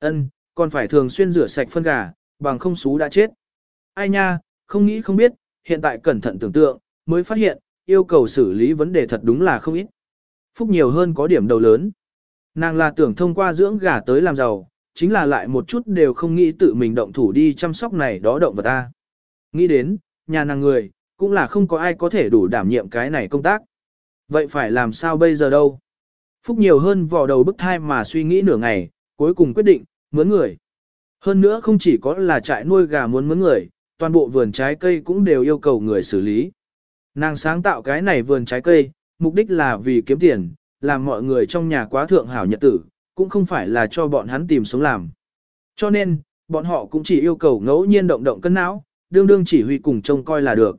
Ân, còn phải thường xuyên rửa sạch phân gà, bằng không xú đã chết. Ai nha, không nghĩ không biết, hiện tại cẩn thận tưởng tượng, mới phát hiện, yêu cầu xử lý vấn đề thật đúng là không ít. Phúc nhiều hơn có điểm đầu lớn. Nàng là tưởng thông qua dưỡng gà tới làm giàu, chính là lại một chút đều không nghĩ tự mình động thủ đi chăm sóc này đó động vật ta. Nghĩ đến, nhà nàng người, cũng là không có ai có thể đủ đảm nhiệm cái này công tác. Vậy phải làm sao bây giờ đâu? Phúc nhiều hơn vò đầu bức thai mà suy nghĩ nửa ngày, cuối cùng quyết định, mướn người. Hơn nữa không chỉ có là trại nuôi gà muốn mướn người, toàn bộ vườn trái cây cũng đều yêu cầu người xử lý. Nàng sáng tạo cái này vườn trái cây, mục đích là vì kiếm tiền, làm mọi người trong nhà quá thượng hảo nhật tử, cũng không phải là cho bọn hắn tìm sống làm. Cho nên, bọn họ cũng chỉ yêu cầu ngẫu nhiên động động cân não, đương đương chỉ huy cùng trông coi là được.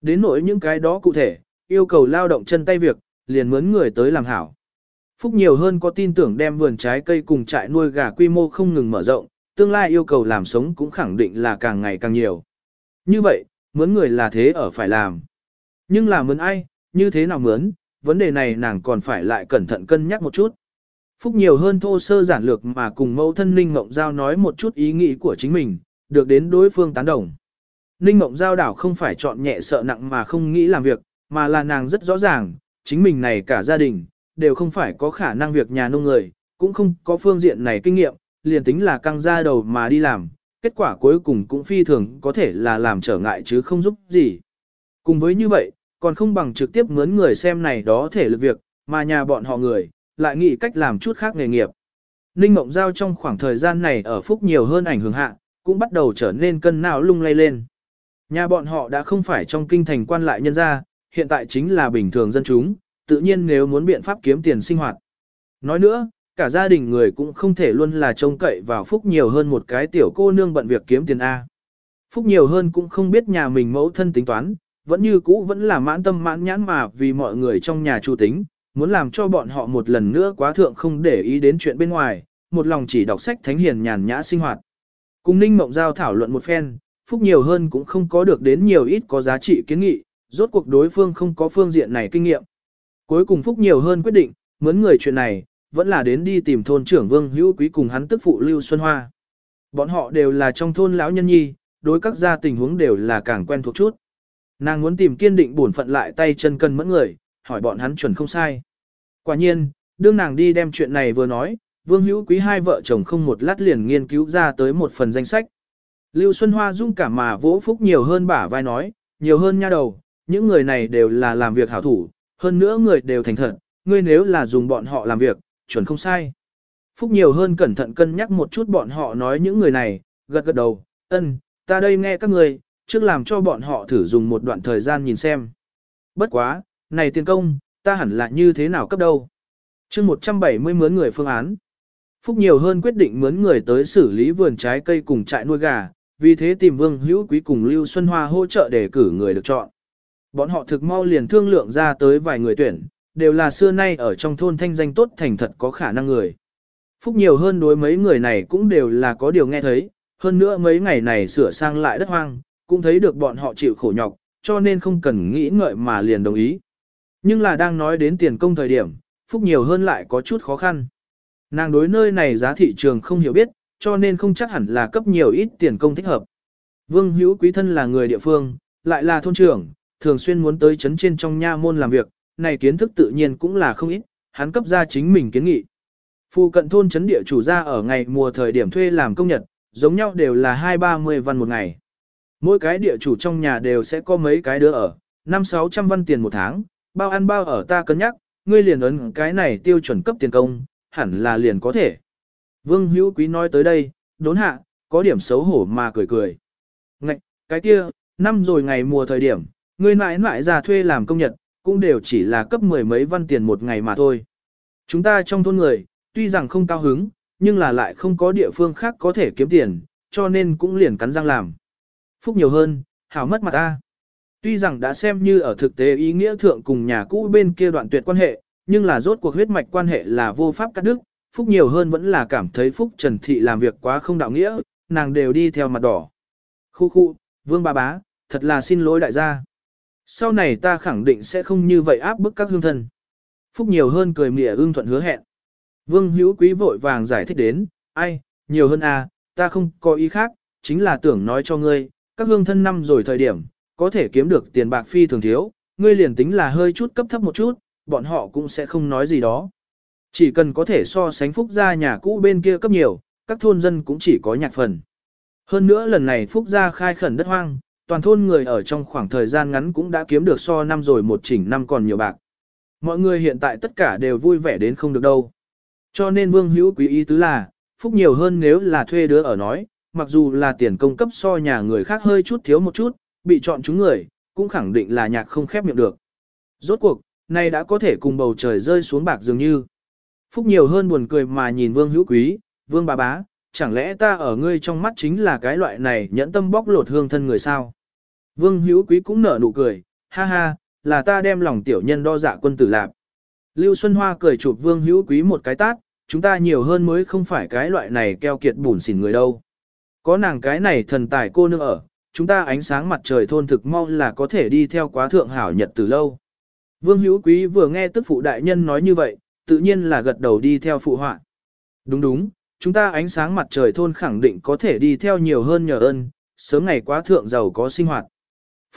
Đến nỗi những cái đó cụ thể, yêu cầu lao động chân tay việc, liền mướn người tới làm hảo. Phúc nhiều hơn có tin tưởng đem vườn trái cây cùng trại nuôi gà quy mô không ngừng mở rộng, tương lai yêu cầu làm sống cũng khẳng định là càng ngày càng nhiều. Như vậy, mướn người là thế ở phải làm. Nhưng là mướn ai, như thế nào mướn, vấn đề này nàng còn phải lại cẩn thận cân nhắc một chút. Phúc nhiều hơn thô sơ giản lược mà cùng mẫu thân Ninh Mộng Giao nói một chút ý nghĩ của chính mình, được đến đối phương tán đồng. Ninh Mộng Giao đảo không phải chọn nhẹ sợ nặng mà không nghĩ làm việc, mà là nàng rất rõ ràng, chính mình này cả gia đình, đều không phải có khả năng việc nhà nông người, cũng không có phương diện này kinh nghiệm, liền tính là căng ra đầu mà đi làm, kết quả cuối cùng cũng phi thường có thể là làm trở ngại chứ không giúp gì. Cùng với như vậy, còn không bằng trực tiếp mướn người xem này đó thể lực việc, mà nhà bọn họ người, lại nghĩ cách làm chút khác nghề nghiệp. Ninh Mộng Giao trong khoảng thời gian này ở phúc nhiều hơn ảnh hưởng hạ, cũng bắt đầu trở nên cân não lung lay lên. Nhà bọn họ đã không phải trong kinh thành quan lại nhân gia, hiện tại chính là bình thường dân chúng, tự nhiên nếu muốn biện pháp kiếm tiền sinh hoạt. Nói nữa, cả gia đình người cũng không thể luôn là trông cậy vào phúc nhiều hơn một cái tiểu cô nương bận việc kiếm tiền A. Phúc nhiều hơn cũng không biết nhà mình mẫu thân tính toán, vẫn như cũ vẫn là mãn tâm mãn nhãn mà vì mọi người trong nhà chủ tính, muốn làm cho bọn họ một lần nữa quá thượng không để ý đến chuyện bên ngoài, một lòng chỉ đọc sách thánh hiền nhàn nhã sinh hoạt. Cùng Ninh Mộng Giao thảo luận một phen, Phúc nhiều hơn cũng không có được đến nhiều ít có giá trị kiến nghị, rốt cuộc đối phương không có phương diện này kinh nghiệm. Cuối cùng Phúc nhiều hơn quyết định, mướn người chuyện này, vẫn là đến đi tìm thôn trưởng Vương Hữu Quý cùng hắn tức phụ Lưu Xuân Hoa. Bọn họ đều là trong thôn lão nhân nhi, đối các gia tình huống đều là càng quen thuộc chút. Nàng muốn tìm kiên định bổn phận lại tay chân cân mẫn người, hỏi bọn hắn chuẩn không sai. Quả nhiên, đương nàng đi đem chuyện này vừa nói, Vương Hữu Quý hai vợ chồng không một lát liền nghiên cứu ra tới một phần danh sách. Lưu Xuân Hoa dung cảm mà vỗ phúc nhiều hơn bả vai nói, nhiều hơn nha đầu, những người này đều là làm việc hảo thủ, hơn nữa người đều thành thật, ngươi nếu là dùng bọn họ làm việc, chuẩn không sai. Phúc nhiều hơn cẩn thận cân nhắc một chút bọn họ nói những người này, gật gật đầu, ân, ta đây nghe các người, trước làm cho bọn họ thử dùng một đoạn thời gian nhìn xem. Bất quá, này tiền công, ta hẳn là như thế nào cấp đâu. chương 170 mướn người phương án. Phúc nhiều hơn quyết định mướn người tới xử lý vườn trái cây cùng trại nuôi gà, vì thế tìm Vương Hữu Quý cùng Lưu Xuân Hoa hỗ trợ để cử người được chọn. Bọn họ thực mau liền thương lượng ra tới vài người tuyển, đều là xưa nay ở trong thôn thanh danh tốt thành thật có khả năng người. Phúc nhiều hơn đối mấy người này cũng đều là có điều nghe thấy, hơn nữa mấy ngày này sửa sang lại đất hoang, cũng thấy được bọn họ chịu khổ nhọc, cho nên không cần nghĩ ngợi mà liền đồng ý. Nhưng là đang nói đến tiền công thời điểm, Phúc nhiều hơn lại có chút khó khăn. Nàng đối nơi này giá thị trường không hiểu biết, cho nên không chắc hẳn là cấp nhiều ít tiền công thích hợp. Vương Hữu Quý thân là người địa phương, lại là thôn trưởng, thường xuyên muốn tới chấn trên trong nha môn làm việc, này kiến thức tự nhiên cũng là không ít, hắn cấp ra chính mình kiến nghị. Phu cận thôn chấn địa chủ ra ở ngày mùa thời điểm thuê làm công nhật, giống nhau đều là 2-30 văn một ngày. Mỗi cái địa chủ trong nhà đều sẽ có mấy cái đứa ở, 5-600 văn tiền một tháng, bao ăn bao ở ta cân nhắc, ngươi liền ấn cái này tiêu chuẩn cấp tiền công, hẳn là liền có thể. Vương Hữu Quý nói tới đây, đốn hạ, có điểm xấu hổ mà cười cười. Ngạch, cái kia, năm rồi ngày mùa thời điểm, Người mãi mãi ra thuê làm công nhật, cũng đều chỉ là cấp mười mấy văn tiền một ngày mà thôi. Chúng ta trong thôn người, tuy rằng không cao hứng, nhưng là lại không có địa phương khác có thể kiếm tiền, cho nên cũng liền cắn răng làm. Phúc nhiều hơn, hảo mất mặt ta. Tuy rằng đã xem như ở thực tế ý nghĩa thượng cùng nhà cũ bên kia đoạn tuyệt quan hệ, nhưng là rốt cuộc huyết mạch quan hệ là vô pháp cắt đứt, Phúc nhiều hơn vẫn là cảm thấy Phúc Trần Thị làm việc quá không đạo nghĩa, nàng đều đi theo mặt đỏ. Khu khu, vương ba bá, thật là xin lỗi đại gia. Sau này ta khẳng định sẽ không như vậy áp bức các hương thân. Phúc nhiều hơn cười mỉa ương thuận hứa hẹn. Vương hữu quý vội vàng giải thích đến, ai, nhiều hơn a, ta không có ý khác, chính là tưởng nói cho ngươi, các hương thân năm rồi thời điểm, có thể kiếm được tiền bạc phi thường thiếu, ngươi liền tính là hơi chút cấp thấp một chút, bọn họ cũng sẽ không nói gì đó. Chỉ cần có thể so sánh phúc gia nhà cũ bên kia cấp nhiều, các thôn dân cũng chỉ có nhạc phần. Hơn nữa lần này phúc gia khai khẩn đất hoang, toàn thôn người ở trong khoảng thời gian ngắn cũng đã kiếm được so năm rồi một chỉnh năm còn nhiều bạc. Mọi người hiện tại tất cả đều vui vẻ đến không được đâu. Cho nên vương hữu quý ý tứ là, phúc nhiều hơn nếu là thuê đứa ở nói, mặc dù là tiền công cấp so nhà người khác hơi chút thiếu một chút, bị chọn chúng người, cũng khẳng định là nhạc không khép miệng được. Rốt cuộc, này đã có thể cùng bầu trời rơi xuống bạc dường như. Phúc nhiều hơn buồn cười mà nhìn vương hữu quý, vương bà bá, chẳng lẽ ta ở ngươi trong mắt chính là cái loại này nhẫn tâm bóc lột hương thân người sao? Vương hữu quý cũng nở nụ cười, ha ha, là ta đem lòng tiểu nhân đo dạ quân tử lạp. Lưu Xuân Hoa cười chụp vương hữu quý một cái tát, chúng ta nhiều hơn mới không phải cái loại này keo kiệt bùn xỉn người đâu. Có nàng cái này thần tài cô nương ở, chúng ta ánh sáng mặt trời thôn thực mau là có thể đi theo quá thượng hảo nhật từ lâu. Vương hữu quý vừa nghe tức phụ đại nhân nói như vậy, tự nhiên là gật đầu đi theo phụ họa. Đúng đúng, chúng ta ánh sáng mặt trời thôn khẳng định có thể đi theo nhiều hơn nhờ ơn, sớm ngày quá thượng giàu có sinh hoạt.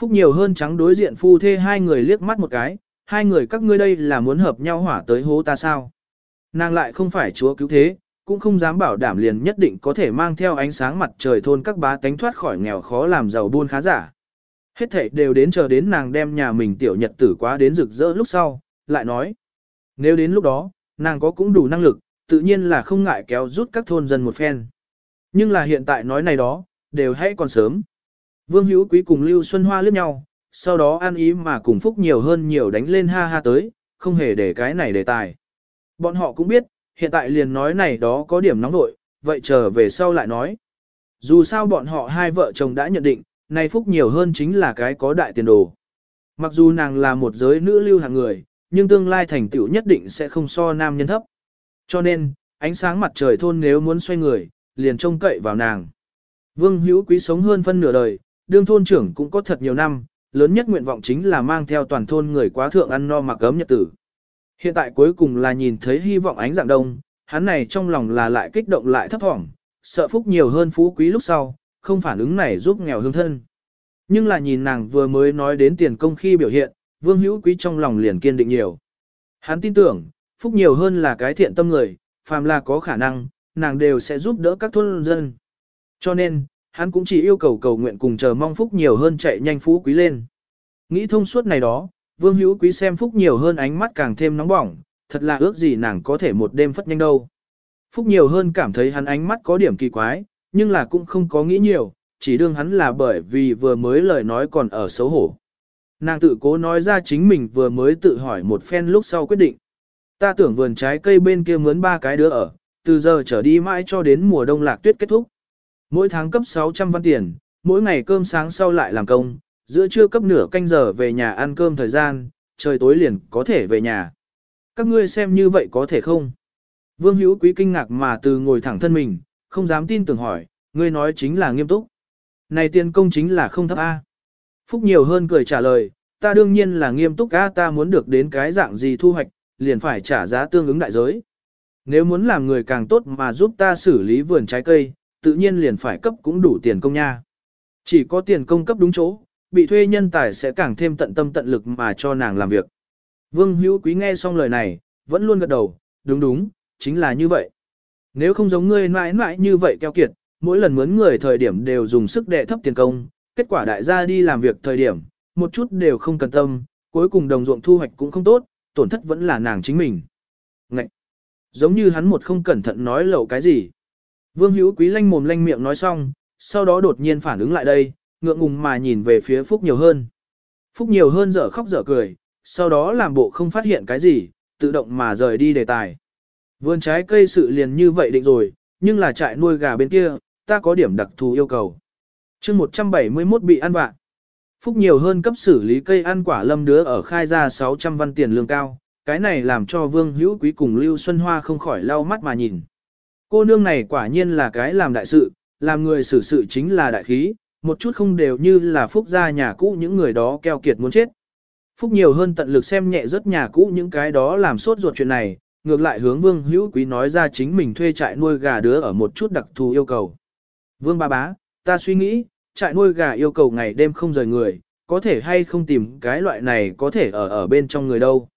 Phúc nhiều hơn trắng đối diện phu thê hai người liếc mắt một cái, hai người các ngươi đây là muốn hợp nhau hỏa tới hố ta sao. Nàng lại không phải chúa cứu thế, cũng không dám bảo đảm liền nhất định có thể mang theo ánh sáng mặt trời thôn các bá tánh thoát khỏi nghèo khó làm giàu buôn khá giả. Hết thảy đều đến chờ đến nàng đem nhà mình tiểu nhật tử quá đến rực rỡ lúc sau, lại nói. Nếu đến lúc đó, nàng có cũng đủ năng lực, tự nhiên là không ngại kéo rút các thôn dân một phen. Nhưng là hiện tại nói này đó, đều hãy còn sớm. Vương Hữu Quý cùng Lưu Xuân Hoa liếc nhau, sau đó an ý mà cùng Phúc nhiều hơn nhiều đánh lên ha ha tới, không hề để cái này đề tài. Bọn họ cũng biết, hiện tại liền nói này đó có điểm nóng nội, vậy chờ về sau lại nói. Dù sao bọn họ hai vợ chồng đã nhận định, này Phúc nhiều hơn chính là cái có đại tiền đồ. Mặc dù nàng là một giới nữ lưu hàng người, nhưng tương lai thành tựu nhất định sẽ không so nam nhân thấp. Cho nên, ánh sáng mặt trời thôn nếu muốn xoay người, liền trông cậy vào nàng. Vương hữu quý sống hơn phân nửa đời, đương thôn trưởng cũng có thật nhiều năm, lớn nhất nguyện vọng chính là mang theo toàn thôn người quá thượng ăn no mặc ấm nhật tử. Hiện tại cuối cùng là nhìn thấy hy vọng ánh dạng đông, hắn này trong lòng là lại kích động lại thấp thỏm, sợ phúc nhiều hơn phú quý lúc sau, không phản ứng này giúp nghèo hương thân. Nhưng là nhìn nàng vừa mới nói đến tiền công khi biểu hiện, vương hữu quý trong lòng liền kiên định nhiều. Hắn tin tưởng, phúc nhiều hơn là cái thiện tâm người, phàm là có khả năng, nàng đều sẽ giúp đỡ các thôn dân. Cho nên, hắn cũng chỉ yêu cầu cầu nguyện cùng chờ mong phúc nhiều hơn chạy nhanh phú quý lên. Nghĩ thông suốt này đó, vương hữu quý xem phúc nhiều hơn ánh mắt càng thêm nóng bỏng, thật là ước gì nàng có thể một đêm phất nhanh đâu. Phúc nhiều hơn cảm thấy hắn ánh mắt có điểm kỳ quái, nhưng là cũng không có nghĩ nhiều, chỉ đương hắn là bởi vì vừa mới lời nói còn ở xấu hổ. Nàng tự cố nói ra chính mình vừa mới tự hỏi một phen lúc sau quyết định. Ta tưởng vườn trái cây bên kia mướn ba cái đứa ở, từ giờ trở đi mãi cho đến mùa đông lạc tuyết kết thúc. Mỗi tháng cấp 600 văn tiền, mỗi ngày cơm sáng sau lại làm công, giữa trưa cấp nửa canh giờ về nhà ăn cơm thời gian, trời tối liền có thể về nhà. Các ngươi xem như vậy có thể không? Vương Hữu Quý kinh ngạc mà từ ngồi thẳng thân mình, không dám tin tưởng hỏi, ngươi nói chính là nghiêm túc. Này tiền công chính là không thấp A. Phúc nhiều hơn cười trả lời, ta đương nhiên là nghiêm túc A ta muốn được đến cái dạng gì thu hoạch, liền phải trả giá tương ứng đại giới. Nếu muốn làm người càng tốt mà giúp ta xử lý vườn trái cây, tự nhiên liền phải cấp cũng đủ tiền công nha. Chỉ có tiền công cấp đúng chỗ, bị thuê nhân tài sẽ càng thêm tận tâm tận lực mà cho nàng làm việc. Vương Hữu Quý nghe xong lời này, vẫn luôn gật đầu, đúng đúng, chính là như vậy. Nếu không giống ngươi mãi mãi như vậy keo kiệt, mỗi lần mướn người thời điểm đều dùng sức đệ thấp tiền công, kết quả đại gia đi làm việc thời điểm, một chút đều không cần tâm, cuối cùng đồng ruộng thu hoạch cũng không tốt, tổn thất vẫn là nàng chính mình. Ngậy! Giống như hắn một không cẩn thận nói lẩu cái gì. Vương Hữu Quý lanh mồm lanh miệng nói xong, sau đó đột nhiên phản ứng lại đây, ngượng ngùng mà nhìn về phía Phúc nhiều hơn. Phúc nhiều hơn dở khóc dở cười, sau đó làm bộ không phát hiện cái gì, tự động mà rời đi đề tài. Vườn trái cây sự liền như vậy định rồi, nhưng là trại nuôi gà bên kia, ta có điểm đặc thù yêu cầu. chương 171 bị ăn vạ. Phúc nhiều hơn cấp xử lý cây ăn quả lâm đứa ở khai ra 600 văn tiền lương cao, cái này làm cho Vương Hữu Quý cùng Lưu Xuân Hoa không khỏi lau mắt mà nhìn. Cô nương này quả nhiên là cái làm đại sự, làm người xử sự chính là đại khí, một chút không đều như là Phúc gia nhà cũ những người đó keo kiệt muốn chết. Phúc nhiều hơn tận lực xem nhẹ rất nhà cũ những cái đó làm sốt ruột chuyện này, ngược lại hướng Vương Hữu Quý nói ra chính mình thuê trại nuôi gà đứa ở một chút đặc thù yêu cầu. Vương ba bá, ta suy nghĩ, trại nuôi gà yêu cầu ngày đêm không rời người, có thể hay không tìm cái loại này có thể ở ở bên trong người đâu.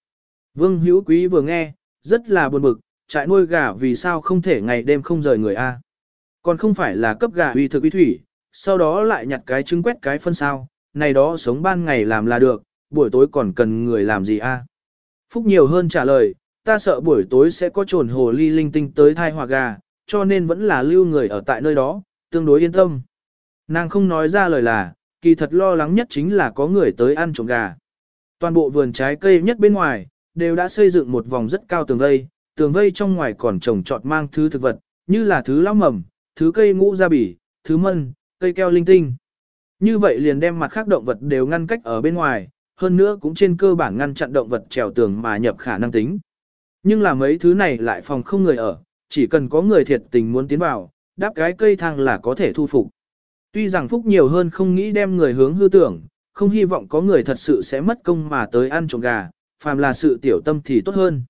Vương Hữu Quý vừa nghe, rất là buồn bực, trại nuôi gà vì sao không thể ngày đêm không rời người a? Còn không phải là cấp gà uy thực uy thủy, sau đó lại nhặt cái trứng quét cái phân sao, này đó sống ban ngày làm là được, buổi tối còn cần người làm gì a? Phúc nhiều hơn trả lời, ta sợ buổi tối sẽ có trồn hồ ly linh tinh tới thai hòa gà, cho nên vẫn là lưu người ở tại nơi đó, tương đối yên tâm. Nàng không nói ra lời là, kỳ thật lo lắng nhất chính là có người tới ăn trộm gà. Toàn bộ vườn trái cây nhất bên ngoài, đều đã xây dựng một vòng rất cao tường vây, tường vây trong ngoài còn trồng trọt mang thứ thực vật, như là thứ lão mầm, thứ cây ngũ gia bỉ, thứ mân, cây keo linh tinh. Như vậy liền đem mặt khác động vật đều ngăn cách ở bên ngoài, hơn nữa cũng trên cơ bản ngăn chặn động vật trèo tường mà nhập khả năng tính. Nhưng là mấy thứ này lại phòng không người ở, chỉ cần có người thiệt tình muốn tiến vào, đáp cái cây thang là có thể thu phục. Tuy rằng phúc nhiều hơn không nghĩ đem người hướng hư tưởng, không hy vọng có người thật sự sẽ mất công mà tới ăn trộm gà, phàm là sự tiểu tâm thì tốt hơn.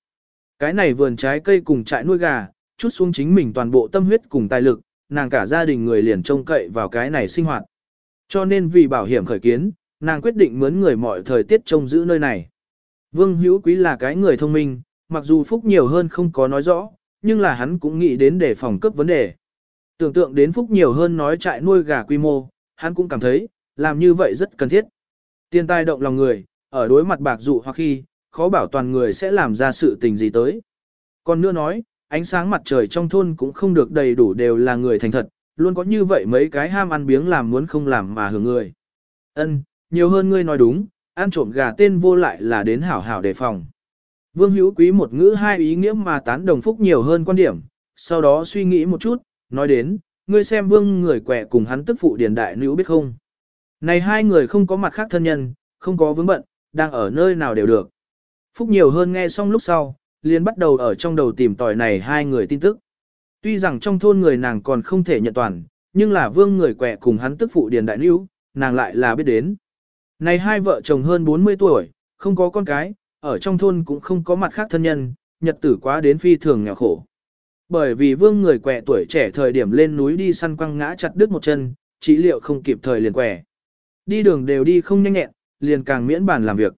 Cái này vườn trái cây cùng trại nuôi gà, chút xuống chính mình toàn bộ tâm huyết cùng tài lực, nàng cả gia đình người liền trông cậy vào cái này sinh hoạt. Cho nên vì bảo hiểm khởi kiến, nàng quyết định mướn người mọi thời tiết trông giữ nơi này. Vương Hữu Quý là cái người thông minh, mặc dù Phúc nhiều hơn không có nói rõ, nhưng là hắn cũng nghĩ đến để phòng cấp vấn đề. Tưởng tượng đến Phúc nhiều hơn nói trại nuôi gà quy mô, hắn cũng cảm thấy, làm như vậy rất cần thiết. Tiên tai động lòng người, ở đối mặt bạc dụ hoặc khi, khó bảo toàn người sẽ làm ra sự tình gì tới. Còn nữa nói, ánh sáng mặt trời trong thôn cũng không được đầy đủ đều là người thành thật, luôn có như vậy mấy cái ham ăn biếng làm muốn không làm mà hưởng người. Ân, nhiều hơn ngươi nói đúng, ăn trộm gà tên vô lại là đến hảo hảo đề phòng. Vương hữu quý một ngữ hai ý nghĩa mà tán đồng phúc nhiều hơn quan điểm, sau đó suy nghĩ một chút, nói đến, ngươi xem vương người quẻ cùng hắn tức phụ điền đại nữ biết không. Này hai người không có mặt khác thân nhân, không có vướng bận, đang ở nơi nào đều được. Phúc nhiều hơn nghe xong lúc sau, liền bắt đầu ở trong đầu tìm tòi này hai người tin tức. Tuy rằng trong thôn người nàng còn không thể nhận toàn, nhưng là vương người quẹ cùng hắn tức phụ điền đại Níu, nàng lại là biết đến. Này hai vợ chồng hơn 40 tuổi, không có con cái, ở trong thôn cũng không có mặt khác thân nhân, nhật tử quá đến phi thường nghèo khổ. Bởi vì vương người quẹ tuổi trẻ thời điểm lên núi đi săn quăng ngã chặt đứt một chân, trị liệu không kịp thời liền quẻ. Đi đường đều đi không nhanh nhẹn, liền càng miễn bản làm việc.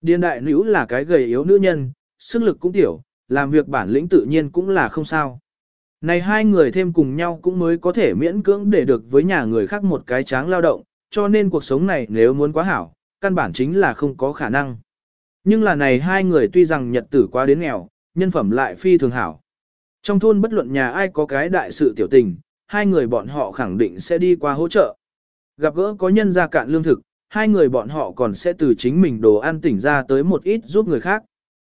Điền đại nữ là cái gầy yếu nữ nhân, sức lực cũng tiểu, làm việc bản lĩnh tự nhiên cũng là không sao. Này hai người thêm cùng nhau cũng mới có thể miễn cưỡng để được với nhà người khác một cái tráng lao động, cho nên cuộc sống này nếu muốn quá hảo, căn bản chính là không có khả năng. Nhưng là này hai người tuy rằng nhật tử quá đến nghèo, nhân phẩm lại phi thường hảo. Trong thôn bất luận nhà ai có cái đại sự tiểu tình, hai người bọn họ khẳng định sẽ đi qua hỗ trợ. Gặp gỡ có nhân ra cạn lương thực, hai người bọn họ còn sẽ từ chính mình đồ ăn tỉnh ra tới một ít giúp người khác.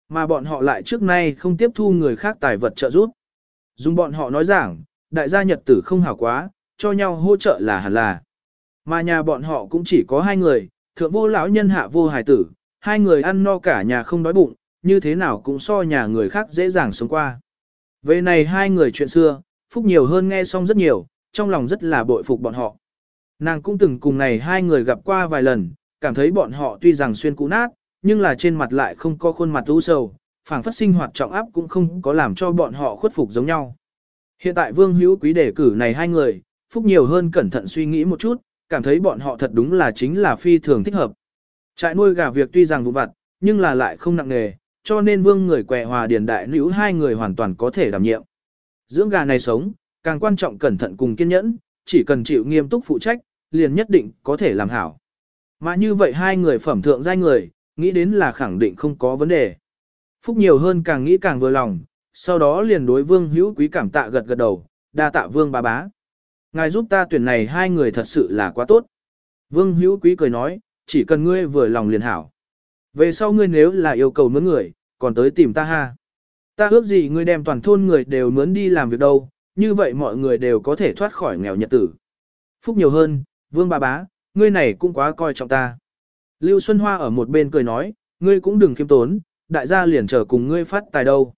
Mà bọn họ lại trước nay không tiếp thu người khác tài vật trợ giúp. Dùng bọn họ nói giảng, đại gia nhật tử không hảo quá, cho nhau hỗ trợ là hẳn là. Mà nhà bọn họ cũng chỉ có hai người, thượng vô lão nhân hạ vô hài tử, hai người ăn no cả nhà không đói bụng, như thế nào cũng so nhà người khác dễ dàng sống qua. Về này hai người chuyện xưa, Phúc nhiều hơn nghe xong rất nhiều, trong lòng rất là bội phục bọn họ. Nàng cũng từng cùng này hai người gặp qua vài lần, cảm thấy bọn họ tuy rằng xuyên cũ nát, nhưng là trên mặt lại không có khuôn mặt u sầu, phảng phất sinh hoạt trọng áp cũng không có làm cho bọn họ khuất phục giống nhau. Hiện tại Vương Hữu Quý đề cử này hai người, Phúc nhiều hơn cẩn thận suy nghĩ một chút, cảm thấy bọn họ thật đúng là chính là phi thường thích hợp. Trại nuôi gà việc tuy rằng vụ vặt, nhưng là lại không nặng nề, cho nên Vương người quẹ hòa điền đại nữ hai người hoàn toàn có thể đảm nhiệm. Dưỡng gà này sống, càng quan trọng cẩn thận cùng kiên nhẫn, chỉ cần chịu nghiêm túc phụ trách, liền nhất định có thể làm hảo. Mà như vậy hai người phẩm thượng giai người, nghĩ đến là khẳng định không có vấn đề. Phúc nhiều hơn càng nghĩ càng vừa lòng, sau đó liền đối vương hữu quý cảm tạ gật gật đầu, đa tạ vương bá bá. Ngài giúp ta tuyển này hai người thật sự là quá tốt. Vương hữu quý cười nói, chỉ cần ngươi vừa lòng liền hảo. Về sau ngươi nếu là yêu cầu mướn người, còn tới tìm ta ha. Ta ước gì ngươi đem toàn thôn người đều mướn đi làm việc đâu, như vậy mọi người đều có thể thoát khỏi nghèo nhật tử. Phúc nhiều hơn, vương bà bá, ngươi này cũng quá coi trọng ta. Lưu Xuân Hoa ở một bên cười nói, ngươi cũng đừng khiêm tốn, đại gia liền chờ cùng ngươi phát tài đâu.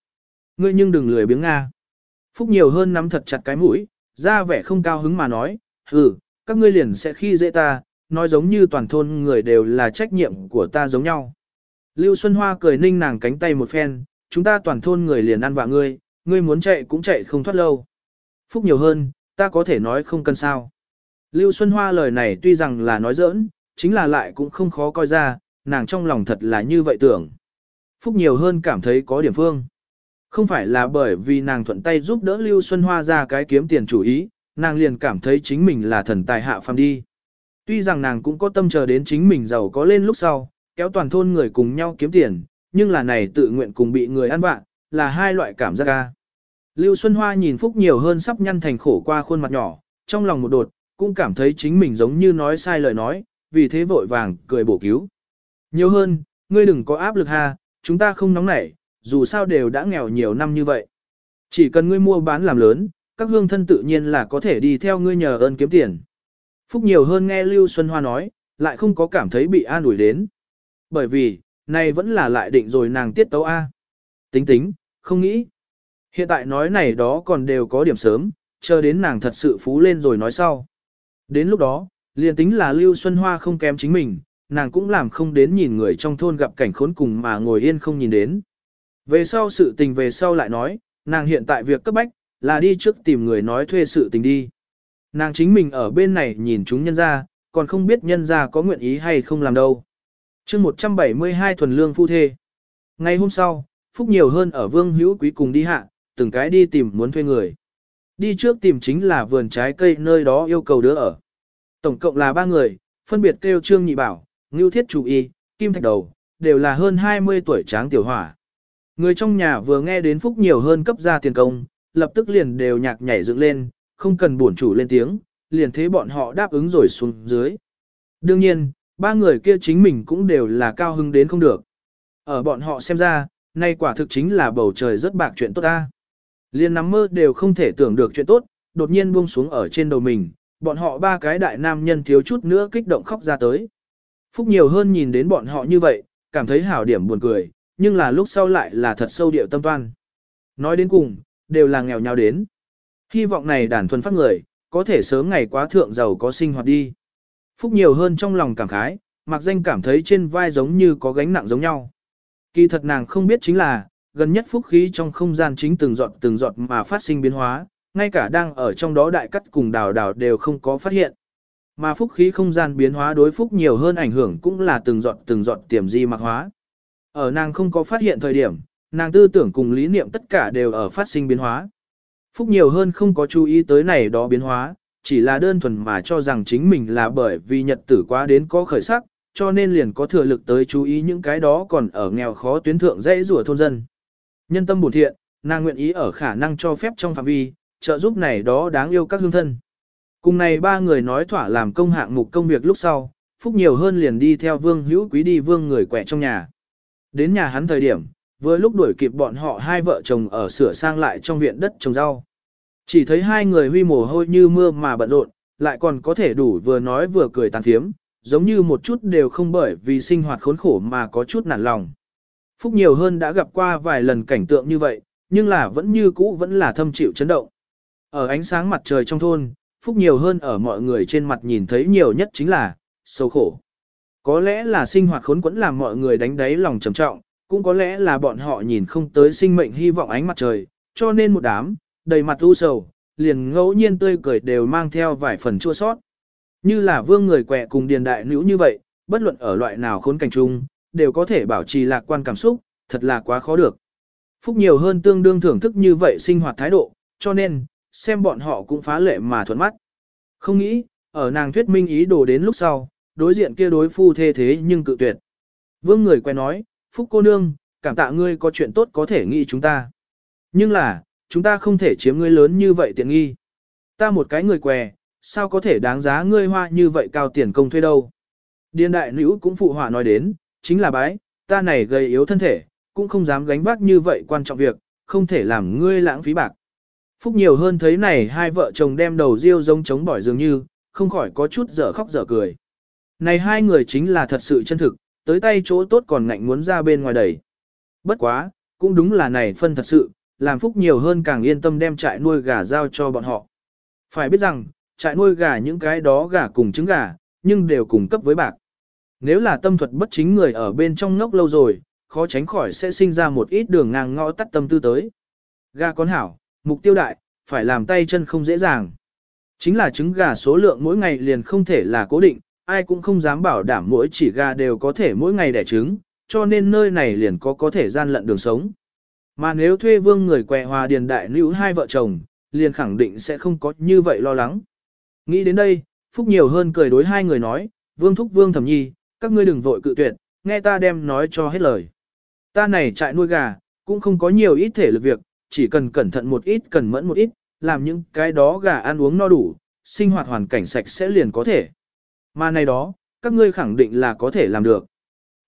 Ngươi nhưng đừng lười biếng Nga. Phúc nhiều hơn nắm thật chặt cái mũi, ra vẻ không cao hứng mà nói, ừ, các ngươi liền sẽ khi dễ ta, nói giống như toàn thôn người đều là trách nhiệm của ta giống nhau. Lưu Xuân Hoa cười ninh nàng cánh tay một phen, chúng ta toàn thôn người liền ăn vạ ngươi, ngươi muốn chạy cũng chạy không thoát lâu. Phúc nhiều hơn, ta có thể nói không cần sao. Lưu Xuân Hoa lời này tuy rằng là nói giỡn, chính là lại cũng không khó coi ra, nàng trong lòng thật là như vậy tưởng. Phúc nhiều hơn cảm thấy có điểm phương. Không phải là bởi vì nàng thuận tay giúp đỡ Lưu Xuân Hoa ra cái kiếm tiền chủ ý, nàng liền cảm thấy chính mình là thần tài hạ phàm đi. Tuy rằng nàng cũng có tâm chờ đến chính mình giàu có lên lúc sau, kéo toàn thôn người cùng nhau kiếm tiền, nhưng là này tự nguyện cùng bị người ăn vạ, là hai loại cảm giác ca. Lưu Xuân Hoa nhìn Phúc nhiều hơn sắp nhăn thành khổ qua khuôn mặt nhỏ, trong lòng một đột, cũng cảm thấy chính mình giống như nói sai lời nói, vì thế vội vàng, cười bổ cứu. Nhiều hơn, ngươi đừng có áp lực ha, chúng ta không nóng nảy, dù sao đều đã nghèo nhiều năm như vậy. Chỉ cần ngươi mua bán làm lớn, các hương thân tự nhiên là có thể đi theo ngươi nhờ ơn kiếm tiền. Phúc nhiều hơn nghe Lưu Xuân Hoa nói, lại không có cảm thấy bị an ủi đến. Bởi vì, này vẫn là lại định rồi nàng tiết tấu A. Tính tính, không nghĩ. Hiện tại nói này đó còn đều có điểm sớm, chờ đến nàng thật sự phú lên rồi nói sau. Đến lúc đó, liền tính là Lưu Xuân Hoa không kém chính mình, nàng cũng làm không đến nhìn người trong thôn gặp cảnh khốn cùng mà ngồi yên không nhìn đến. Về sau sự tình về sau lại nói, nàng hiện tại việc cấp bách, là đi trước tìm người nói thuê sự tình đi. Nàng chính mình ở bên này nhìn chúng nhân ra, còn không biết nhân ra có nguyện ý hay không làm đâu. chương 172 thuần lương phu thê. Ngày hôm sau, Phúc nhiều hơn ở Vương Hữu Quý cùng đi hạ, từng cái đi tìm muốn thuê người. Đi trước tìm chính là vườn trái cây nơi đó yêu cầu đứa ở. Tổng cộng là ba người, phân biệt kêu Trương Nhị Bảo, Ngưu Thiết Chủ Y, Kim Thạch Đầu, đều là hơn 20 tuổi tráng tiểu hỏa. Người trong nhà vừa nghe đến Phúc nhiều hơn cấp ra tiền công, lập tức liền đều nhạc nhảy dựng lên, không cần buồn chủ lên tiếng, liền thế bọn họ đáp ứng rồi xuống dưới. Đương nhiên, ba người kia chính mình cũng đều là cao hưng đến không được. Ở bọn họ xem ra, nay quả thực chính là bầu trời rất bạc chuyện tốt ta. Liên nắm mơ đều không thể tưởng được chuyện tốt, đột nhiên buông xuống ở trên đầu mình, bọn họ ba cái đại nam nhân thiếu chút nữa kích động khóc ra tới. Phúc nhiều hơn nhìn đến bọn họ như vậy, cảm thấy hảo điểm buồn cười, nhưng là lúc sau lại là thật sâu điệu tâm toan. Nói đến cùng, đều là nghèo nhau đến. Hy vọng này đàn thuần phát người, có thể sớm ngày quá thượng giàu có sinh hoạt đi. Phúc nhiều hơn trong lòng cảm khái, mặc danh cảm thấy trên vai giống như có gánh nặng giống nhau. Kỳ thật nàng không biết chính là, gần nhất phúc khí trong không gian chính từng giọt từng giọt mà phát sinh biến hóa, ngay cả đang ở trong đó đại cắt cùng đào đào đều không có phát hiện. Mà phúc khí không gian biến hóa đối phúc nhiều hơn ảnh hưởng cũng là từng giọt từng giọt tiềm di mạc hóa. Ở nàng không có phát hiện thời điểm, nàng tư tưởng cùng lý niệm tất cả đều ở phát sinh biến hóa. Phúc nhiều hơn không có chú ý tới này đó biến hóa, chỉ là đơn thuần mà cho rằng chính mình là bởi vì nhật tử quá đến có khởi sắc, cho nên liền có thừa lực tới chú ý những cái đó còn ở nghèo khó tuyến thượng dãy rùa thôn dân. Nhân tâm bổn thiện, nàng nguyện ý ở khả năng cho phép trong phạm vi, trợ giúp này đó đáng yêu các hương thân. Cùng này ba người nói thỏa làm công hạng mục công việc lúc sau, Phúc nhiều hơn liền đi theo vương hữu quý đi vương người quẹ trong nhà. Đến nhà hắn thời điểm, vừa lúc đuổi kịp bọn họ hai vợ chồng ở sửa sang lại trong viện đất trồng rau. Chỉ thấy hai người huy mồ hôi như mưa mà bận rộn, lại còn có thể đủ vừa nói vừa cười tàn thiếm, giống như một chút đều không bởi vì sinh hoạt khốn khổ mà có chút nản lòng. Phúc nhiều hơn đã gặp qua vài lần cảnh tượng như vậy, nhưng là vẫn như cũ vẫn là thâm chịu chấn động. Ở ánh sáng mặt trời trong thôn, Phúc nhiều hơn ở mọi người trên mặt nhìn thấy nhiều nhất chính là, sâu khổ. Có lẽ là sinh hoạt khốn quẫn làm mọi người đánh đáy lòng trầm trọng, cũng có lẽ là bọn họ nhìn không tới sinh mệnh hy vọng ánh mặt trời, cho nên một đám, đầy mặt u sầu, liền ngẫu nhiên tươi cười đều mang theo vài phần chua sót. Như là vương người quẹ cùng điền đại nữ như vậy, bất luận ở loại nào khốn cảnh chung, đều có thể bảo trì lạc quan cảm xúc, thật là quá khó được. Phúc nhiều hơn tương đương thưởng thức như vậy sinh hoạt thái độ, cho nên, xem bọn họ cũng phá lệ mà thuận mắt. Không nghĩ, ở nàng thuyết minh ý đồ đến lúc sau, đối diện kia đối phu thê thế nhưng cự tuyệt. Vương người quen nói, Phúc cô nương, cảm tạ ngươi có chuyện tốt có thể nghĩ chúng ta. Nhưng là, chúng ta không thể chiếm ngươi lớn như vậy tiện nghi. Ta một cái người què, sao có thể đáng giá ngươi hoa như vậy cao tiền công thuê đâu. Điên đại nữ cũng phụ họa nói đến, chính là bái, ta này gây yếu thân thể, cũng không dám gánh vác như vậy quan trọng việc, không thể làm ngươi lãng phí bạc. Phúc nhiều hơn thấy này hai vợ chồng đem đầu riêu giống chống bỏi dường như, không khỏi có chút dở khóc dở cười. Này hai người chính là thật sự chân thực, tới tay chỗ tốt còn ngạnh muốn ra bên ngoài đẩy. Bất quá, cũng đúng là này phân thật sự, làm Phúc nhiều hơn càng yên tâm đem trại nuôi gà giao cho bọn họ. Phải biết rằng, trại nuôi gà những cái đó gà cùng trứng gà, nhưng đều cùng cấp với bạc. Nếu là tâm thuật bất chính người ở bên trong ngốc lâu rồi, khó tránh khỏi sẽ sinh ra một ít đường ngang ngõ tắt tâm tư tới. Gà con hảo, mục tiêu đại, phải làm tay chân không dễ dàng. Chính là trứng gà số lượng mỗi ngày liền không thể là cố định, ai cũng không dám bảo đảm mỗi chỉ gà đều có thể mỗi ngày đẻ trứng, cho nên nơi này liền có có thể gian lận đường sống. Mà nếu thuê vương người què hòa điền đại nữ hai vợ chồng, liền khẳng định sẽ không có như vậy lo lắng. Nghĩ đến đây, Phúc nhiều hơn cười đối hai người nói, vương thúc vương thẩm nhi, các ngươi đừng vội cự tuyệt, nghe ta đem nói cho hết lời. Ta này trại nuôi gà, cũng không có nhiều ít thể lực việc, chỉ cần cẩn thận một ít cần mẫn một ít, làm những cái đó gà ăn uống no đủ, sinh hoạt hoàn cảnh sạch sẽ liền có thể. Mà này đó, các ngươi khẳng định là có thể làm được.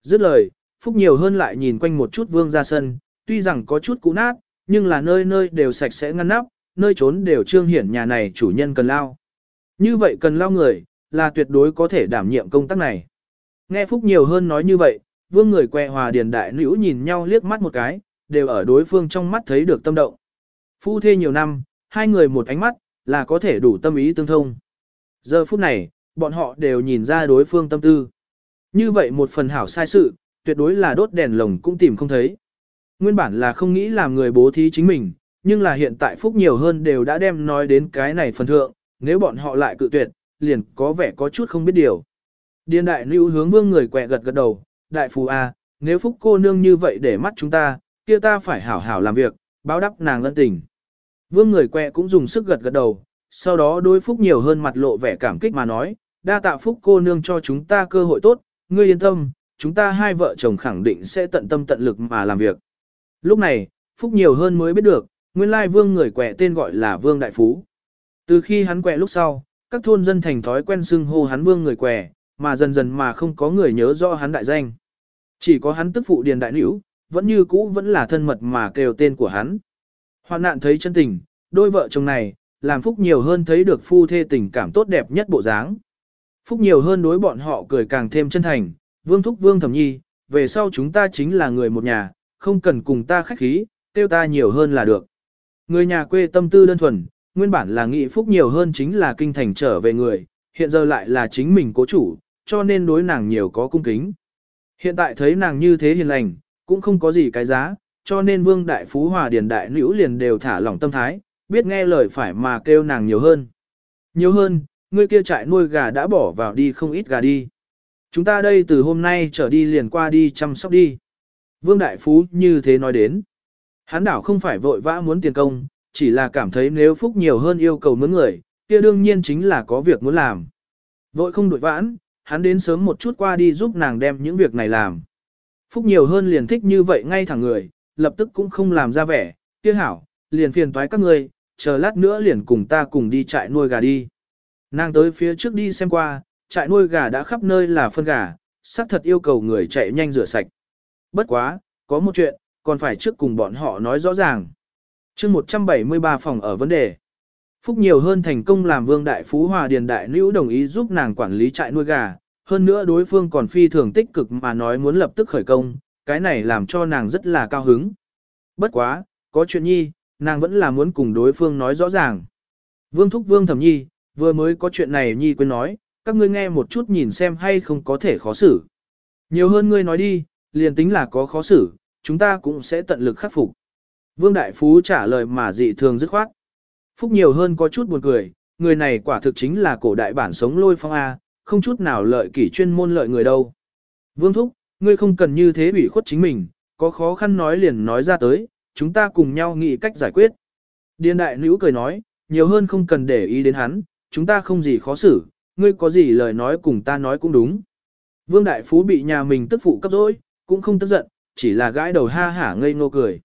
Dứt lời, Phúc nhiều hơn lại nhìn quanh một chút vương ra sân, tuy rằng có chút cũ nát, nhưng là nơi nơi đều sạch sẽ ngăn nắp, nơi trốn đều trương hiển nhà này chủ nhân cần lao. Như vậy cần lao người, là tuyệt đối có thể đảm nhiệm công tác này. Nghe Phúc nhiều hơn nói như vậy, vương người que hòa điền đại nữ nhìn nhau liếc mắt một cái, đều ở đối phương trong mắt thấy được tâm động. Phu thê nhiều năm, hai người một ánh mắt, là có thể đủ tâm ý tương thông. Giờ phút này, bọn họ đều nhìn ra đối phương tâm tư. Như vậy một phần hảo sai sự, tuyệt đối là đốt đèn lồng cũng tìm không thấy. Nguyên bản là không nghĩ làm người bố thí chính mình, nhưng là hiện tại phúc nhiều hơn đều đã đem nói đến cái này phần thượng, nếu bọn họ lại cự tuyệt, liền có vẻ có chút không biết điều. Điền đại lưu hướng vương người quẹ gật gật đầu, đại phù a, nếu phúc cô nương như vậy để mắt chúng ta, kia ta phải hảo hảo làm việc, báo đáp nàng lân tình. Vương người quẹ cũng dùng sức gật gật đầu, sau đó đối phúc nhiều hơn mặt lộ vẻ cảm kích mà nói, đa tạ phúc cô nương cho chúng ta cơ hội tốt, ngươi yên tâm, chúng ta hai vợ chồng khẳng định sẽ tận tâm tận lực mà làm việc. Lúc này, phúc nhiều hơn mới biết được, nguyên lai vương người quẹ tên gọi là vương đại phú. Từ khi hắn quẹ lúc sau, các thôn dân thành thói quen xưng hô hắn vương người quẹ, mà dần dần mà không có người nhớ rõ hắn đại danh. Chỉ có hắn tức phụ điền đại nữ, vẫn như cũ vẫn là thân mật mà kêu tên của hắn. Hoạn nạn thấy chân tình, đôi vợ chồng này, làm Phúc nhiều hơn thấy được phu thê tình cảm tốt đẹp nhất bộ dáng. Phúc nhiều hơn đối bọn họ cười càng thêm chân thành, vương thúc vương thẩm nhi, về sau chúng ta chính là người một nhà, không cần cùng ta khách khí, tiêu ta nhiều hơn là được. Người nhà quê tâm tư đơn thuần, nguyên bản là nghị Phúc nhiều hơn chính là kinh thành trở về người, hiện giờ lại là chính mình cố chủ, cho nên đối nàng nhiều có cung kính. Hiện tại thấy nàng như thế hiền lành, cũng không có gì cái giá, cho nên vương đại phú hòa điền đại nữ liền đều thả lỏng tâm thái, biết nghe lời phải mà kêu nàng nhiều hơn. Nhiều hơn, ngươi kia trại nuôi gà đã bỏ vào đi không ít gà đi. Chúng ta đây từ hôm nay trở đi liền qua đi chăm sóc đi. Vương Đại Phú như thế nói đến. Hắn đảo không phải vội vã muốn tiền công, chỉ là cảm thấy nếu phúc nhiều hơn yêu cầu mướn người, kia đương nhiên chính là có việc muốn làm. Vội không đuổi vãn, hắn đến sớm một chút qua đi giúp nàng đem những việc này làm. Phúc nhiều hơn liền thích như vậy ngay thẳng người, lập tức cũng không làm ra vẻ, kia hảo, liền phiền toái các ngươi, chờ lát nữa liền cùng ta cùng đi trại nuôi gà đi. Nàng tới phía trước đi xem qua, trại nuôi gà đã khắp nơi là phân gà, xác thật yêu cầu người chạy nhanh rửa sạch. Bất quá, có một chuyện, còn phải trước cùng bọn họ nói rõ ràng. chương 173 phòng ở vấn đề. Phúc nhiều hơn thành công làm vương đại phú hòa điền đại nữ đồng ý giúp nàng quản lý trại nuôi gà, hơn nữa đối phương còn phi thường tích cực mà nói muốn lập tức khởi công, cái này làm cho nàng rất là cao hứng. Bất quá, có chuyện nhi, nàng vẫn là muốn cùng đối phương nói rõ ràng. Vương thúc vương thẩm nhi, vừa mới có chuyện này nhi quên nói, các ngươi nghe một chút nhìn xem hay không có thể khó xử. Nhiều hơn ngươi nói đi, liền tính là có khó xử, chúng ta cũng sẽ tận lực khắc phục. Vương Đại Phú trả lời mà dị thường dứt khoát. Phúc nhiều hơn có chút buồn cười, người này quả thực chính là cổ đại bản sống lôi phong A, không chút nào lợi kỷ chuyên môn lợi người đâu. Vương Thúc, ngươi không cần như thế bị khuất chính mình, có khó khăn nói liền nói ra tới, chúng ta cùng nhau nghĩ cách giải quyết. Điền đại nữ cười nói, nhiều hơn không cần để ý đến hắn, chúng ta không gì khó xử, ngươi có gì lời nói cùng ta nói cũng đúng. Vương Đại Phú bị nhà mình tức phụ cấp dối, cũng không tức giận, chỉ là gãi đầu ha hả ngây ngô cười.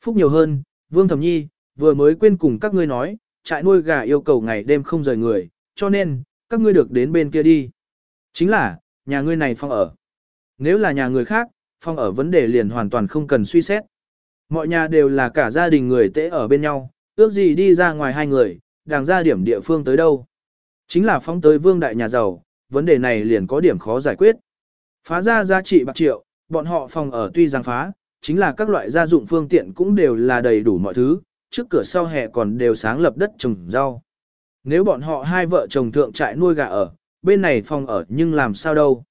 Phúc nhiều hơn, Vương Thẩm Nhi, vừa mới quên cùng các ngươi nói, trại nuôi gà yêu cầu ngày đêm không rời người, cho nên, các ngươi được đến bên kia đi. Chính là, nhà ngươi này phong ở. Nếu là nhà người khác, phong ở vấn đề liền hoàn toàn không cần suy xét. Mọi nhà đều là cả gia đình người tễ ở bên nhau, ước gì đi ra ngoài hai người, đàng ra điểm địa phương tới đâu. Chính là phong tới vương đại nhà giàu, vấn đề này liền có điểm khó giải quyết. Phá ra giá trị bạc triệu, bọn họ phòng ở tuy rằng phá, chính là các loại gia dụng phương tiện cũng đều là đầy đủ mọi thứ, trước cửa sau hè còn đều sáng lập đất trồng rau. Nếu bọn họ hai vợ chồng thượng trại nuôi gà ở, bên này phòng ở nhưng làm sao đâu.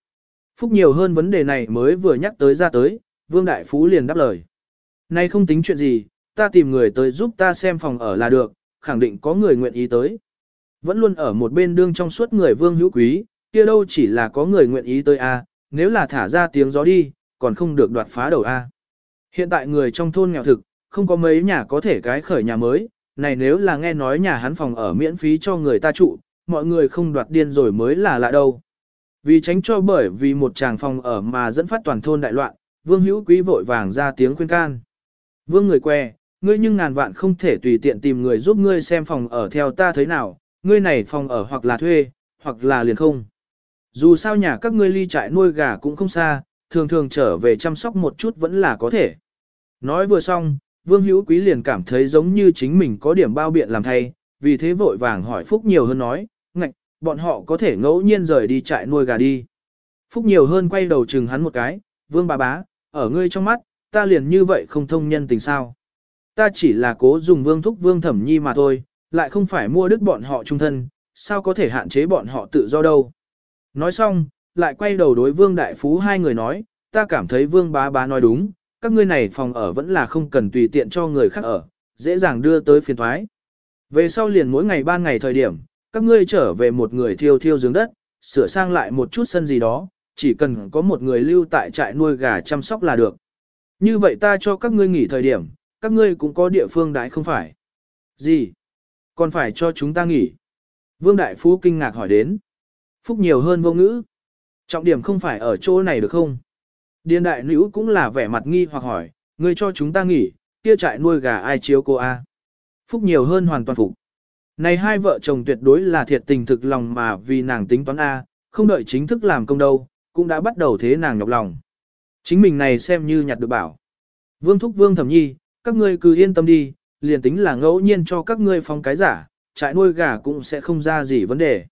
Phúc nhiều hơn vấn đề này mới vừa nhắc tới ra tới, Vương Đại Phú liền đáp lời. Nay không tính chuyện gì, ta tìm người tới giúp ta xem phòng ở là được, khẳng định có người nguyện ý tới. Vẫn luôn ở một bên đương trong suốt người Vương Hữu Quý, kia đâu chỉ là có người nguyện ý tới a, nếu là thả ra tiếng gió đi, còn không được đoạt phá đầu a. Hiện tại người trong thôn nghèo thực, không có mấy nhà có thể cái khởi nhà mới, này nếu là nghe nói nhà hắn phòng ở miễn phí cho người ta trụ, mọi người không đoạt điên rồi mới là lạ đâu. Vì tránh cho bởi vì một chàng phòng ở mà dẫn phát toàn thôn đại loạn, Vương Hữu Quý vội vàng ra tiếng khuyên can. Vương người que, ngươi nhưng ngàn vạn không thể tùy tiện tìm người giúp ngươi xem phòng ở theo ta thấy nào, ngươi này phòng ở hoặc là thuê, hoặc là liền không. Dù sao nhà các ngươi ly trại nuôi gà cũng không xa, thường thường trở về chăm sóc một chút vẫn là có thể. Nói vừa xong, Vương Hữu Quý liền cảm thấy giống như chính mình có điểm bao biện làm thay, vì thế vội vàng hỏi Phúc nhiều hơn nói, ngạch, bọn họ có thể ngẫu nhiên rời đi trại nuôi gà đi. Phúc nhiều hơn quay đầu chừng hắn một cái, Vương bà bá, ở ngươi trong mắt, ta liền như vậy không thông nhân tình sao. Ta chỉ là cố dùng Vương Thúc Vương Thẩm Nhi mà thôi, lại không phải mua đức bọn họ trung thân, sao có thể hạn chế bọn họ tự do đâu. Nói xong, lại quay đầu đối Vương Đại Phú hai người nói, ta cảm thấy Vương bá bá nói đúng, các ngươi này phòng ở vẫn là không cần tùy tiện cho người khác ở, dễ dàng đưa tới phiền thoái. Về sau liền mỗi ngày ban ngày thời điểm, các ngươi trở về một người thiêu thiêu giường đất, sửa sang lại một chút sân gì đó, chỉ cần có một người lưu tại trại nuôi gà chăm sóc là được. Như vậy ta cho các ngươi nghỉ thời điểm, các ngươi cũng có địa phương đãi không phải. Gì? Còn phải cho chúng ta nghỉ? Vương Đại Phú kinh ngạc hỏi đến. Phúc nhiều hơn vô ngữ. Trọng điểm không phải ở chỗ này được không? Điền đại nữ cũng là vẻ mặt nghi hoặc hỏi, ngươi cho chúng ta nghỉ, kia trại nuôi gà ai chiếu cô a? Phúc nhiều hơn hoàn toàn phục. Này hai vợ chồng tuyệt đối là thiệt tình thực lòng mà vì nàng tính toán A, không đợi chính thức làm công đâu, cũng đã bắt đầu thế nàng nhọc lòng. Chính mình này xem như nhặt được bảo. Vương Thúc Vương Thẩm Nhi, các ngươi cứ yên tâm đi, liền tính là ngẫu nhiên cho các ngươi phong cái giả, trại nuôi gà cũng sẽ không ra gì vấn đề.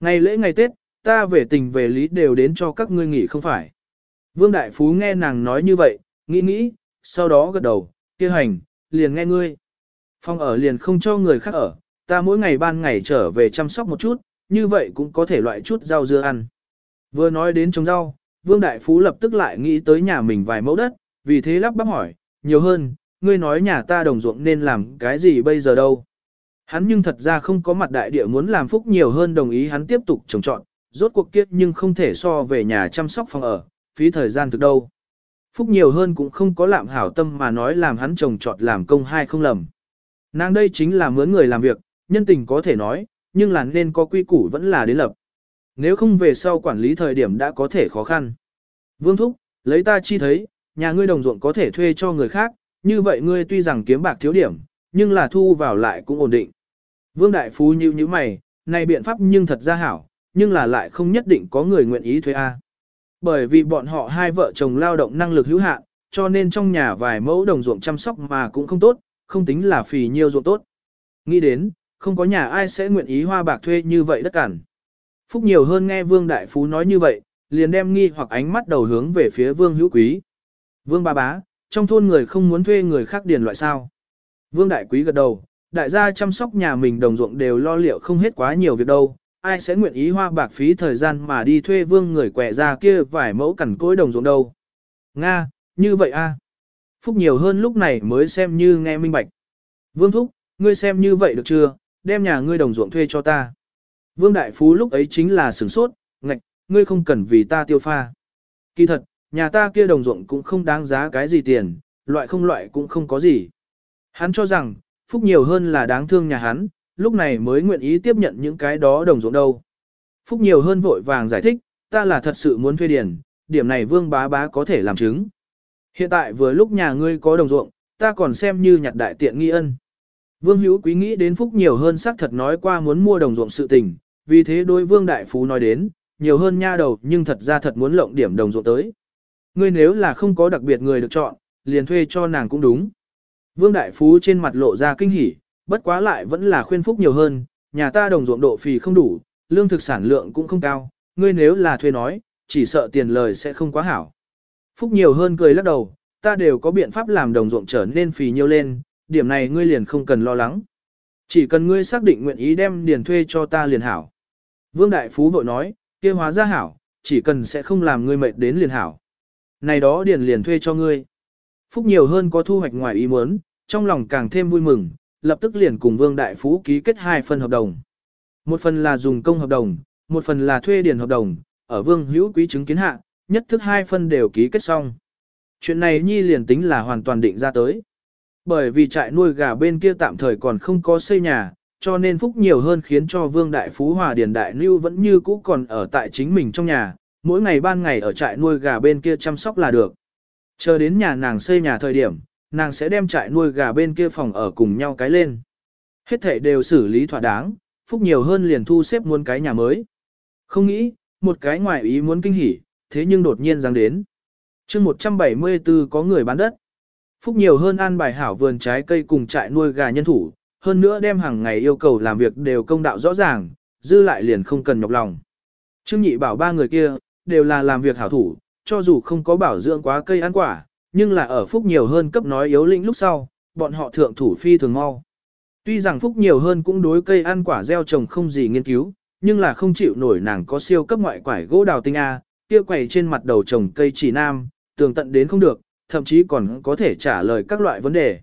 Ngày lễ ngày Tết, ta về tình về lý đều đến cho các ngươi nghỉ không phải. Vương Đại Phú nghe nàng nói như vậy, nghĩ nghĩ, sau đó gật đầu, kia hành, liền nghe ngươi. Phong ở liền không cho người khác ở, ta mỗi ngày ban ngày trở về chăm sóc một chút, như vậy cũng có thể loại chút rau dưa ăn. Vừa nói đến trồng rau, Vương Đại Phú lập tức lại nghĩ tới nhà mình vài mẫu đất, vì thế lắp bắp hỏi, nhiều hơn, ngươi nói nhà ta đồng ruộng nên làm cái gì bây giờ đâu. Hắn nhưng thật ra không có mặt đại địa muốn làm phúc nhiều hơn đồng ý hắn tiếp tục trồng trọn, rốt cuộc kiếp nhưng không thể so về nhà chăm sóc phòng ở, phí thời gian thực đâu. Phúc nhiều hơn cũng không có lạm hảo tâm mà nói làm hắn trồng trọt làm công hay không lầm. Nàng đây chính là mướn người làm việc, nhân tình có thể nói, nhưng là nên có quy củ vẫn là đến lập. Nếu không về sau quản lý thời điểm đã có thể khó khăn. Vương Thúc, lấy ta chi thấy, nhà ngươi đồng ruộng có thể thuê cho người khác, như vậy ngươi tuy rằng kiếm bạc thiếu điểm, nhưng là thu vào lại cũng ổn định. Vương Đại Phú như như mày, này biện pháp nhưng thật ra hảo, nhưng là lại không nhất định có người nguyện ý thuê A. Bởi vì bọn họ hai vợ chồng lao động năng lực hữu hạn, cho nên trong nhà vài mẫu đồng ruộng chăm sóc mà cũng không tốt, không tính là phì nhiêu ruộng tốt. Nghĩ đến, không có nhà ai sẽ nguyện ý hoa bạc thuê như vậy đất cản. Phúc nhiều hơn nghe Vương Đại Phú nói như vậy, liền đem nghi hoặc ánh mắt đầu hướng về phía Vương Hữu Quý. Vương ba bá, trong thôn người không muốn thuê người khác điền loại sao. Vương Đại Quý gật đầu, đại gia chăm sóc nhà mình đồng ruộng đều lo liệu không hết quá nhiều việc đâu, ai sẽ nguyện ý hoa bạc phí thời gian mà đi thuê vương người quẻ ra kia vài mẫu cằn cối đồng ruộng đâu. Nga, như vậy a. Phúc nhiều hơn lúc này mới xem như nghe minh bạch. Vương Thúc, ngươi xem như vậy được chưa, đem nhà ngươi đồng ruộng thuê cho ta. Vương Đại Phú lúc ấy chính là sửng sốt, ngạch, ngươi không cần vì ta tiêu pha. Kỳ thật, nhà ta kia đồng ruộng cũng không đáng giá cái gì tiền, loại không loại cũng không có gì. Hắn cho rằng, phúc nhiều hơn là đáng thương nhà hắn, lúc này mới nguyện ý tiếp nhận những cái đó đồng ruộng đâu. Phúc nhiều hơn vội vàng giải thích, ta là thật sự muốn thuê điền, điểm này vương bá bá có thể làm chứng. Hiện tại vừa lúc nhà ngươi có đồng ruộng, ta còn xem như nhặt đại tiện nghi ân. Vương Hữu Quý nghĩ đến Phúc nhiều hơn xác thật nói qua muốn mua đồng ruộng sự tình, vì thế đối Vương Đại Phú nói đến, nhiều hơn nha đầu nhưng thật ra thật muốn lộng điểm đồng ruộng tới. Ngươi nếu là không có đặc biệt người được chọn, liền thuê cho nàng cũng đúng. Vương Đại Phú trên mặt lộ ra kinh hỉ, bất quá lại vẫn là khuyên Phúc nhiều hơn, nhà ta đồng ruộng độ phì không đủ, lương thực sản lượng cũng không cao, ngươi nếu là thuê nói, chỉ sợ tiền lời sẽ không quá hảo. Phúc nhiều hơn cười lắc đầu, ta đều có biện pháp làm đồng ruộng trở nên phì nhiêu lên, điểm này ngươi liền không cần lo lắng. Chỉ cần ngươi xác định nguyện ý đem điền thuê cho ta liền hảo. Vương Đại Phú vội nói, kia hóa ra hảo, chỉ cần sẽ không làm ngươi mệt đến liền hảo. này đó điền liền thuê cho ngươi. Phúc nhiều hơn có thu hoạch ngoài ý muốn, trong lòng càng thêm vui mừng, lập tức liền cùng Vương Đại Phú ký kết hai phần hợp đồng. Một phần là dùng công hợp đồng, một phần là thuê điền hợp đồng, ở Vương Hữu Quý chứng kiến hạ, nhất thức hai phần đều ký kết xong. Chuyện này Nhi liền tính là hoàn toàn định ra tới. Bởi vì trại nuôi gà bên kia tạm thời còn không có xây nhà, cho nên Phúc nhiều hơn khiến cho Vương Đại Phú Hòa Điền Đại Lưu vẫn như cũ còn ở tại chính mình trong nhà, mỗi ngày ban ngày ở trại nuôi gà bên kia chăm sóc là được. Chờ đến nhà nàng xây nhà thời điểm, nàng sẽ đem trại nuôi gà bên kia phòng ở cùng nhau cái lên. Hết thể đều xử lý thỏa đáng, Phúc nhiều hơn liền thu xếp muốn cái nhà mới. Không nghĩ, một cái ngoài ý muốn kinh hỉ, thế nhưng đột nhiên dáng đến. chương 174 có người bán đất. Phúc nhiều hơn an bài hảo vườn trái cây cùng trại nuôi gà nhân thủ, hơn nữa đem hàng ngày yêu cầu làm việc đều công đạo rõ ràng, dư lại liền không cần nhọc lòng. Trương nhị bảo ba người kia, đều là làm việc hảo thủ, cho dù không có bảo dưỡng quá cây ăn quả, nhưng là ở phúc nhiều hơn cấp nói yếu lĩnh lúc sau, bọn họ thượng thủ phi thường mau. Tuy rằng phúc nhiều hơn cũng đối cây ăn quả gieo trồng không gì nghiên cứu, nhưng là không chịu nổi nàng có siêu cấp ngoại quải gỗ đào tinh A, kia quẩy trên mặt đầu trồng cây chỉ nam, tường tận đến không được, thậm chí còn có thể trả lời các loại vấn đề.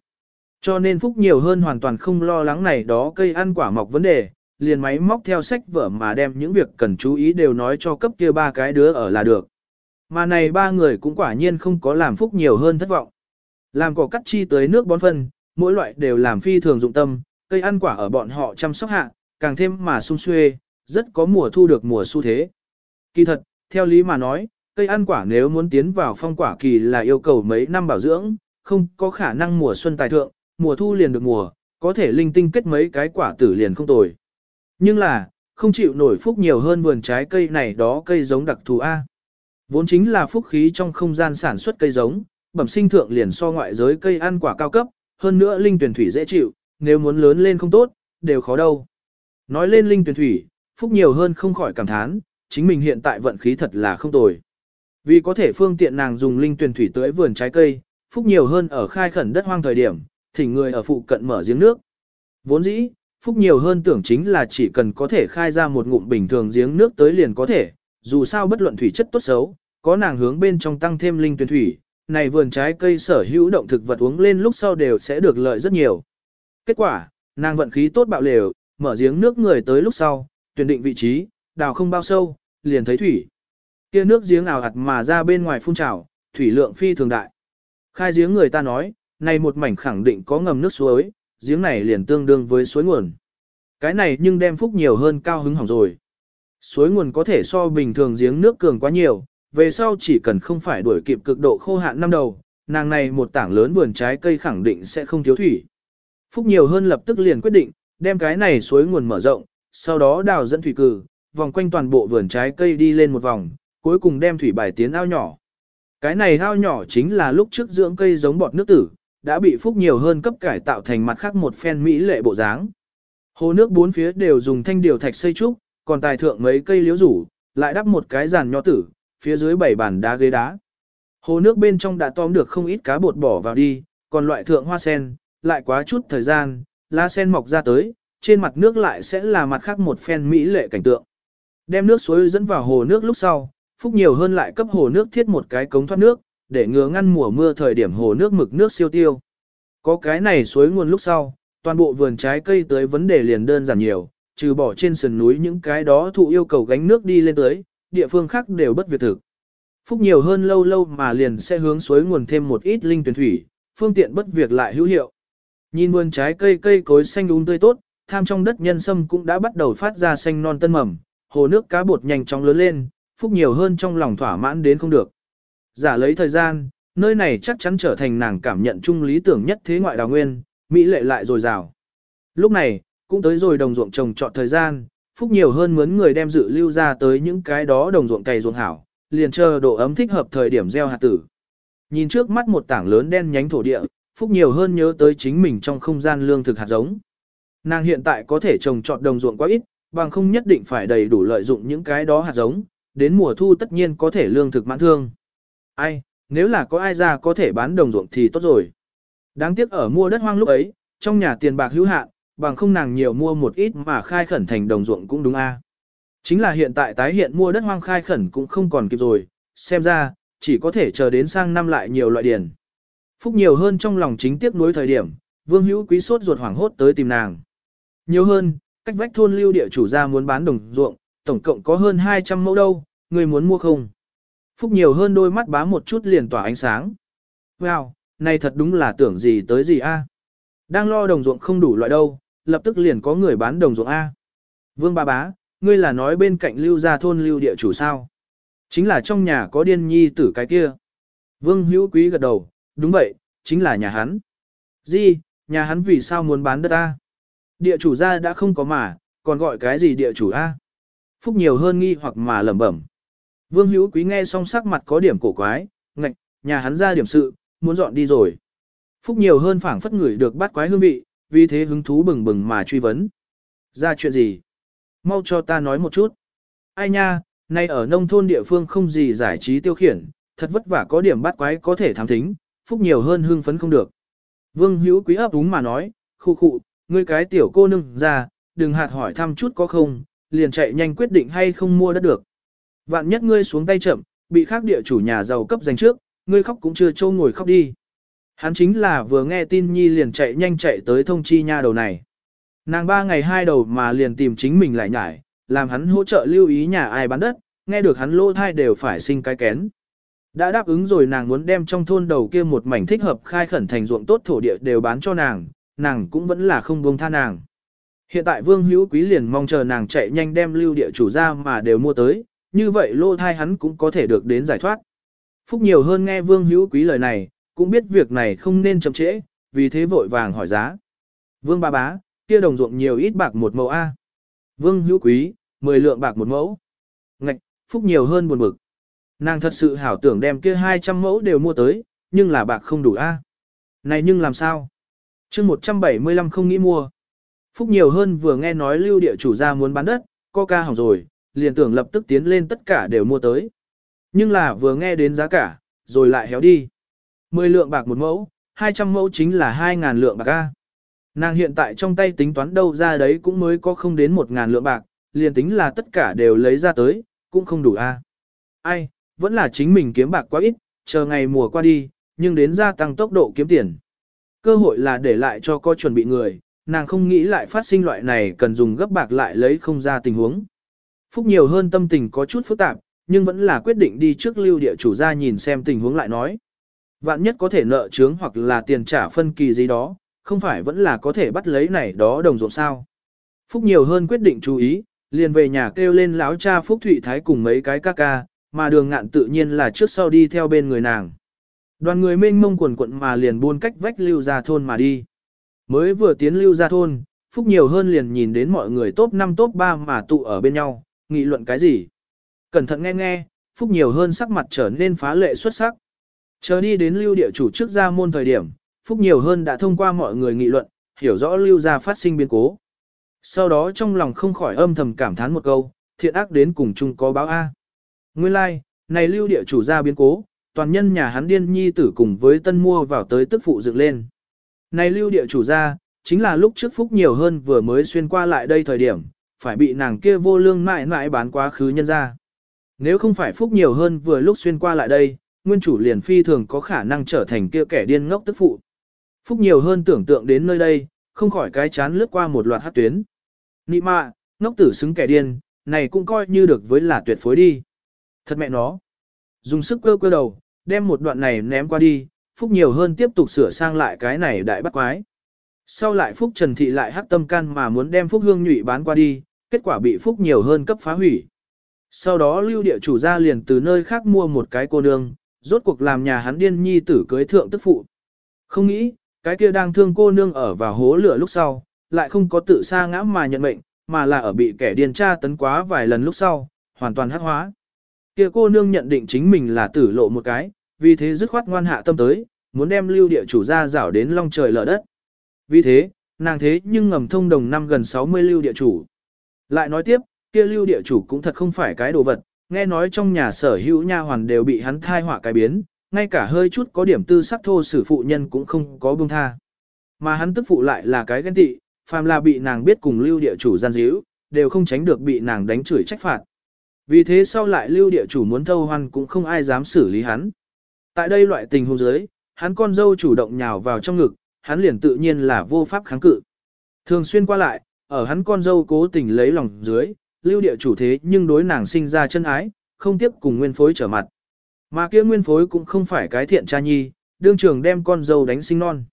Cho nên phúc nhiều hơn hoàn toàn không lo lắng này đó cây ăn quả mọc vấn đề, liền máy móc theo sách vở mà đem những việc cần chú ý đều nói cho cấp kia ba cái đứa ở là được. Mà này ba người cũng quả nhiên không có làm phúc nhiều hơn thất vọng. Làm cỏ cắt chi tới nước bón phân, mỗi loại đều làm phi thường dụng tâm, cây ăn quả ở bọn họ chăm sóc hạ, càng thêm mà sung xuê, rất có mùa thu được mùa xu thế. Kỳ thật, theo lý mà nói, cây ăn quả nếu muốn tiến vào phong quả kỳ là yêu cầu mấy năm bảo dưỡng, không có khả năng mùa xuân tài thượng, mùa thu liền được mùa, có thể linh tinh kết mấy cái quả tử liền không tồi. Nhưng là, không chịu nổi phúc nhiều hơn vườn trái cây này đó cây giống đặc thù A. Vốn chính là phúc khí trong không gian sản xuất cây giống, bẩm sinh thượng liền so ngoại giới cây ăn quả cao cấp, hơn nữa linh tuyển thủy dễ chịu, nếu muốn lớn lên không tốt, đều khó đâu. Nói lên linh tuyển thủy, phúc nhiều hơn không khỏi cảm thán, chính mình hiện tại vận khí thật là không tồi. Vì có thể phương tiện nàng dùng linh tuyển thủy tưới vườn trái cây, phúc nhiều hơn ở khai khẩn đất hoang thời điểm, thỉnh người ở phụ cận mở giếng nước. Vốn dĩ, phúc nhiều hơn tưởng chính là chỉ cần có thể khai ra một ngụm bình thường giếng nước tới liền có thể, dù sao bất luận thủy chất tốt xấu, có nàng hướng bên trong tăng thêm linh tuyển thủy, này vườn trái cây sở hữu động thực vật uống lên lúc sau đều sẽ được lợi rất nhiều. Kết quả, nàng vận khí tốt bạo lều, mở giếng nước người tới lúc sau, tuyển định vị trí, đào không bao sâu, liền thấy thủy. Kia nước giếng ảo ạt mà ra bên ngoài phun trào, thủy lượng phi thường đại. Khai giếng người ta nói, này một mảnh khẳng định có ngầm nước suối, giếng này liền tương đương với suối nguồn. Cái này nhưng đem phúc nhiều hơn cao hứng hỏng rồi. Suối nguồn có thể so bình thường giếng nước cường quá nhiều, về sau chỉ cần không phải đuổi kịp cực độ khô hạn năm đầu, nàng này một tảng lớn vườn trái cây khẳng định sẽ không thiếu thủy. Phúc nhiều hơn lập tức liền quyết định, đem cái này suối nguồn mở rộng, sau đó đào dẫn thủy cử, vòng quanh toàn bộ vườn trái cây đi lên một vòng, cuối cùng đem thủy bài tiến ao nhỏ. Cái này ao nhỏ chính là lúc trước dưỡng cây giống bọt nước tử, đã bị phúc nhiều hơn cấp cải tạo thành mặt khác một phen mỹ lệ bộ dáng. Hồ nước bốn phía đều dùng thanh điều thạch xây trúc, còn tài thượng mấy cây liễu rủ, lại đắp một cái giàn nho tử, phía dưới bảy bàn đá ghế đá. Hồ nước bên trong đã tóm được không ít cá bột bỏ vào đi, còn loại thượng hoa sen, lại quá chút thời gian, lá sen mọc ra tới, trên mặt nước lại sẽ là mặt khác một phen mỹ lệ cảnh tượng. Đem nước suối dẫn vào hồ nước lúc sau, Phúc nhiều hơn lại cấp hồ nước thiết một cái cống thoát nước, để ngừa ngăn mùa mưa thời điểm hồ nước mực nước siêu tiêu. Có cái này suối nguồn lúc sau, toàn bộ vườn trái cây tới vấn đề liền đơn giản nhiều, trừ bỏ trên sườn núi những cái đó thụ yêu cầu gánh nước đi lên tới, địa phương khác đều bất việc thực. Phúc nhiều hơn lâu lâu mà liền sẽ hướng suối nguồn thêm một ít linh tuyển thủy, phương tiện bất việc lại hữu hiệu. Nhìn vườn trái cây cây cối xanh đúng tươi tốt, tham trong đất nhân sâm cũng đã bắt đầu phát ra xanh non tân mầm, hồ nước cá bột nhanh chóng lớn lên, phúc nhiều hơn trong lòng thỏa mãn đến không được. Giả lấy thời gian, nơi này chắc chắn trở thành nàng cảm nhận chung lý tưởng nhất thế ngoại đào nguyên, mỹ lệ lại dồi dào. Lúc này, cũng tới rồi đồng ruộng trồng trọt thời gian, phúc nhiều hơn mướn người đem dự lưu ra tới những cái đó đồng ruộng cày ruộng hảo, liền chờ độ ấm thích hợp thời điểm gieo hạt tử. Nhìn trước mắt một tảng lớn đen nhánh thổ địa, phúc nhiều hơn nhớ tới chính mình trong không gian lương thực hạt giống. Nàng hiện tại có thể trồng trọt đồng ruộng quá ít, bằng không nhất định phải đầy đủ lợi dụng những cái đó hạt giống, đến mùa thu tất nhiên có thể lương thực mãn thương. Ai, nếu là có ai ra có thể bán đồng ruộng thì tốt rồi. Đáng tiếc ở mua đất hoang lúc ấy, trong nhà tiền bạc hữu hạn, bằng không nàng nhiều mua một ít mà khai khẩn thành đồng ruộng cũng đúng a. Chính là hiện tại tái hiện mua đất hoang khai khẩn cũng không còn kịp rồi, xem ra, chỉ có thể chờ đến sang năm lại nhiều loại điền. Phúc nhiều hơn trong lòng chính tiếc nuối thời điểm, Vương Hữu Quý sốt ruột hoảng hốt tới tìm nàng. Nhiều hơn, cách vách thôn lưu địa chủ ra muốn bán đồng ruộng, tổng cộng có hơn 200 mẫu đâu, người muốn mua không? Phúc nhiều hơn đôi mắt bá một chút liền tỏa ánh sáng. Wow, này thật đúng là tưởng gì tới gì a? Đang lo đồng ruộng không đủ loại đâu, lập tức liền có người bán đồng ruộng A. Vương ba bá, ngươi là nói bên cạnh lưu gia thôn lưu địa chủ sao? Chính là trong nhà có điên nhi tử cái kia. Vương hữu quý gật đầu, đúng vậy, chính là nhà hắn. Gì, nhà hắn vì sao muốn bán đất A? Địa chủ gia đã không có mà, còn gọi cái gì địa chủ A? Phúc nhiều hơn nghi hoặc mà lẩm bẩm. Vương hữu quý nghe xong sắc mặt có điểm cổ quái, ngạch, nhà hắn ra điểm sự, muốn dọn đi rồi. Phúc nhiều hơn phảng phất người được bắt quái hương vị, vì thế hứng thú bừng bừng mà truy vấn. Ra chuyện gì? Mau cho ta nói một chút. Ai nha, nay ở nông thôn địa phương không gì giải trí tiêu khiển, thật vất vả có điểm bắt quái có thể thám thính, phúc nhiều hơn hương phấn không được. Vương hữu quý ấp đúng mà nói, khu khụ, ngươi cái tiểu cô nương ra, đừng hạt hỏi thăm chút có không, liền chạy nhanh quyết định hay không mua đất được. Vạn nhất ngươi xuống tay chậm, bị khác địa chủ nhà giàu cấp giành trước, ngươi khóc cũng chưa trâu ngồi khóc đi. Hắn chính là vừa nghe tin Nhi liền chạy nhanh chạy tới thông chi nha đầu này. Nàng ba ngày hai đầu mà liền tìm chính mình lại nhải, làm hắn hỗ trợ lưu ý nhà ai bán đất, nghe được hắn lô thai đều phải sinh cái kén. Đã đáp ứng rồi nàng muốn đem trong thôn đầu kia một mảnh thích hợp khai khẩn thành ruộng tốt thổ địa đều bán cho nàng, nàng cũng vẫn là không buông tha nàng. Hiện tại Vương Hữu Quý liền mong chờ nàng chạy nhanh đem lưu địa chủ ra mà đều mua tới, như vậy lô thai hắn cũng có thể được đến giải thoát. Phúc nhiều hơn nghe Vương Hữu Quý lời này, cũng biết việc này không nên chậm trễ, vì thế vội vàng hỏi giá. Vương ba bá, kia đồng ruộng nhiều ít bạc một mẫu A. Vương hữu quý, 10 lượng bạc một mẫu. Ngạch, phúc nhiều hơn buồn bực. Nàng thật sự hảo tưởng đem kia 200 mẫu đều mua tới, nhưng là bạc không đủ A. Này nhưng làm sao? chương 175 không nghĩ mua. Phúc nhiều hơn vừa nghe nói lưu địa chủ gia muốn bán đất, ca hỏng rồi, liền tưởng lập tức tiến lên tất cả đều mua tới. Nhưng là vừa nghe đến giá cả, rồi lại héo đi. 10 lượng bạc một mẫu, 200 mẫu chính là 2.000 lượng bạc A. Nàng hiện tại trong tay tính toán đâu ra đấy cũng mới có không đến 1.000 lượng bạc, liền tính là tất cả đều lấy ra tới, cũng không đủ A. Ai, vẫn là chính mình kiếm bạc quá ít, chờ ngày mùa qua đi, nhưng đến gia tăng tốc độ kiếm tiền. Cơ hội là để lại cho có chuẩn bị người, nàng không nghĩ lại phát sinh loại này cần dùng gấp bạc lại lấy không ra tình huống. Phúc nhiều hơn tâm tình có chút phức tạp, nhưng vẫn là quyết định đi trước lưu địa chủ ra nhìn xem tình huống lại nói. Vạn nhất có thể nợ trướng hoặc là tiền trả phân kỳ gì đó, không phải vẫn là có thể bắt lấy này đó đồng ruộng sao. Phúc nhiều hơn quyết định chú ý, liền về nhà kêu lên lão cha Phúc Thụy Thái cùng mấy cái ca ca, mà đường ngạn tự nhiên là trước sau đi theo bên người nàng. Đoàn người mênh mông quần quận mà liền buôn cách vách lưu ra thôn mà đi. Mới vừa tiến lưu ra thôn, Phúc nhiều hơn liền nhìn đến mọi người top 5 top 3 mà tụ ở bên nhau, nghị luận cái gì. Cẩn thận nghe nghe, Phúc nhiều hơn sắc mặt trở nên phá lệ xuất sắc. Chờ đi đến lưu địa chủ trước ra môn thời điểm, Phúc nhiều hơn đã thông qua mọi người nghị luận, hiểu rõ lưu ra phát sinh biến cố. Sau đó trong lòng không khỏi âm thầm cảm thán một câu, thiện ác đến cùng chung có báo A. Nguyên lai, like, này lưu địa chủ ra biến cố, toàn nhân nhà hắn điên nhi tử cùng với tân mua vào tới tức phụ dựng lên. Này lưu địa chủ ra, chính là lúc trước Phúc nhiều hơn vừa mới xuyên qua lại đây thời điểm, phải bị nàng kia vô lương mãi mãi bán quá khứ nhân ra. Nếu không phải Phúc nhiều hơn vừa lúc xuyên qua lại đây, nguyên chủ liền phi thường có khả năng trở thành kia kẻ điên ngốc tức phụ. Phúc nhiều hơn tưởng tượng đến nơi đây, không khỏi cái chán lướt qua một loạt hát tuyến. Nị mạ, ngốc tử xứng kẻ điên, này cũng coi như được với là tuyệt phối đi. Thật mẹ nó. Dùng sức cơ cơ đầu, đem một đoạn này ném qua đi, Phúc nhiều hơn tiếp tục sửa sang lại cái này đại bắt quái. Sau lại Phúc Trần Thị lại hát tâm can mà muốn đem Phúc Hương nhụy bán qua đi, kết quả bị Phúc nhiều hơn cấp phá hủy. Sau đó lưu địa chủ ra liền từ nơi khác mua một cái cô nương, rốt cuộc làm nhà hắn điên nhi tử cưới thượng tức phụ. Không nghĩ, cái kia đang thương cô nương ở vào hố lửa lúc sau, lại không có tự sa ngã mà nhận mệnh, mà là ở bị kẻ điên tra tấn quá vài lần lúc sau, hoàn toàn hắc hóa. Kia cô nương nhận định chính mình là tử lộ một cái, vì thế dứt khoát ngoan hạ tâm tới, muốn đem lưu địa chủ ra rảo đến long trời lở đất. Vì thế, nàng thế nhưng ngầm thông đồng năm gần 60 lưu địa chủ. Lại nói tiếp, kia lưu địa chủ cũng thật không phải cái đồ vật, nghe nói trong nhà sở hữu nha hoàn đều bị hắn thai họa cái biến, ngay cả hơi chút có điểm tư sắc thô sử phụ nhân cũng không có buông tha. Mà hắn tức phụ lại là cái ghen tị, phàm là bị nàng biết cùng lưu địa chủ gian díu, đều không tránh được bị nàng đánh chửi trách phạt. Vì thế sau lại lưu địa chủ muốn thâu hoan cũng không ai dám xử lý hắn. Tại đây loại tình huống dưới, hắn con dâu chủ động nhào vào trong ngực, hắn liền tự nhiên là vô pháp kháng cự. Thường xuyên qua lại, ở hắn con dâu cố tình lấy lòng dưới, lưu địa chủ thế nhưng đối nàng sinh ra chân ái, không tiếp cùng nguyên phối trở mặt. Mà kia nguyên phối cũng không phải cái thiện cha nhi, đương trường đem con dâu đánh sinh non.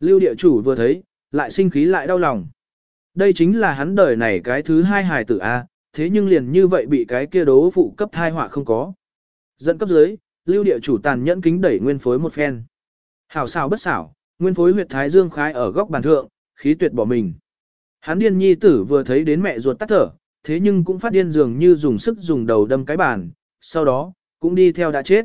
Lưu địa chủ vừa thấy, lại sinh khí lại đau lòng. Đây chính là hắn đời này cái thứ hai hài tử A, thế nhưng liền như vậy bị cái kia đố phụ cấp thai họa không có. Dẫn cấp dưới, lưu địa chủ tàn nhẫn kính đẩy nguyên phối một phen. Hảo xảo bất xảo, nguyên phối huyệt thái dương khai ở góc bàn thượng, khí tuyệt bỏ mình. Hắn điên nhi tử vừa thấy đến mẹ ruột tắt thở, thế nhưng cũng phát điên dường như dùng sức dùng đầu đâm cái bàn, sau đó, cũng đi theo đã chết.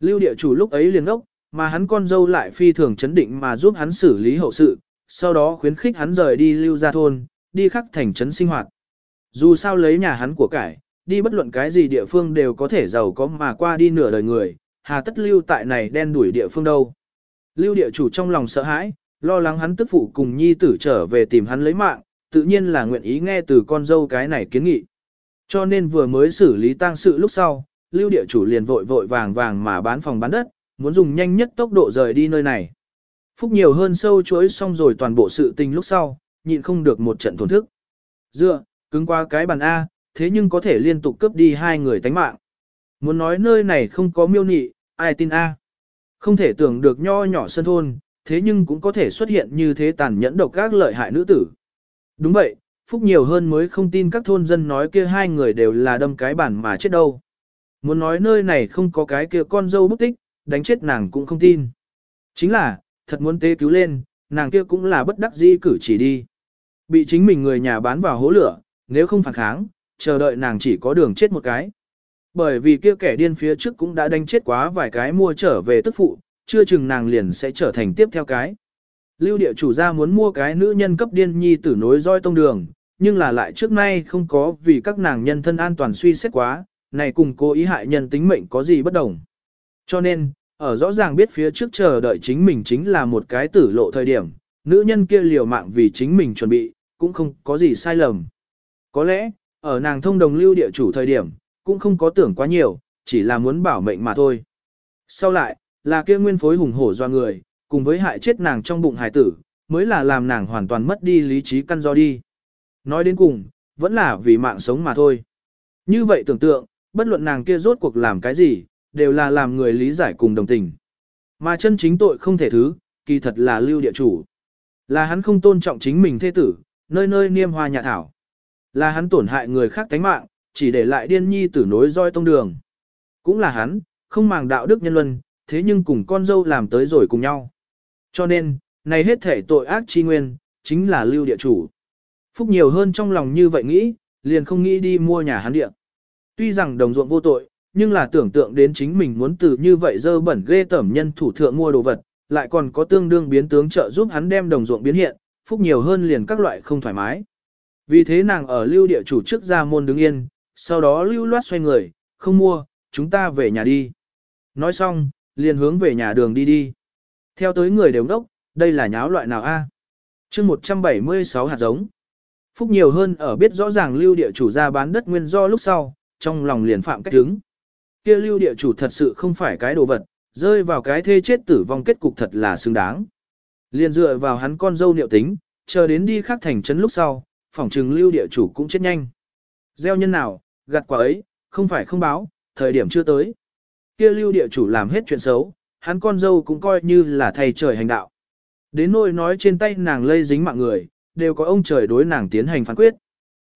Lưu địa chủ lúc ấy liền ốc, mà hắn con dâu lại phi thường chấn định mà giúp hắn xử lý hậu sự, sau đó khuyến khích hắn rời đi lưu ra thôn, đi khắc thành trấn sinh hoạt. Dù sao lấy nhà hắn của cải, đi bất luận cái gì địa phương đều có thể giàu có mà qua đi nửa đời người, hà tất lưu tại này đen đuổi địa phương đâu. Lưu địa chủ trong lòng sợ hãi, lo lắng hắn tức phụ cùng nhi tử trở về tìm hắn lấy mạng, tự nhiên là nguyện ý nghe từ con dâu cái này kiến nghị. Cho nên vừa mới xử lý tang sự lúc sau, lưu địa chủ liền vội vội vàng vàng mà bán phòng bán đất, muốn dùng nhanh nhất tốc độ rời đi nơi này. Phúc nhiều hơn sâu chuối xong rồi toàn bộ sự tình lúc sau, nhịn không được một trận thổn thức. Dựa, cứng qua cái bàn A, thế nhưng có thể liên tục cướp đi hai người tánh mạng. Muốn nói nơi này không có miêu nị, ai tin A. Không thể tưởng được nho nhỏ sân thôn, thế nhưng cũng có thể xuất hiện như thế tàn nhẫn độc các lợi hại nữ tử. Đúng vậy, Phúc nhiều hơn mới không tin các thôn dân nói kia hai người đều là đâm cái bản mà chết đâu. Muốn nói nơi này không có cái kia con dâu bức tích, đánh chết nàng cũng không tin. Chính là, thật muốn tế cứu lên, nàng kia cũng là bất đắc dĩ cử chỉ đi. Bị chính mình người nhà bán vào hố lửa, nếu không phản kháng, chờ đợi nàng chỉ có đường chết một cái. Bởi vì kia kẻ điên phía trước cũng đã đánh chết quá vài cái mua trở về tức phụ, chưa chừng nàng liền sẽ trở thành tiếp theo cái. Lưu địa chủ gia muốn mua cái nữ nhân cấp điên nhi tử nối roi tông đường, nhưng là lại trước nay không có vì các nàng nhân thân an toàn suy xét quá, này cùng cố ý hại nhân tính mệnh có gì bất đồng. Cho nên, ở rõ ràng biết phía trước chờ đợi chính mình chính là một cái tử lộ thời điểm, nữ nhân kia liều mạng vì chính mình chuẩn bị, cũng không có gì sai lầm. Có lẽ, ở nàng thông đồng lưu địa chủ thời điểm, cũng không có tưởng quá nhiều, chỉ là muốn bảo mệnh mà thôi. Sau lại, là kia nguyên phối hùng hổ do người, cùng với hại chết nàng trong bụng hải tử, mới là làm nàng hoàn toàn mất đi lý trí căn do đi. Nói đến cùng, vẫn là vì mạng sống mà thôi. Như vậy tưởng tượng, bất luận nàng kia rốt cuộc làm cái gì, đều là làm người lý giải cùng đồng tình. Mà chân chính tội không thể thứ, kỳ thật là lưu địa chủ. Là hắn không tôn trọng chính mình thế tử, nơi nơi niêm hoa nhà thảo. Là hắn tổn hại người khác tánh mạng, chỉ để lại điên nhi tử nối roi tông đường. Cũng là hắn, không màng đạo đức nhân luân, thế nhưng cùng con dâu làm tới rồi cùng nhau. Cho nên, này hết thể tội ác chi nguyên, chính là lưu địa chủ. Phúc nhiều hơn trong lòng như vậy nghĩ, liền không nghĩ đi mua nhà hắn địa. Tuy rằng đồng ruộng vô tội, nhưng là tưởng tượng đến chính mình muốn từ như vậy dơ bẩn ghê tẩm nhân thủ thượng mua đồ vật, lại còn có tương đương biến tướng trợ giúp hắn đem đồng ruộng biến hiện, phúc nhiều hơn liền các loại không thoải mái. Vì thế nàng ở lưu địa chủ trước ra môn đứng yên, sau đó lưu loát xoay người, không mua, chúng ta về nhà đi. Nói xong, liền hướng về nhà đường đi đi. Theo tới người đều đốc, đây là nháo loại nào a? À? chương 176 hạt giống. Phúc nhiều hơn ở biết rõ ràng lưu địa chủ ra bán đất nguyên do lúc sau, trong lòng liền phạm cách đứng. Kia lưu địa chủ thật sự không phải cái đồ vật, rơi vào cái thê chết tử vong kết cục thật là xứng đáng. Liền dựa vào hắn con dâu niệu tính, chờ đến đi khắc thành trấn lúc sau, phỏng trừng lưu địa chủ cũng chết nhanh. Gieo nhân nào, gặt quả ấy, không phải không báo, thời điểm chưa tới. Kia lưu địa chủ làm hết chuyện xấu, hắn con dâu cũng coi như là thầy trời hành đạo. Đến nỗi nói trên tay nàng lây dính mạng người, đều có ông trời đối nàng tiến hành phán quyết.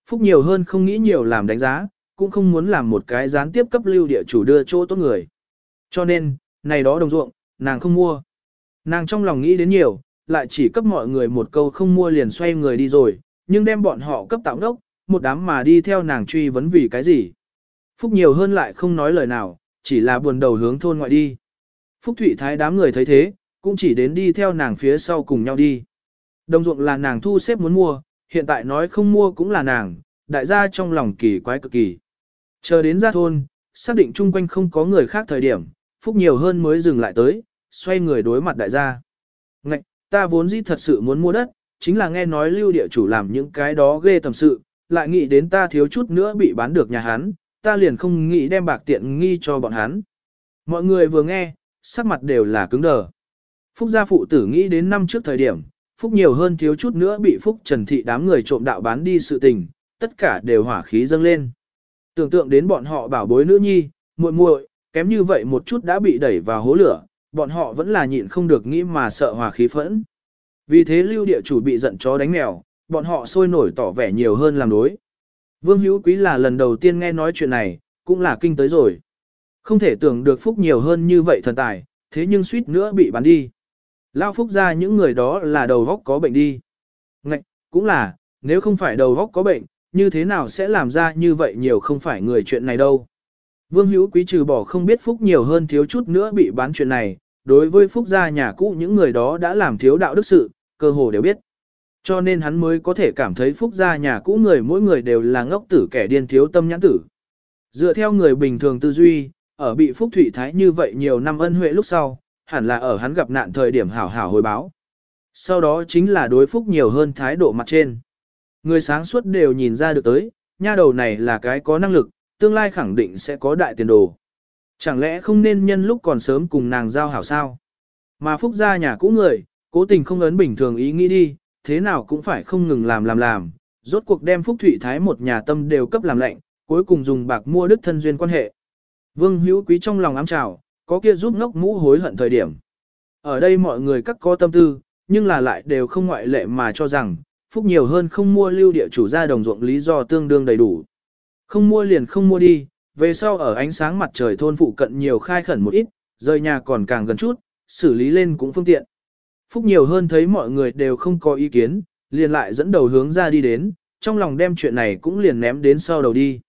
Phúc nhiều hơn không nghĩ nhiều làm đánh giá, cũng không muốn làm một cái gián tiếp cấp lưu địa chủ đưa chỗ tốt người. Cho nên, này đó đồng ruộng, nàng không mua. Nàng trong lòng nghĩ đến nhiều, lại chỉ cấp mọi người một câu không mua liền xoay người đi rồi, nhưng đem bọn họ cấp tạo đốc, một đám mà đi theo nàng truy vấn vì cái gì. Phúc nhiều hơn lại không nói lời nào, chỉ là buồn đầu hướng thôn ngoại đi. Phúc Thụy Thái đám người thấy thế, cũng chỉ đến đi theo nàng phía sau cùng nhau đi. Đồng ruộng là nàng thu xếp muốn mua, hiện tại nói không mua cũng là nàng, đại gia trong lòng kỳ quái cực kỳ. Chờ đến ra thôn, xác định chung quanh không có người khác thời điểm, Phúc nhiều hơn mới dừng lại tới, xoay người đối mặt đại gia. Ngạch, ta vốn dĩ thật sự muốn mua đất, chính là nghe nói lưu địa chủ làm những cái đó ghê tầm sự, lại nghĩ đến ta thiếu chút nữa bị bán được nhà hắn, ta liền không nghĩ đem bạc tiện nghi cho bọn hắn. Mọi người vừa nghe, sắc mặt đều là cứng đờ. Phúc gia phụ tử nghĩ đến năm trước thời điểm, Phúc nhiều hơn thiếu chút nữa bị Phúc Trần Thị đám người trộm đạo bán đi sự tình, tất cả đều hỏa khí dâng lên. Tưởng tượng đến bọn họ bảo bối nữ nhi, muội muội, kém như vậy một chút đã bị đẩy vào hố lửa, bọn họ vẫn là nhịn không được nghĩ mà sợ hỏa khí phẫn. Vì thế lưu địa chủ bị giận chó đánh mèo, bọn họ sôi nổi tỏ vẻ nhiều hơn làm đối. Vương Hữu Quý là lần đầu tiên nghe nói chuyện này, cũng là kinh tới rồi. Không thể tưởng được Phúc nhiều hơn như vậy thần tài, thế nhưng suýt nữa bị bán đi. Lao Phúc ra những người đó là đầu góc có bệnh đi. Ngạch, cũng là, nếu không phải đầu góc có bệnh, như thế nào sẽ làm ra như vậy nhiều không phải người chuyện này đâu. Vương Hữu Quý trừ bỏ không biết Phúc nhiều hơn thiếu chút nữa bị bán chuyện này, đối với Phúc gia nhà cũ những người đó đã làm thiếu đạo đức sự, cơ hồ đều biết. Cho nên hắn mới có thể cảm thấy Phúc gia nhà cũ người mỗi người đều là ngốc tử kẻ điên thiếu tâm nhãn tử. Dựa theo người bình thường tư duy, ở bị Phúc Thụy Thái như vậy nhiều năm ân huệ lúc sau, hẳn là ở hắn gặp nạn thời điểm hảo hảo hồi báo. Sau đó chính là đối Phúc nhiều hơn thái độ mặt trên. Người sáng suốt đều nhìn ra được tới, nha đầu này là cái có năng lực, tương lai khẳng định sẽ có đại tiền đồ. Chẳng lẽ không nên nhân lúc còn sớm cùng nàng giao hảo sao? Mà Phúc gia nhà cũ người, cố tình không ấn bình thường ý nghĩ đi, thế nào cũng phải không ngừng làm làm làm, rốt cuộc đem Phúc Thụy Thái một nhà tâm đều cấp làm lệnh, cuối cùng dùng bạc mua đức thân duyên quan hệ. Vương hữu quý trong lòng ám trào, có kia giúp ngốc mũ hối hận thời điểm. Ở đây mọi người các có tâm tư, nhưng là lại đều không ngoại lệ mà cho rằng, Phúc nhiều hơn không mua lưu địa chủ ra đồng ruộng lý do tương đương đầy đủ. Không mua liền không mua đi, về sau ở ánh sáng mặt trời thôn phụ cận nhiều khai khẩn một ít, rời nhà còn càng gần chút, xử lý lên cũng phương tiện. Phúc nhiều hơn thấy mọi người đều không có ý kiến, liền lại dẫn đầu hướng ra đi đến, trong lòng đem chuyện này cũng liền ném đến sau đầu đi.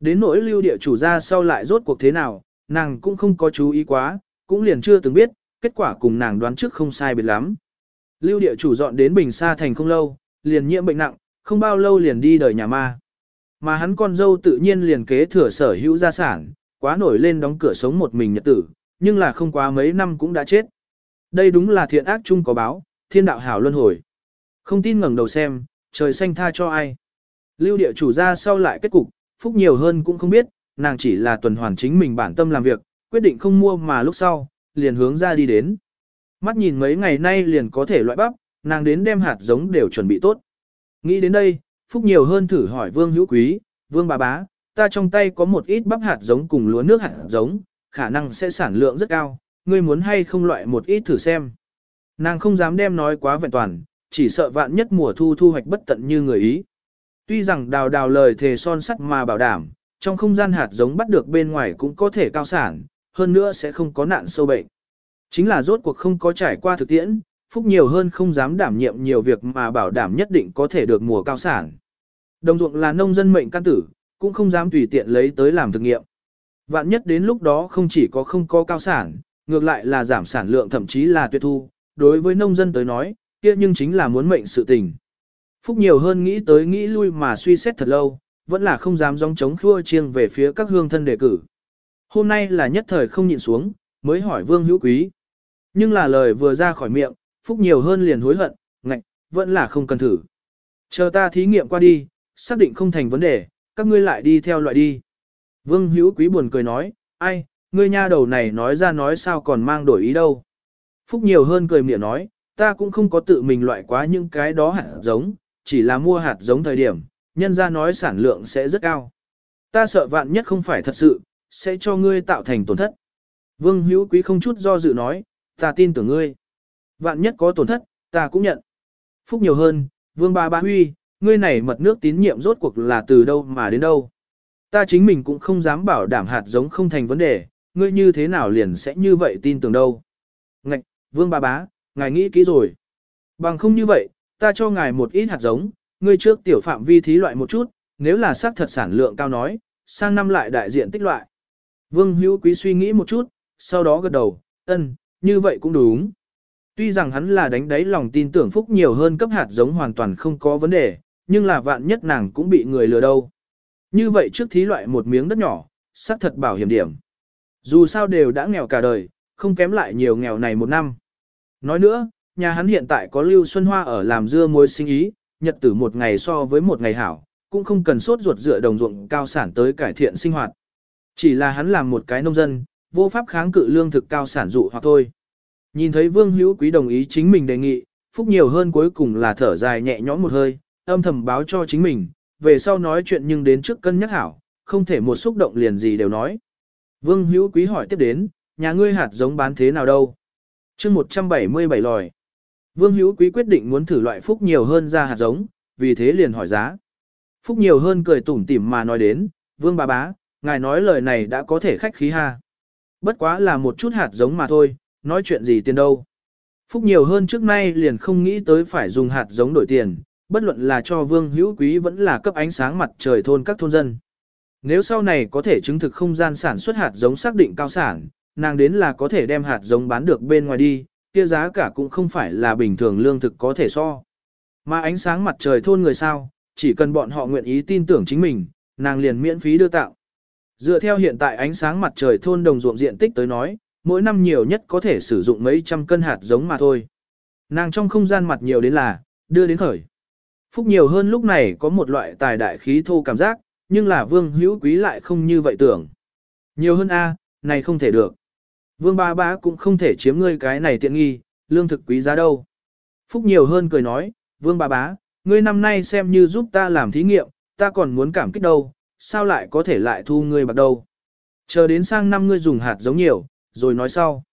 Đến nỗi lưu địa chủ ra sau lại rốt cuộc thế nào, nàng cũng không có chú ý quá, cũng liền chưa từng biết, kết quả cùng nàng đoán trước không sai biệt lắm. Lưu địa chủ dọn đến Bình Sa Thành không lâu, liền nhiễm bệnh nặng, không bao lâu liền đi đời nhà ma. Mà hắn con dâu tự nhiên liền kế thừa sở hữu gia sản, quá nổi lên đóng cửa sống một mình nhật tử, nhưng là không quá mấy năm cũng đã chết. Đây đúng là thiện ác chung có báo, thiên đạo hảo luân hồi. Không tin ngẩng đầu xem, trời xanh tha cho ai. Lưu địa chủ ra sau lại kết cục, phúc nhiều hơn cũng không biết, nàng chỉ là tuần hoàn chính mình bản tâm làm việc, quyết định không mua mà lúc sau, liền hướng ra đi đến. Mắt nhìn mấy ngày nay liền có thể loại bắp, nàng đến đem hạt giống đều chuẩn bị tốt. Nghĩ đến đây, Phúc nhiều hơn thử hỏi Vương Hữu Quý, Vương bà bá, ta trong tay có một ít bắp hạt giống cùng lúa nước hạt giống, khả năng sẽ sản lượng rất cao, ngươi muốn hay không loại một ít thử xem. Nàng không dám đem nói quá vẹn toàn, chỉ sợ vạn nhất mùa thu thu hoạch bất tận như người ý. Tuy rằng đào đào lời thề son sắt mà bảo đảm, trong không gian hạt giống bắt được bên ngoài cũng có thể cao sản, hơn nữa sẽ không có nạn sâu bệnh. Chính là rốt cuộc không có trải qua thực tiễn, phúc nhiều hơn không dám đảm nhiệm nhiều việc mà bảo đảm nhất định có thể được mùa cao sản. Đồng ruộng là nông dân mệnh can tử, cũng không dám tùy tiện lấy tới làm thực nghiệm. Vạn nhất đến lúc đó không chỉ có không có cao sản, ngược lại là giảm sản lượng thậm chí là tuyệt thu, đối với nông dân tới nói, kia nhưng chính là muốn mệnh sự tình. Phúc nhiều hơn nghĩ tới nghĩ lui mà suy xét thật lâu, vẫn là không dám dòng chống khua chiêng về phía các hương thân đề cử. Hôm nay là nhất thời không nhịn xuống, mới hỏi vương hữu quý. Nhưng là lời vừa ra khỏi miệng, Phúc nhiều hơn liền hối hận, ngạch, vẫn là không cần thử. Chờ ta thí nghiệm qua đi, xác định không thành vấn đề, các ngươi lại đi theo loại đi. Vương hữu quý buồn cười nói, ai, ngươi nha đầu này nói ra nói sao còn mang đổi ý đâu. Phúc nhiều hơn cười miệng nói, ta cũng không có tự mình loại quá những cái đó hẳn giống, chỉ là mua hạt giống thời điểm, nhân ra nói sản lượng sẽ rất cao. Ta sợ vạn nhất không phải thật sự, sẽ cho ngươi tạo thành tổn thất. Vương hữu quý không chút do dự nói, ta tin tưởng ngươi. Vạn nhất có tổn thất, ta cũng nhận. Phúc nhiều hơn, vương ba ba huy, ngươi này mật nước tín nhiệm rốt cuộc là từ đâu mà đến đâu. Ta chính mình cũng không dám bảo đảm hạt giống không thành vấn đề, ngươi như thế nào liền sẽ như vậy tin tưởng đâu. Ngạch, vương ba bá, ngài nghĩ kỹ rồi. Bằng không như vậy, ta cho ngài một ít hạt giống, ngươi trước tiểu phạm vi thí loại một chút, nếu là xác thật sản lượng cao nói, sang năm lại đại diện tích loại. Vương hữu quý suy nghĩ một chút, sau đó gật đầu, ân, như vậy cũng đúng. Tuy rằng hắn là đánh đáy lòng tin tưởng phúc nhiều hơn cấp hạt giống hoàn toàn không có vấn đề, nhưng là vạn nhất nàng cũng bị người lừa đâu. Như vậy trước thí loại một miếng đất nhỏ, xác thật bảo hiểm điểm. Dù sao đều đã nghèo cả đời, không kém lại nhiều nghèo này một năm. Nói nữa, nhà hắn hiện tại có Lưu Xuân Hoa ở làm dưa muối sinh ý, nhật tử một ngày so với một ngày hảo, cũng không cần sốt ruột dựa đồng ruộng cao sản tới cải thiện sinh hoạt. Chỉ là hắn làm một cái nông dân, vô pháp kháng cự lương thực cao sản dụ hoặc thôi. Nhìn thấy Vương Hữu Quý đồng ý chính mình đề nghị, phúc nhiều hơn cuối cùng là thở dài nhẹ nhõm một hơi, âm thầm báo cho chính mình, về sau nói chuyện nhưng đến trước cân nhắc hảo, không thể một xúc động liền gì đều nói. Vương Hữu Quý hỏi tiếp đến, nhà ngươi hạt giống bán thế nào đâu? chương 177 lòi. Vương Hữu Quý quyết định muốn thử loại phúc nhiều hơn ra hạt giống, vì thế liền hỏi giá. Phúc nhiều hơn cười tủm tỉm mà nói đến, Vương bà bá, ngài nói lời này đã có thể khách khí ha. Bất quá là một chút hạt giống mà thôi, nói chuyện gì tiền đâu. Phúc nhiều hơn trước nay liền không nghĩ tới phải dùng hạt giống đổi tiền, bất luận là cho Vương Hữu Quý vẫn là cấp ánh sáng mặt trời thôn các thôn dân. Nếu sau này có thể chứng thực không gian sản xuất hạt giống xác định cao sản, nàng đến là có thể đem hạt giống bán được bên ngoài đi, kia giá cả cũng không phải là bình thường lương thực có thể so. Mà ánh sáng mặt trời thôn người sao, chỉ cần bọn họ nguyện ý tin tưởng chính mình, nàng liền miễn phí đưa tạo. Dựa theo hiện tại ánh sáng mặt trời thôn đồng ruộng diện tích tới nói, mỗi năm nhiều nhất có thể sử dụng mấy trăm cân hạt giống mà thôi. Nàng trong không gian mặt nhiều đến là, đưa đến khởi. Phúc nhiều hơn lúc này có một loại tài đại khí thô cảm giác, nhưng là vương hữu quý lại không như vậy tưởng. Nhiều hơn A, này không thể được. Vương ba bá cũng không thể chiếm ngươi cái này tiện nghi, lương thực quý giá đâu. Phúc nhiều hơn cười nói, vương ba bá, ngươi năm nay xem như giúp ta làm thí nghiệm, ta còn muốn cảm kích đâu, sao lại có thể lại thu ngươi bạc đâu. Chờ đến sang năm ngươi dùng hạt giống nhiều, rồi nói sau.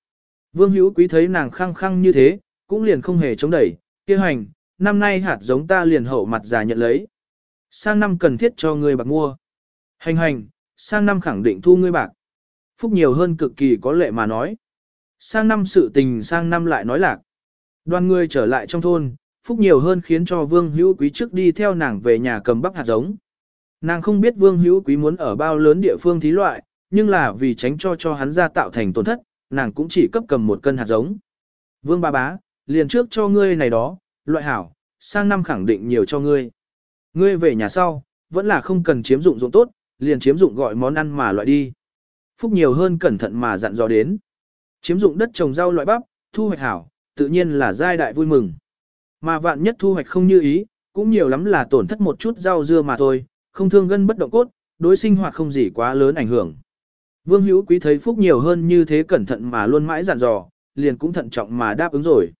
Vương hữu quý thấy nàng khăng khăng như thế, cũng liền không hề chống đẩy, kia hành, năm nay hạt giống ta liền hậu mặt già nhận lấy. Sang năm cần thiết cho ngươi bạc mua. Hành hành, sang năm khẳng định thu ngươi bạc. Phúc nhiều hơn cực kỳ có lệ mà nói. Sang năm sự tình sang năm lại nói lạc. Đoàn người trở lại trong thôn, Phúc nhiều hơn khiến cho Vương Hữu Quý trước đi theo nàng về nhà cầm bắp hạt giống. Nàng không biết Vương Hữu Quý muốn ở bao lớn địa phương thí loại, nhưng là vì tránh cho cho hắn ra tạo thành tổn thất, nàng cũng chỉ cấp cầm một cân hạt giống. Vương ba bá, liền trước cho ngươi này đó, loại hảo, sang năm khẳng định nhiều cho ngươi. Ngươi về nhà sau, vẫn là không cần chiếm dụng dụng tốt, liền chiếm dụng gọi món ăn mà loại đi. Phúc nhiều hơn cẩn thận mà dặn dò đến. Chiếm dụng đất trồng rau loại bắp, thu hoạch hảo, tự nhiên là giai đại vui mừng. Mà vạn nhất thu hoạch không như ý, cũng nhiều lắm là tổn thất một chút rau dưa mà thôi, không thương gân bất động cốt, đối sinh hoạt không gì quá lớn ảnh hưởng. Vương Hữu Quý thấy Phúc nhiều hơn như thế cẩn thận mà luôn mãi dặn dò, liền cũng thận trọng mà đáp ứng rồi.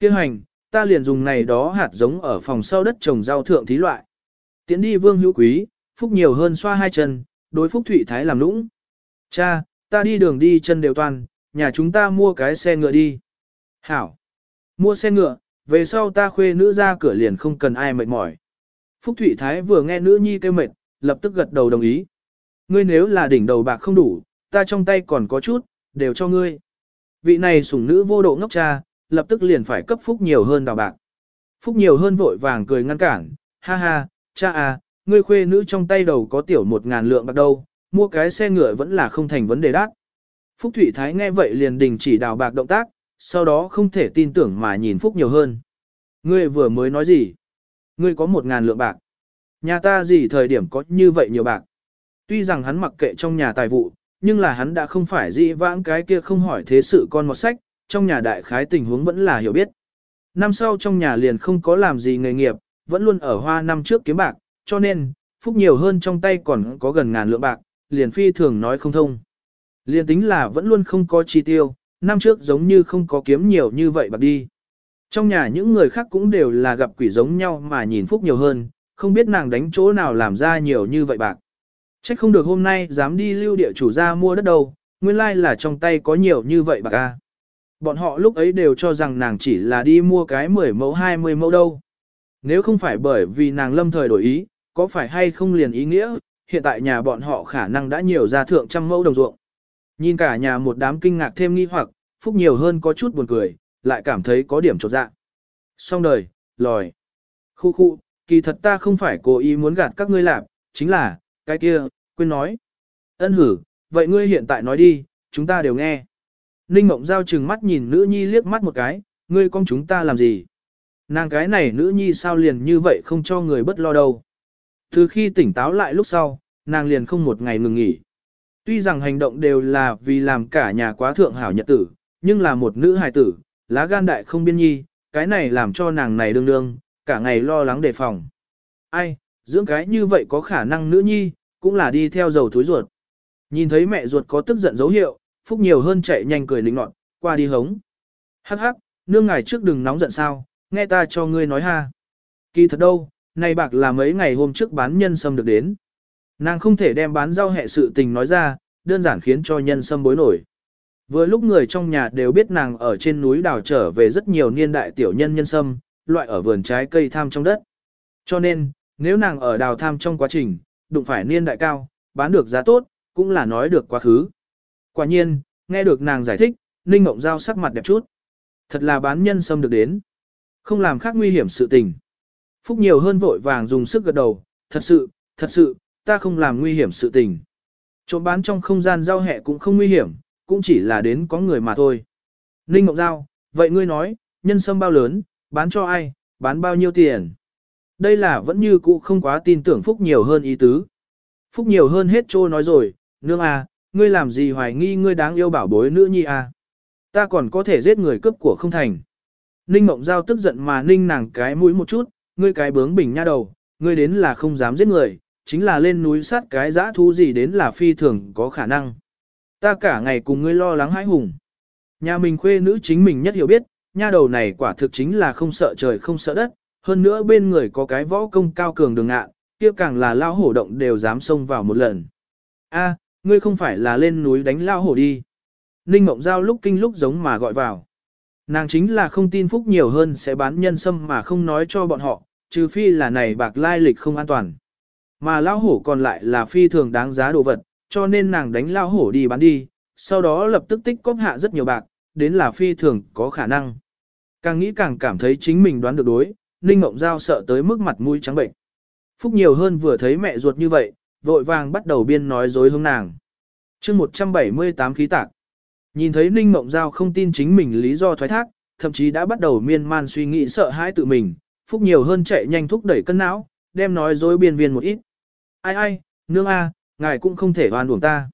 Kêu hành, ta liền dùng này đó hạt giống ở phòng sau đất trồng rau thượng thí loại. Tiến đi Vương Hữu Quý, Phúc nhiều hơn xoa hai chân, đối Phúc Thụy Thái làm lũng. Cha, ta đi đường đi chân đều toàn, nhà chúng ta mua cái xe ngựa đi. Hảo, mua xe ngựa, về sau ta khuê nữ ra cửa liền không cần ai mệt mỏi. Phúc Thụy Thái vừa nghe nữ nhi kêu mệt, lập tức gật đầu đồng ý. Ngươi nếu là đỉnh đầu bạc không đủ, ta trong tay còn có chút, đều cho ngươi. Vị này sủng nữ vô độ ngốc cha, lập tức liền phải cấp Phúc nhiều hơn đào bạc. Phúc nhiều hơn vội vàng cười ngăn cản, ha ha, cha à, ngươi khuê nữ trong tay đầu có tiểu một ngàn lượng bạc đâu, mua cái xe ngựa vẫn là không thành vấn đề đắt. Phúc Thụy Thái nghe vậy liền đình chỉ đào bạc động tác, sau đó không thể tin tưởng mà nhìn Phúc nhiều hơn. Ngươi vừa mới nói gì? Ngươi có một ngàn lượng bạc. Nhà ta gì thời điểm có như vậy nhiều bạc? Tuy rằng hắn mặc kệ trong nhà tài vụ, nhưng là hắn đã không phải dĩ vãng cái kia không hỏi thế sự con một sách, trong nhà đại khái tình huống vẫn là hiểu biết. Năm sau trong nhà liền không có làm gì nghề nghiệp, vẫn luôn ở hoa năm trước kiếm bạc, cho nên, phúc nhiều hơn trong tay còn có gần ngàn lượng bạc, liền phi thường nói không thông. Liền tính là vẫn luôn không có chi tiêu, năm trước giống như không có kiếm nhiều như vậy bạc đi. Trong nhà những người khác cũng đều là gặp quỷ giống nhau mà nhìn phúc nhiều hơn, không biết nàng đánh chỗ nào làm ra nhiều như vậy bạc. Chắc không được hôm nay dám đi lưu địa chủ ra mua đất đâu, nguyên lai like là trong tay có nhiều như vậy bạc a. Bọn họ lúc ấy đều cho rằng nàng chỉ là đi mua cái 10 mẫu 20 mẫu đâu. Nếu không phải bởi vì nàng lâm thời đổi ý, có phải hay không liền ý nghĩa, hiện tại nhà bọn họ khả năng đã nhiều ra thượng trăm mẫu đồng ruộng. Nhìn cả nhà một đám kinh ngạc thêm nghi hoặc, phúc nhiều hơn có chút buồn cười, lại cảm thấy có điểm trột dạ. Xong đời, lòi. Khu khu, kỳ thật ta không phải cố ý muốn gạt các ngươi làm, chính là, cái kia, quên nói. Ân hử, vậy ngươi hiện tại nói đi, chúng ta đều nghe. Ninh Mộng Giao chừng mắt nhìn nữ nhi liếc mắt một cái, ngươi con chúng ta làm gì? Nàng cái này nữ nhi sao liền như vậy không cho người bất lo đâu. Từ khi tỉnh táo lại lúc sau, nàng liền không một ngày ngừng nghỉ. Tuy rằng hành động đều là vì làm cả nhà quá thượng hảo nhật tử, nhưng là một nữ hài tử, lá gan đại không biên nhi, cái này làm cho nàng này đương đương, cả ngày lo lắng đề phòng. Ai, dưỡng cái như vậy có khả năng nữ nhi, cũng là đi theo dầu thối ruột. Nhìn thấy mẹ ruột có tức giận dấu hiệu, Phúc nhiều hơn chạy nhanh cười lính nọt, qua đi hống. Hắc hắc, nương ngài trước đừng nóng giận sao, nghe ta cho ngươi nói ha. Kỳ thật đâu, này bạc là mấy ngày hôm trước bán nhân sâm được đến. Nàng không thể đem bán rau hẹ sự tình nói ra, đơn giản khiến cho nhân sâm bối nổi. Vừa lúc người trong nhà đều biết nàng ở trên núi đào trở về rất nhiều niên đại tiểu nhân nhân sâm, loại ở vườn trái cây tham trong đất. Cho nên, nếu nàng ở đào tham trong quá trình, đụng phải niên đại cao, bán được giá tốt, cũng là nói được quá khứ. Quả nhiên, nghe được nàng giải thích, Ninh Mộng Giao sắc mặt đẹp chút. Thật là bán nhân sâm được đến. Không làm khác nguy hiểm sự tình. Phúc nhiều hơn vội vàng dùng sức gật đầu, thật sự, thật sự, ta không làm nguy hiểm sự tình. Trộm bán trong không gian giao hẹ cũng không nguy hiểm, cũng chỉ là đến có người mà thôi. Ninh Mộng Giao, vậy ngươi nói, nhân sâm bao lớn, bán cho ai, bán bao nhiêu tiền? Đây là vẫn như cũ không quá tin tưởng Phúc nhiều hơn ý tứ. Phúc nhiều hơn hết trô nói rồi, nương à, ngươi làm gì hoài nghi ngươi đáng yêu bảo bối nữ nhi à? Ta còn có thể giết người cướp của không thành. Ninh Mộng Giao tức giận mà ninh nàng cái mũi một chút, ngươi cái bướng bình nha đầu, ngươi đến là không dám giết người, chính là lên núi sát cái dã thú gì đến là phi thường có khả năng. Ta cả ngày cùng ngươi lo lắng hãi hùng. Nhà mình khuê nữ chính mình nhất hiểu biết, nha đầu này quả thực chính là không sợ trời không sợ đất, hơn nữa bên người có cái võ công cao cường đường ngạ, kia càng là lao hổ động đều dám xông vào một lần. A, ngươi không phải là lên núi đánh lao hổ đi. Ninh Mộng Giao lúc kinh lúc giống mà gọi vào. Nàng chính là không tin phúc nhiều hơn sẽ bán nhân sâm mà không nói cho bọn họ, trừ phi là này bạc lai lịch không an toàn. Mà lao hổ còn lại là phi thường đáng giá đồ vật, cho nên nàng đánh lao hổ đi bán đi, sau đó lập tức tích cóp hạ rất nhiều bạc, đến là phi thường có khả năng. Càng nghĩ càng cảm thấy chính mình đoán được đối, Ninh Ngộng Giao sợ tới mức mặt mũi trắng bệnh. Phúc nhiều hơn vừa thấy mẹ ruột như vậy, vội vàng bắt đầu biên nói dối hướng nàng. chương 178 khí tạc. Nhìn thấy Ninh Mộng Giao không tin chính mình lý do thoái thác, thậm chí đã bắt đầu miên man suy nghĩ sợ hãi tự mình, Phúc nhiều hơn chạy nhanh thúc đẩy cân não, đem nói dối biên viên một ít. Ai ai, nương a, ngài cũng không thể oan uổng ta.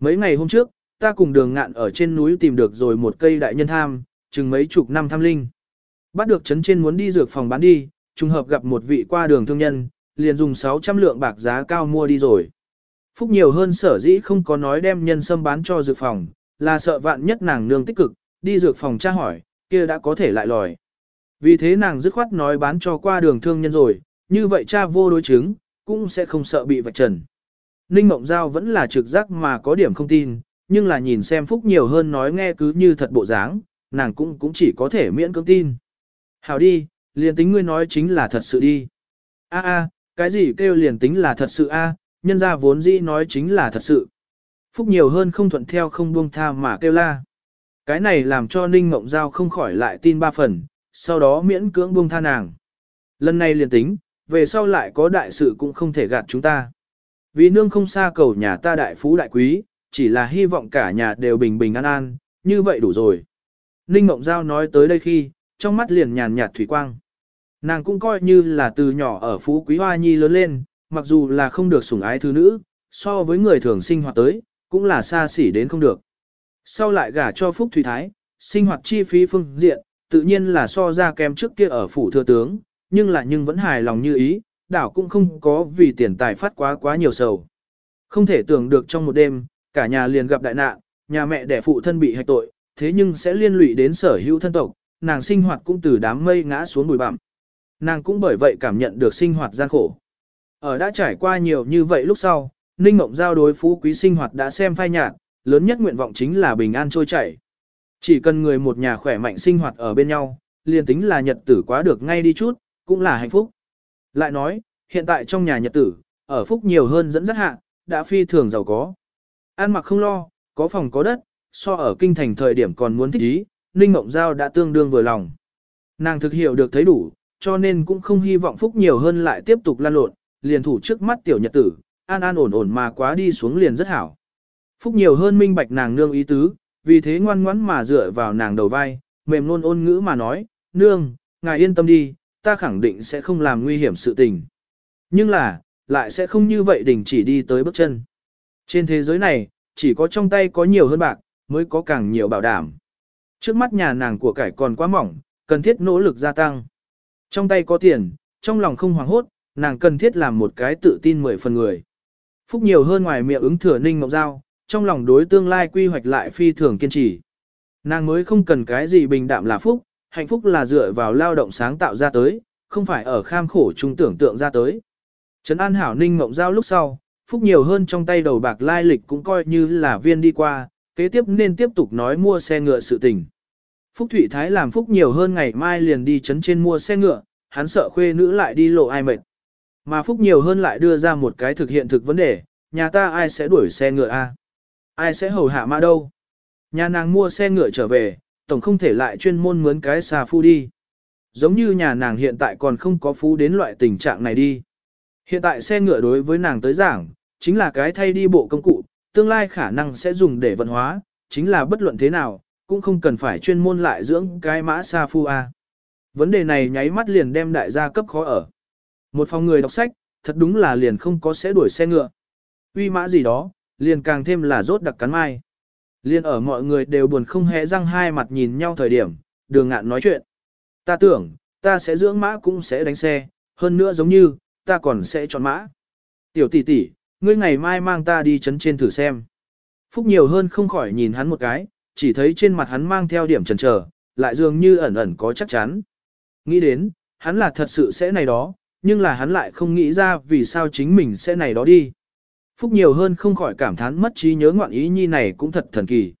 Mấy ngày hôm trước, ta cùng đường ngạn ở trên núi tìm được rồi một cây đại nhân tham, chừng mấy chục năm tham linh. Bắt được chấn trên muốn đi dược phòng bán đi, trùng hợp gặp một vị qua đường thương nhân, liền dùng 600 lượng bạc giá cao mua đi rồi. Phúc nhiều hơn sở dĩ không có nói đem nhân sâm bán cho dược phòng, là sợ vạn nhất nàng nương tích cực, đi dược phòng tra hỏi, kia đã có thể lại lòi. Vì thế nàng dứt khoát nói bán cho qua đường thương nhân rồi, như vậy cha vô đối chứng, cũng sẽ không sợ bị vạch trần. Ninh Mộng Giao vẫn là trực giác mà có điểm không tin, nhưng là nhìn xem Phúc nhiều hơn nói nghe cứ như thật bộ dáng, nàng cũng cũng chỉ có thể miễn cưỡng tin. Hảo đi, liền tính ngươi nói chính là thật sự đi. A a, cái gì kêu liền tính là thật sự a, nhân ra vốn dĩ nói chính là thật sự. Phúc nhiều hơn không thuận theo không buông tha mà kêu la. Cái này làm cho Ninh Mộng Giao không khỏi lại tin ba phần, sau đó miễn cưỡng buông tha nàng. Lần này liền tính, về sau lại có đại sự cũng không thể gạt chúng ta. Vì nương không xa cầu nhà ta đại phú đại quý, chỉ là hy vọng cả nhà đều bình bình an an, như vậy đủ rồi. Ninh Mộng Giao nói tới đây khi, trong mắt liền nhàn nhạt thủy quang. Nàng cũng coi như là từ nhỏ ở phú quý hoa nhi lớn lên, mặc dù là không được sủng ái thứ nữ, so với người thường sinh hoạt tới, cũng là xa xỉ đến không được. Sau lại gả cho Phúc Thủy Thái, sinh hoạt chi phí phương diện, tự nhiên là so ra kém trước kia ở phủ thừa tướng, nhưng là nhưng vẫn hài lòng như ý, đảo cũng không có vì tiền tài phát quá quá nhiều sầu. Không thể tưởng được trong một đêm, cả nhà liền gặp đại nạn, nhà mẹ đẻ phụ thân bị hạch tội, thế nhưng sẽ liên lụy đến sở hữu thân tộc, nàng sinh hoạt cũng từ đám mây ngã xuống bụi bặm. Nàng cũng bởi vậy cảm nhận được sinh hoạt gian khổ. Ở đã trải qua nhiều như vậy lúc sau, Ninh Mộng Giao đối phú quý sinh hoạt đã xem phai nhạt, lớn nhất nguyện vọng chính là bình an trôi chảy. Chỉ cần người một nhà khỏe mạnh sinh hoạt ở bên nhau, liền tính là nhật tử quá được ngay đi chút, cũng là hạnh phúc. Lại nói, hiện tại trong nhà nhật tử, ở phúc nhiều hơn dẫn dắt hạ, đã phi thường giàu có. Ăn mặc không lo, có phòng có đất, so ở kinh thành thời điểm còn muốn thích ý, Ninh Mộng Giao đã tương đương vừa lòng. Nàng thực hiểu được thấy đủ, cho nên cũng không hy vọng phúc nhiều hơn lại tiếp tục lan lộn, liền thủ trước mắt tiểu nhật tử, an an ổn ổn mà quá đi xuống liền rất hảo. Phúc nhiều hơn minh bạch nàng nương ý tứ, vì thế ngoan ngoãn mà dựa vào nàng đầu vai, mềm luôn ôn ngữ mà nói, nương, ngài yên tâm đi, ta khẳng định sẽ không làm nguy hiểm sự tình. Nhưng là, lại sẽ không như vậy đình chỉ đi tới bước chân. Trên thế giới này, chỉ có trong tay có nhiều hơn bạc, mới có càng nhiều bảo đảm. Trước mắt nhà nàng của cải còn quá mỏng, cần thiết nỗ lực gia tăng. Trong tay có tiền, trong lòng không hoảng hốt, nàng cần thiết làm một cái tự tin mười phần người. Phúc nhiều hơn ngoài miệng ứng thừa ninh mộng giao, trong lòng đối tương lai quy hoạch lại phi thường kiên trì. Nàng mới không cần cái gì bình đạm là phúc, hạnh phúc là dựa vào lao động sáng tạo ra tới, không phải ở kham khổ trung tưởng tượng ra tới. Trấn An Hảo Ninh mộng giao lúc sau, phúc nhiều hơn trong tay đầu bạc lai lịch cũng coi như là viên đi qua, kế tiếp nên tiếp tục nói mua xe ngựa sự tình. Phúc Thụy Thái làm Phúc nhiều hơn ngày mai liền đi chấn trên mua xe ngựa, hắn sợ khuê nữ lại đi lộ ai mệt. Mà Phúc nhiều hơn lại đưa ra một cái thực hiện thực vấn đề, nhà ta ai sẽ đuổi xe ngựa a? Ai sẽ hầu hạ mã đâu? Nhà nàng mua xe ngựa trở về, tổng không thể lại chuyên môn mướn cái xà phu đi. Giống như nhà nàng hiện tại còn không có phú đến loại tình trạng này đi. Hiện tại xe ngựa đối với nàng tới giảng, chính là cái thay đi bộ công cụ, tương lai khả năng sẽ dùng để vận hóa, chính là bất luận thế nào, cũng không cần phải chuyên môn lại dưỡng cái mã xa phu a. Vấn đề này nháy mắt liền đem đại gia cấp khó ở. Một phòng người đọc sách, thật đúng là liền không có sẽ đuổi xe ngựa. Uy mã gì đó, liền càng thêm là rốt đặc cắn mai. Liên ở mọi người đều buồn không hề răng hai mặt nhìn nhau thời điểm, đường ngạn nói chuyện. Ta tưởng, ta sẽ dưỡng mã cũng sẽ đánh xe, hơn nữa giống như, ta còn sẽ chọn mã. Tiểu tỷ tỷ, ngươi ngày mai mang ta đi chấn trên thử xem. Phúc nhiều hơn không khỏi nhìn hắn một cái, chỉ thấy trên mặt hắn mang theo điểm chần chờ, lại dường như ẩn ẩn có chắc chắn. Nghĩ đến, hắn là thật sự sẽ này đó, nhưng là hắn lại không nghĩ ra vì sao chính mình sẽ này đó đi. Phúc nhiều hơn không khỏi cảm thán mất trí nhớ ngoạn ý nhi này cũng thật thần kỳ.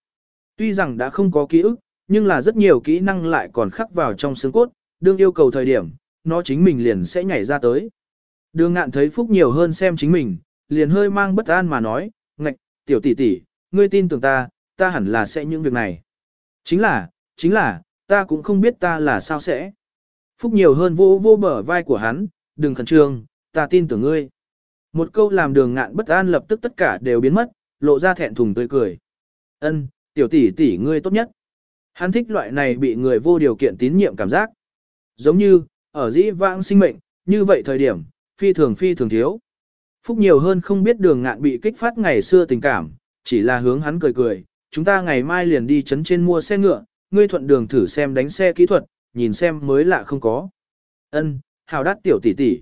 Tuy rằng đã không có ký ức, nhưng là rất nhiều kỹ năng lại còn khắc vào trong xương cốt, đương yêu cầu thời điểm, nó chính mình liền sẽ nhảy ra tới. Đường ngạn thấy Phúc nhiều hơn xem chính mình, liền hơi mang bất an mà nói, ngạch, tiểu tỷ tỷ, ngươi tin tưởng ta, ta hẳn là sẽ những việc này. Chính là, chính là, ta cũng không biết ta là sao sẽ. Phúc nhiều hơn vô vô bờ vai của hắn, đừng khẩn trương, ta tin tưởng ngươi. Một câu làm đường ngạn bất an lập tức tất cả đều biến mất, lộ ra thẹn thùng tươi cười. Ân, tiểu tỷ tỷ ngươi tốt nhất. Hắn thích loại này bị người vô điều kiện tín nhiệm cảm giác. Giống như, ở dĩ vãng sinh mệnh, như vậy thời điểm, phi thường phi thường thiếu. Phúc nhiều hơn không biết đường ngạn bị kích phát ngày xưa tình cảm, chỉ là hướng hắn cười cười, chúng ta ngày mai liền đi chấn trên mua xe ngựa, ngươi thuận đường thử xem đánh xe kỹ thuật, nhìn xem mới lạ không có. Ân, hào đắt tiểu tỷ tỷ.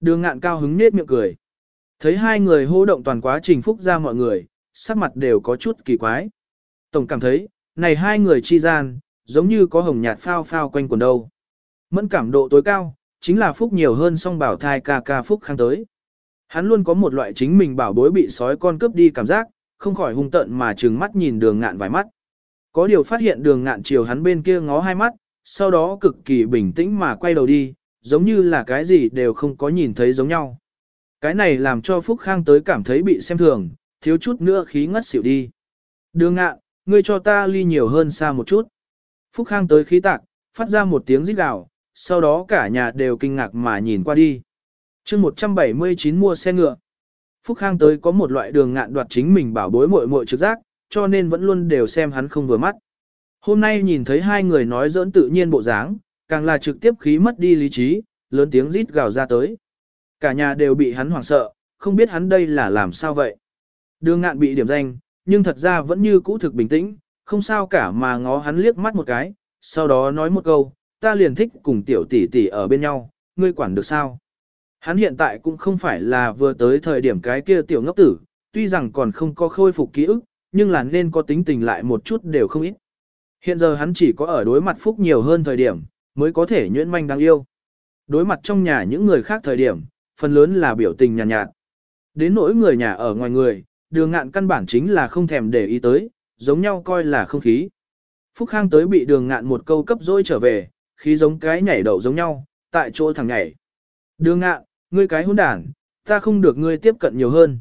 Đường ngạn cao hứng nết miệng cười. Thấy hai người hô động toàn quá trình phúc ra mọi người, sắc mặt đều có chút kỳ quái. Tổng cảm thấy, này hai người chi gian, giống như có hồng nhạt phao phao quanh quần đâu. Mẫn cảm độ tối cao, chính là phúc nhiều hơn song bảo thai ca ca phúc khang tới. Hắn luôn có một loại chính mình bảo bối bị sói con cướp đi cảm giác, không khỏi hung tận mà trừng mắt nhìn đường ngạn vài mắt. Có điều phát hiện đường ngạn chiều hắn bên kia ngó hai mắt, sau đó cực kỳ bình tĩnh mà quay đầu đi, giống như là cái gì đều không có nhìn thấy giống nhau. Cái này làm cho Phúc Khang tới cảm thấy bị xem thường, thiếu chút nữa khí ngất xỉu đi. Đường ngạn, ngươi cho ta ly nhiều hơn xa một chút. Phúc Khang tới khí tạc, phát ra một tiếng rít gào, sau đó cả nhà đều kinh ngạc mà nhìn qua đi. chương 179 mua xe ngựa. Phúc Khang tới có một loại đường ngạn đoạt chính mình bảo bối muội muội trực giác, cho nên vẫn luôn đều xem hắn không vừa mắt. Hôm nay nhìn thấy hai người nói giỡn tự nhiên bộ dáng, càng là trực tiếp khí mất đi lý trí, lớn tiếng rít gào ra tới. Cả nhà đều bị hắn hoảng sợ, không biết hắn đây là làm sao vậy. Đường ngạn bị điểm danh, nhưng thật ra vẫn như cũ thực bình tĩnh, không sao cả mà ngó hắn liếc mắt một cái, sau đó nói một câu, ta liền thích cùng tiểu tỷ tỷ ở bên nhau, ngươi quản được sao? Hắn hiện tại cũng không phải là vừa tới thời điểm cái kia tiểu ngốc tử, tuy rằng còn không có khôi phục ký ức, nhưng là nên có tính tình lại một chút đều không ít. Hiện giờ hắn chỉ có ở đối mặt phúc nhiều hơn thời điểm, mới có thể nhuyễn manh đáng yêu. Đối mặt trong nhà những người khác thời điểm, phần lớn là biểu tình nhàn nhạt, nhạt. Đến nỗi người nhà ở ngoài người, đường ngạn căn bản chính là không thèm để ý tới, giống nhau coi là không khí. Phúc Khang tới bị đường ngạn một câu cấp dối trở về, khí giống cái nhảy đậu giống nhau, tại chỗ thằng nhảy. Đường ngạn, ngươi cái hỗn đản, ta không được ngươi tiếp cận nhiều hơn.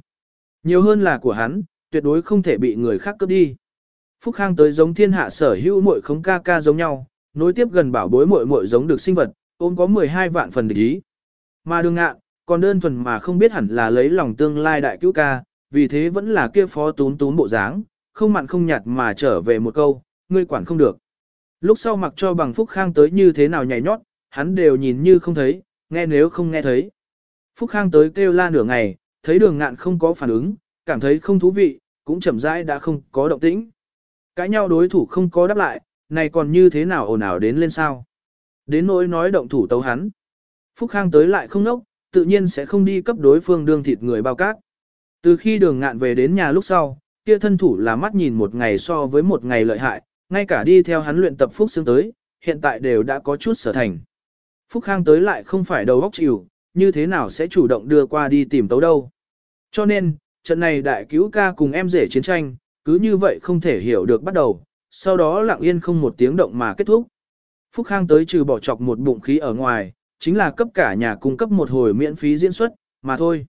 Nhiều hơn là của hắn, tuyệt đối không thể bị người khác cướp đi. Phúc Khang tới giống thiên hạ sở hữu muội không ca ca giống nhau, nối tiếp gần bảo bối muội muội giống được sinh vật, ôm có 12 vạn phần địch ý. Mà đường ngạn, còn đơn thuần mà không biết hẳn là lấy lòng tương lai đại cứu ca, vì thế vẫn là kia phó tún tún bộ dáng, không mặn không nhạt mà trở về một câu, ngươi quản không được. Lúc sau mặc cho bằng Phúc Khang tới như thế nào nhảy nhót, hắn đều nhìn như không thấy, nghe nếu không nghe thấy. Phúc Khang tới kêu la nửa ngày, thấy đường ngạn không có phản ứng, cảm thấy không thú vị, cũng chậm rãi đã không có động tĩnh. Cãi nhau đối thủ không có đáp lại, này còn như thế nào ồn ào đến lên sao. Đến nỗi nói động thủ tấu hắn. Phúc Khang tới lại không nốc, tự nhiên sẽ không đi cấp đối phương đương thịt người bao cát. Từ khi đường ngạn về đến nhà lúc sau, kia thân thủ là mắt nhìn một ngày so với một ngày lợi hại, ngay cả đi theo hắn luyện tập phúc xương tới, hiện tại đều đã có chút sở thành. Phúc Khang tới lại không phải đầu óc chịu, như thế nào sẽ chủ động đưa qua đi tìm tấu đâu. Cho nên, trận này đại cứu ca cùng em rể chiến tranh, cứ như vậy không thể hiểu được bắt đầu, sau đó lặng yên không một tiếng động mà kết thúc. Phúc Khang tới trừ bỏ chọc một bụng khí ở ngoài, chính là cấp cả nhà cung cấp một hồi miễn phí diễn xuất, mà thôi.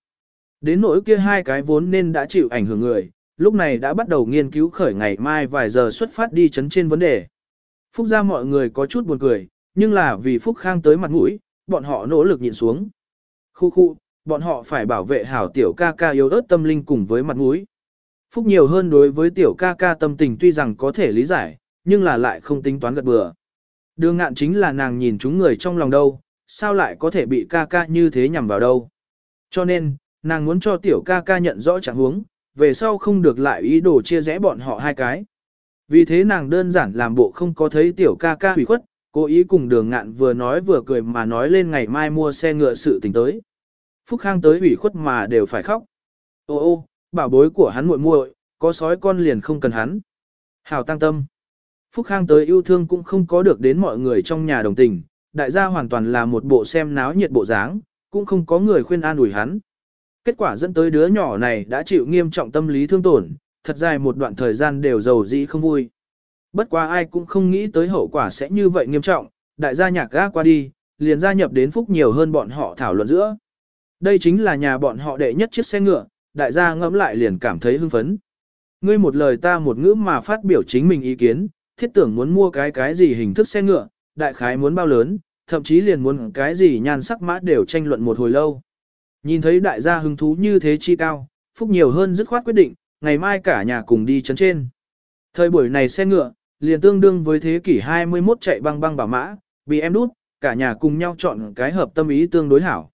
Đến nỗi kia hai cái vốn nên đã chịu ảnh hưởng người, lúc này đã bắt đầu nghiên cứu khởi ngày mai vài giờ xuất phát đi chấn trên vấn đề. Phúc ra mọi người có chút buồn cười, nhưng là vì Phúc Khang tới mặt mũi, bọn họ nỗ lực nhịn xuống. Khu khu, bọn họ phải bảo vệ hảo tiểu ca ca yếu ớt tâm linh cùng với mặt mũi. Phúc nhiều hơn đối với tiểu ca ca tâm tình tuy rằng có thể lý giải, nhưng là lại không tính toán gật bừa. Đường ngạn chính là nàng nhìn chúng người trong lòng đâu, sao lại có thể bị ca ca như thế nhằm vào đâu. Cho nên, nàng muốn cho tiểu ca ca nhận rõ trạng huống, về sau không được lại ý đồ chia rẽ bọn họ hai cái. Vì thế nàng đơn giản làm bộ không có thấy tiểu ca ca hủy khuất, cố ý cùng đường ngạn vừa nói vừa cười mà nói lên ngày mai mua xe ngựa sự tình tới. Phúc Khang tới hủy khuất mà đều phải khóc. Ô ô, bảo bối của hắn muội muội, có sói con liền không cần hắn. Hảo tăng tâm. Phúc Khang tới yêu thương cũng không có được đến mọi người trong nhà đồng tình, đại gia hoàn toàn là một bộ xem náo nhiệt bộ dáng, cũng không có người khuyên an ủi hắn. Kết quả dẫn tới đứa nhỏ này đã chịu nghiêm trọng tâm lý thương tổn, thật dài một đoạn thời gian đều giàu dĩ không vui. Bất quá ai cũng không nghĩ tới hậu quả sẽ như vậy nghiêm trọng, đại gia nhạc gác qua đi, liền gia nhập đến phúc nhiều hơn bọn họ thảo luận giữa. Đây chính là nhà bọn họ đệ nhất chiếc xe ngựa, đại gia ngẫm lại liền cảm thấy hưng phấn. Ngươi một lời ta một ngữ mà phát biểu chính mình ý kiến, thiết tưởng muốn mua cái cái gì hình thức xe ngựa, đại khái muốn bao lớn, thậm chí liền muốn cái gì nhan sắc mã đều tranh luận một hồi lâu. Nhìn thấy đại gia hứng thú như thế chi cao, Phúc nhiều hơn dứt khoát quyết định, ngày mai cả nhà cùng đi chấn trên. Thời buổi này xe ngựa, liền tương đương với thế kỷ 21 chạy băng băng bảo mã, bị em đút, cả nhà cùng nhau chọn cái hợp tâm ý tương đối hảo.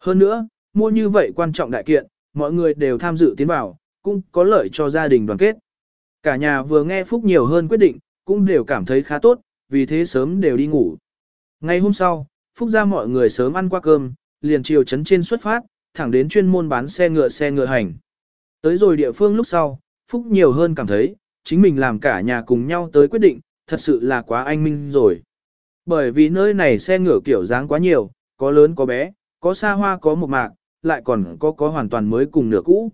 Hơn nữa, mua như vậy quan trọng đại kiện, mọi người đều tham dự tiến vào, cũng có lợi cho gia đình đoàn kết. Cả nhà vừa nghe Phúc nhiều hơn quyết định, cũng đều cảm thấy khá tốt, vì thế sớm đều đi ngủ. Ngày hôm sau, Phúc ra mọi người sớm ăn qua cơm, liền chiều trấn trên xuất phát, thẳng đến chuyên môn bán xe ngựa xe ngựa hành. Tới rồi địa phương lúc sau, Phúc nhiều hơn cảm thấy, chính mình làm cả nhà cùng nhau tới quyết định, thật sự là quá anh minh rồi. Bởi vì nơi này xe ngựa kiểu dáng quá nhiều, có lớn có bé, có xa hoa có một mạc, lại còn có có hoàn toàn mới cùng nửa cũ.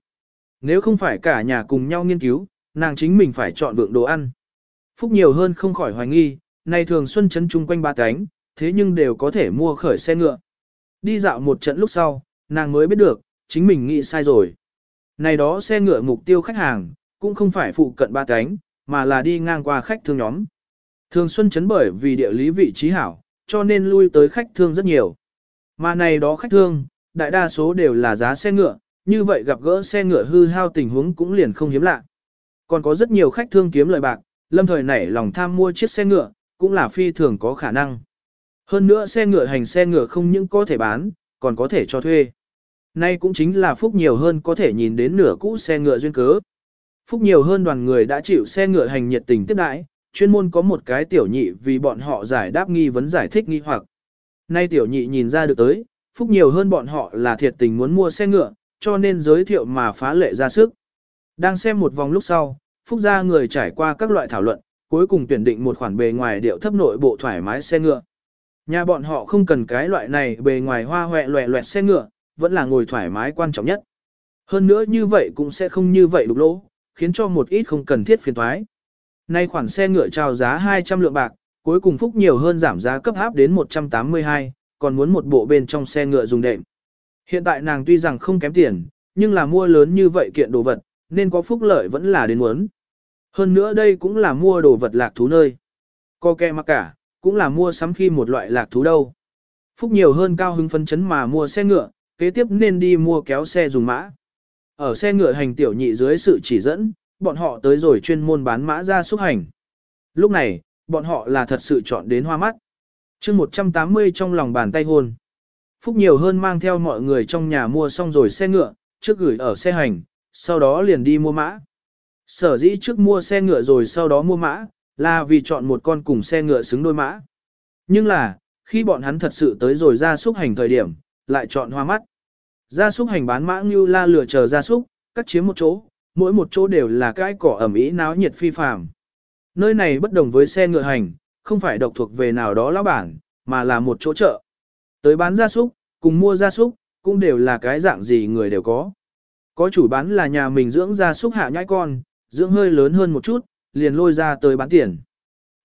Nếu không phải cả nhà cùng nhau nghiên cứu, nàng chính mình phải chọn vượng đồ ăn. Phúc nhiều hơn không khỏi hoài nghi, này thường xuân chấn chung quanh ba cánh, thế nhưng đều có thể mua khởi xe ngựa. Đi dạo một trận lúc sau, nàng mới biết được, chính mình nghĩ sai rồi. Này đó xe ngựa mục tiêu khách hàng, cũng không phải phụ cận ba cánh, mà là đi ngang qua khách thương nhóm. Thường xuân chấn bởi vì địa lý vị trí hảo, cho nên lui tới khách thương rất nhiều. Mà này đó khách thương, đại đa số đều là giá xe ngựa, như vậy gặp gỡ xe ngựa hư hao tình huống cũng liền không hiếm lạ. Còn có rất nhiều khách thương kiếm lợi bạc, lâm thời nảy lòng tham mua chiếc xe ngựa, cũng là phi thường có khả năng. Hơn nữa xe ngựa hành xe ngựa không những có thể bán, còn có thể cho thuê. Nay cũng chính là phúc nhiều hơn có thể nhìn đến nửa cũ xe ngựa duyên cớ. Phúc nhiều hơn đoàn người đã chịu xe ngựa hành nhiệt tình tiếp đãi, chuyên môn có một cái tiểu nhị vì bọn họ giải đáp nghi vấn giải thích nghi hoặc. Nay tiểu nhị nhìn ra được tới, phúc nhiều hơn bọn họ là thiệt tình muốn mua xe ngựa, cho nên giới thiệu mà phá lệ ra sức. Đang xem một vòng lúc sau, phúc gia người trải qua các loại thảo luận, cuối cùng tuyển định một khoản bề ngoài điệu thấp nội bộ thoải mái xe ngựa. Nhà bọn họ không cần cái loại này bề ngoài hoa hoẹ loẹ loẹt xe ngựa, vẫn là ngồi thoải mái quan trọng nhất. Hơn nữa như vậy cũng sẽ không như vậy đục lỗ, khiến cho một ít không cần thiết phiền thoái. Nay khoản xe ngựa trao giá 200 lượng bạc, cuối cùng phúc nhiều hơn giảm giá cấp áp đến 182, còn muốn một bộ bên trong xe ngựa dùng đệm. Hiện tại nàng tuy rằng không kém tiền, nhưng là mua lớn như vậy kiện đồ vật, nên có phúc lợi vẫn là đến muốn. Hơn nữa đây cũng là mua đồ vật lạc thú nơi. Co kẹ mặc cả, cũng là mua sắm khi một loại lạc thú đâu. Phúc nhiều hơn cao hứng phấn chấn mà mua xe ngựa, kế tiếp nên đi mua kéo xe dùng mã. Ở xe ngựa hành tiểu nhị dưới sự chỉ dẫn, bọn họ tới rồi chuyên môn bán mã ra xúc hành. Lúc này, bọn họ là thật sự chọn đến hoa mắt chương 180 trong lòng bàn tay hôn. Phúc nhiều hơn mang theo mọi người trong nhà mua xong rồi xe ngựa, trước gửi ở xe hành, sau đó liền đi mua mã. Sở dĩ trước mua xe ngựa rồi sau đó mua mã, là vì chọn một con cùng xe ngựa xứng đôi mã. Nhưng là, khi bọn hắn thật sự tới rồi ra xúc hành thời điểm, lại chọn hoa mắt. ra xúc hành bán mã như la lửa chờ ra súc, cắt chiếm một chỗ, mỗi một chỗ đều là cái cỏ ẩm ý náo nhiệt phi phàm. Nơi này bất đồng với xe ngựa hành, không phải độc thuộc về nào đó lão bản, mà là một chỗ chợ. Tới bán gia súc, cùng mua gia súc, cũng đều là cái dạng gì người đều có. Có chủ bán là nhà mình dưỡng gia súc hạ nhãi con, dưỡng hơi lớn hơn một chút, liền lôi ra tới bán tiền.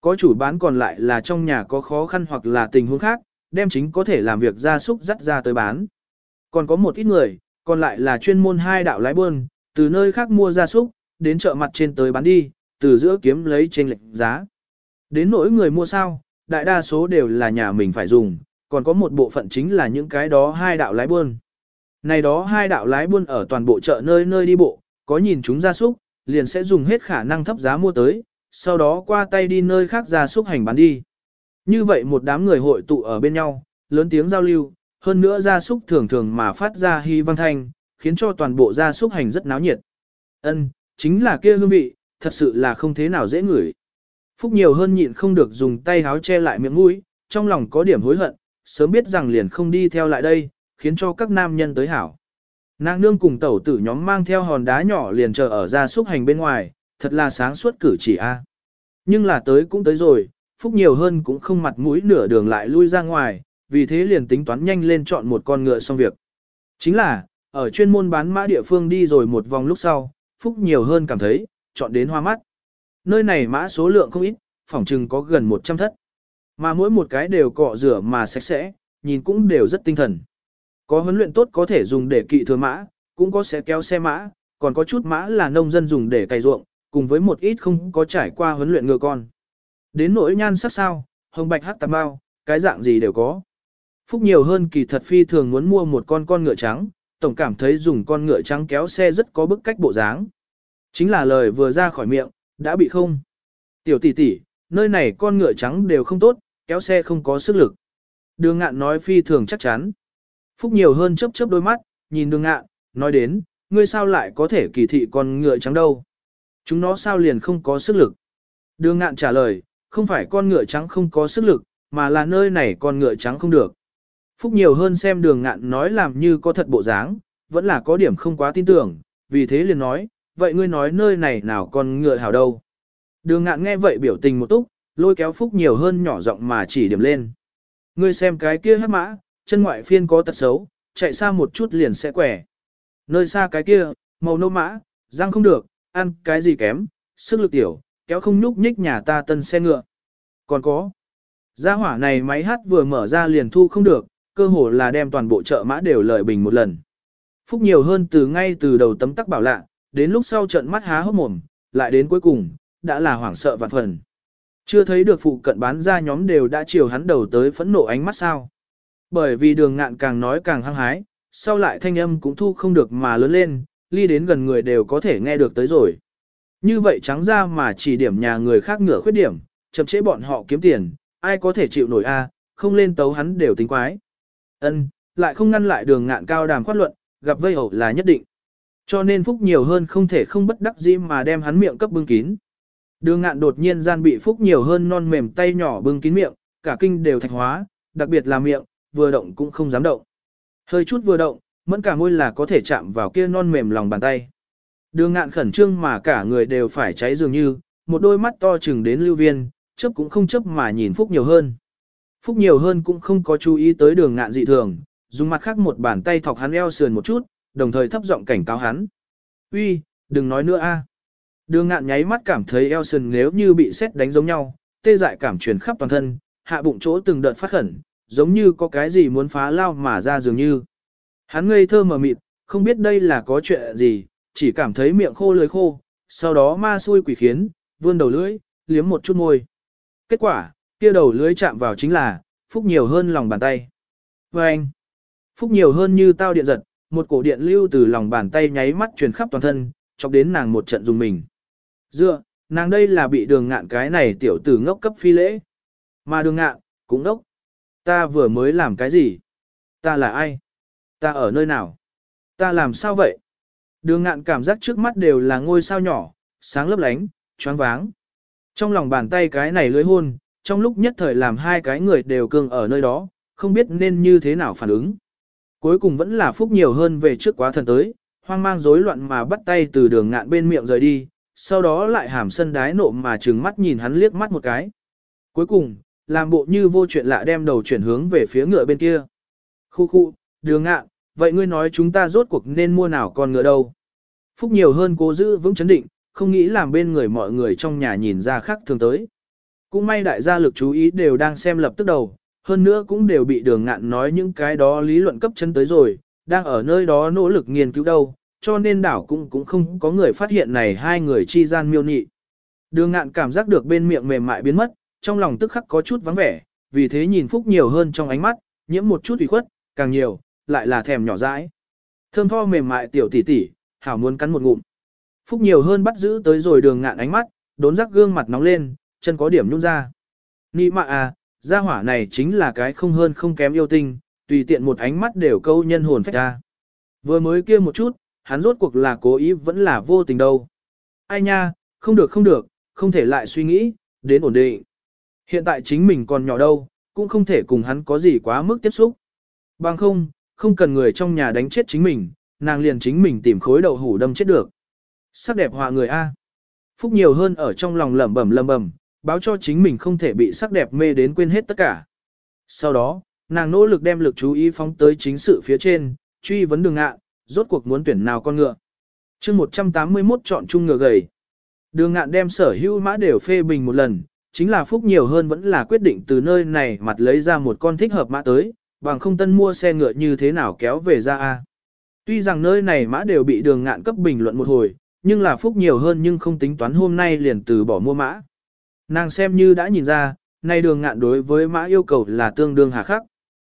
Có chủ bán còn lại là trong nhà có khó khăn hoặc là tình huống khác, đem chính có thể làm việc gia súc dắt ra tới bán. Còn có một ít người, còn lại là chuyên môn hai đạo lái buôn, từ nơi khác mua gia súc, đến chợ mặt trên tới bán đi, từ giữa kiếm lấy trên lệnh giá. Đến nỗi người mua sao, đại đa số đều là nhà mình phải dùng, còn có một bộ phận chính là những cái đó hai đạo lái buôn. Này đó hai đạo lái buôn ở toàn bộ chợ nơi nơi đi bộ, có nhìn chúng gia súc, liền sẽ dùng hết khả năng thấp giá mua tới, sau đó qua tay đi nơi khác gia súc hành bán đi. Như vậy một đám người hội tụ ở bên nhau, lớn tiếng giao lưu, hơn nữa gia súc thường thường mà phát ra hy văn thanh, khiến cho toàn bộ gia súc hành rất náo nhiệt. Ân, chính là kia hương vị, thật sự là không thế nào dễ ngửi. Phúc nhiều hơn nhịn không được dùng tay háo che lại miệng mũi, trong lòng có điểm hối hận, sớm biết rằng liền không đi theo lại đây, khiến cho các nam nhân tới hảo. Nàng nương cùng tẩu tử nhóm mang theo hòn đá nhỏ liền chờ ở ra xúc hành bên ngoài, thật là sáng suốt cử chỉ a. Nhưng là tới cũng tới rồi, phúc nhiều hơn cũng không mặt mũi nửa đường lại lui ra ngoài, vì thế liền tính toán nhanh lên chọn một con ngựa xong việc. Chính là, ở chuyên môn bán mã địa phương đi rồi một vòng lúc sau, phúc nhiều hơn cảm thấy, chọn đến hoa mắt. Nơi này mã số lượng không ít, phòng trừng có gần 100 thất. Mà mỗi một cái đều cọ rửa mà sạch sẽ, nhìn cũng đều rất tinh thần. Có huấn luyện tốt có thể dùng để kỵ thừa mã, cũng có sẽ kéo xe mã, còn có chút mã là nông dân dùng để cày ruộng, cùng với một ít không có trải qua huấn luyện ngựa con. Đến nỗi nhan sắc sao, hồng bạch hắc tạp bao, cái dạng gì đều có. Phúc nhiều hơn kỳ thật phi thường muốn mua một con con ngựa trắng, tổng cảm thấy dùng con ngựa trắng kéo xe rất có bức cách bộ dáng. Chính là lời vừa ra khỏi miệng, đã bị không. Tiểu tỷ tỷ, nơi này con ngựa trắng đều không tốt, kéo xe không có sức lực. Đường ngạn nói phi thường chắc chắn. Phúc nhiều hơn chớp chớp đôi mắt, nhìn đường ngạn, nói đến, ngươi sao lại có thể kỳ thị con ngựa trắng đâu. Chúng nó sao liền không có sức lực. Đường ngạn trả lời, không phải con ngựa trắng không có sức lực, mà là nơi này con ngựa trắng không được. Phúc nhiều hơn xem đường ngạn nói làm như có thật bộ dáng, vẫn là có điểm không quá tin tưởng, vì thế liền nói, vậy ngươi nói nơi này nào con ngựa hảo đâu. Đường ngạn nghe vậy biểu tình một túc, lôi kéo Phúc nhiều hơn nhỏ giọng mà chỉ điểm lên. Ngươi xem cái kia hát mã, chân ngoại phiên có tật xấu, chạy xa một chút liền sẽ quẻ. Nơi xa cái kia, màu nâu mã, răng không được, ăn cái gì kém, sức lực tiểu, kéo không nhúc nhích nhà ta tân xe ngựa. Còn có, gia hỏa này máy hát vừa mở ra liền thu không được, cơ hồ là đem toàn bộ chợ mã đều lợi bình một lần. Phúc nhiều hơn từ ngay từ đầu tấm tắc bảo lạ, đến lúc sau trận mắt há hốc mồm, lại đến cuối cùng, đã là hoảng sợ vạn phần. Chưa thấy được phụ cận bán ra nhóm đều đã chiều hắn đầu tới phẫn nộ ánh mắt sao. Bởi vì đường ngạn càng nói càng hăng hái, sau lại thanh âm cũng thu không được mà lớn lên, ly đến gần người đều có thể nghe được tới rồi. Như vậy trắng ra mà chỉ điểm nhà người khác ngửa khuyết điểm, chậm chế bọn họ kiếm tiền, ai có thể chịu nổi a à, không lên tấu hắn đều tính quái. ân lại không ngăn lại đường ngạn cao đàm khoát luận, gặp vây hậu là nhất định. Cho nên Phúc nhiều hơn không thể không bất đắc dĩ mà đem hắn miệng cấp bưng kín. Đường ngạn đột nhiên gian bị Phúc nhiều hơn non mềm tay nhỏ bưng kín miệng, cả kinh đều thạch hóa, đặc biệt là miệng, vừa động cũng không dám động. Hơi chút vừa động, mẫn cả môi là có thể chạm vào kia non mềm lòng bàn tay. Đường ngạn khẩn trương mà cả người đều phải cháy dường như, một đôi mắt to chừng đến lưu viên, chấp cũng không chấp mà nhìn Phúc nhiều hơn. Phúc nhiều hơn cũng không có chú ý tới đường ngạn dị thường, dùng mặt khác một bàn tay thọc hắn eo sườn một chút, đồng thời thấp giọng cảnh cáo hắn. Uy, đừng nói nữa a. Đường ngạn nháy mắt cảm thấy Elson nếu như bị xét đánh giống nhau, tê dại cảm truyền khắp toàn thân, hạ bụng chỗ từng đợt phát khẩn, giống như có cái gì muốn phá lao mà ra dường như. Hắn ngây thơ mờ mịt, không biết đây là có chuyện gì, chỉ cảm thấy miệng khô lưỡi khô, sau đó ma xui quỷ khiến, vươn đầu lưỡi, liếm một chút môi. Kết quả, kia đầu lưỡi chạm vào chính là, phúc nhiều hơn lòng bàn tay. Và anh, phúc nhiều hơn như tao điện giật, một cổ điện lưu từ lòng bàn tay nháy mắt truyền khắp toàn thân, chọc đến nàng một trận dùng mình. Dựa, nàng đây là bị đường ngạn cái này tiểu tử ngốc cấp phi lễ. Mà đường ngạn, cũng ngốc. Ta vừa mới làm cái gì? Ta là ai? Ta ở nơi nào? Ta làm sao vậy? Đường ngạn cảm giác trước mắt đều là ngôi sao nhỏ, sáng lấp lánh, choáng váng. Trong lòng bàn tay cái này lưới hôn, trong lúc nhất thời làm hai cái người đều cương ở nơi đó, không biết nên như thế nào phản ứng. Cuối cùng vẫn là phúc nhiều hơn về trước quá thần tới, hoang mang rối loạn mà bắt tay từ đường ngạn bên miệng rời đi, sau đó lại hàm sân đái nộ mà trừng mắt nhìn hắn liếc mắt một cái. Cuối cùng, làm bộ như vô chuyện lạ đem đầu chuyển hướng về phía ngựa bên kia. Khu khu, đường ngạn, vậy ngươi nói chúng ta rốt cuộc nên mua nào con ngựa đâu? Phúc nhiều hơn cố giữ vững chấn định, không nghĩ làm bên người mọi người trong nhà nhìn ra khác thường tới. Cũng may đại gia lực chú ý đều đang xem lập tức đầu, hơn nữa cũng đều bị đường ngạn nói những cái đó lý luận cấp chân tới rồi, đang ở nơi đó nỗ lực nghiên cứu đâu, cho nên đảo cũng cũng không có người phát hiện này hai người chi gian miêu nhị. Đường ngạn cảm giác được bên miệng mềm mại biến mất, trong lòng tức khắc có chút vắng vẻ, vì thế nhìn Phúc nhiều hơn trong ánh mắt, nhiễm một chút ủy khuất, càng nhiều, lại là thèm nhỏ dãi. Thơm tho mềm mại tiểu tỷ tỷ, hảo muốn cắn một ngụm. Phúc nhiều hơn bắt giữ tới rồi đường ngạn ánh mắt, đốn rắc gương mặt nóng lên, chân có điểm nhung ra. Nị mạ à, gia hỏa này chính là cái không hơn không kém yêu tinh, tùy tiện một ánh mắt đều câu nhân hồn phách ra. Vừa mới kia một chút, hắn rốt cuộc là cố ý vẫn là vô tình đâu. Ai nha, không được không được, không thể lại suy nghĩ, đến ổn định. Hiện tại chính mình còn nhỏ đâu, cũng không thể cùng hắn có gì quá mức tiếp xúc. Bằng không, không cần người trong nhà đánh chết chính mình, nàng liền chính mình tìm khối đậu hủ đâm chết được. Sắc đẹp họa người A. Phúc nhiều hơn ở trong lòng lẩm bẩm lẩm bẩm, báo cho chính mình không thể bị sắc đẹp mê đến quên hết tất cả. Sau đó, nàng nỗ lực đem lực chú ý phóng tới chính sự phía trên, truy vấn đường ngạn, rốt cuộc muốn tuyển nào con ngựa. chương 181 chọn chung ngựa gầy. Đường ngạn đem sở hữu mã đều phê bình một lần, chính là phúc nhiều hơn vẫn là quyết định từ nơi này mặt lấy ra một con thích hợp mã tới, bằng không tân mua xe ngựa như thế nào kéo về ra a. Tuy rằng nơi này mã đều bị đường ngạn cấp bình luận một hồi, nhưng là phúc nhiều hơn nhưng không tính toán hôm nay liền từ bỏ mua mã. Nàng xem như đã nhìn ra, nay đường ngạn đối với mã yêu cầu là tương đương hà khắc.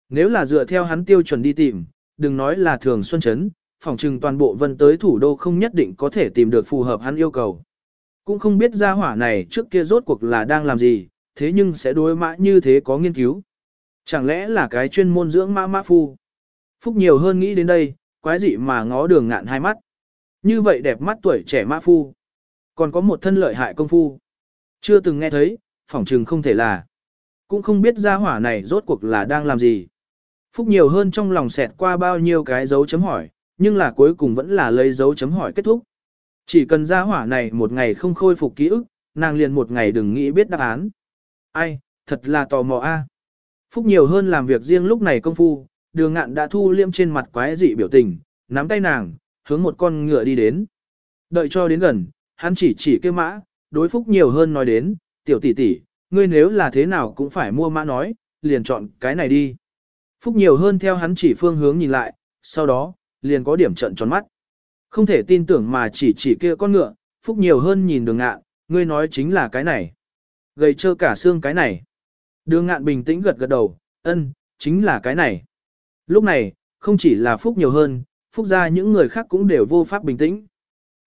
Nếu là dựa theo hắn tiêu chuẩn đi tìm, đừng nói là thường xuân chấn, phòng trừng toàn bộ vân tới thủ đô không nhất định có thể tìm được phù hợp hắn yêu cầu. Cũng không biết gia hỏa này trước kia rốt cuộc là đang làm gì, thế nhưng sẽ đối mã như thế có nghiên cứu. Chẳng lẽ là cái chuyên môn dưỡng mã mã phu? Phúc nhiều hơn nghĩ đến đây, quái dị mà ngó đường ngạn hai mắt. Như vậy đẹp mắt tuổi trẻ mã phu. Còn có một thân lợi hại công phu. Chưa từng nghe thấy, phỏng trừng không thể là. Cũng không biết gia hỏa này rốt cuộc là đang làm gì. Phúc nhiều hơn trong lòng xẹt qua bao nhiêu cái dấu chấm hỏi, nhưng là cuối cùng vẫn là lấy dấu chấm hỏi kết thúc. Chỉ cần gia hỏa này một ngày không khôi phục ký ức, nàng liền một ngày đừng nghĩ biết đáp án. Ai, thật là tò mò a. Phúc nhiều hơn làm việc riêng lúc này công phu, đường ngạn đã thu liêm trên mặt quái dị biểu tình, nắm tay nàng, hướng một con ngựa đi đến. Đợi cho đến gần, hắn chỉ chỉ kêu mã, đối phúc nhiều hơn nói đến, tiểu tỷ tỷ, ngươi nếu là thế nào cũng phải mua mã nói, liền chọn cái này đi. Phúc nhiều hơn theo hắn chỉ phương hướng nhìn lại, sau đó, liền có điểm trận tròn mắt. Không thể tin tưởng mà chỉ chỉ kia con ngựa, Phúc nhiều hơn nhìn đường ngạn, ngươi nói chính là cái này. Gầy trơ cả xương cái này. Đường ngạn bình tĩnh gật gật đầu, ân, chính là cái này. Lúc này, không chỉ là Phúc nhiều hơn, Phúc ra những người khác cũng đều vô pháp bình tĩnh.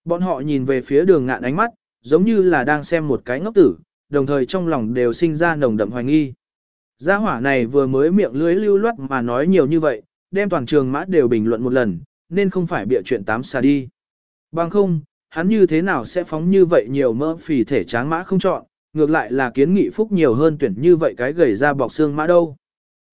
Bọn họ nhìn về phía đường ngạn ánh mắt, giống như là đang xem một cái ngốc tử, đồng thời trong lòng đều sinh ra nồng đậm hoài nghi. Gia hỏa này vừa mới miệng lưới lưu loát mà nói nhiều như vậy, đem toàn trường mã đều bình luận một lần, nên không phải bịa chuyện tám xa đi. Bằng không, hắn như thế nào sẽ phóng như vậy nhiều mỡ phì thể tráng mã không chọn, ngược lại là kiến nghị phúc nhiều hơn tuyển như vậy cái gầy ra bọc xương mã đâu.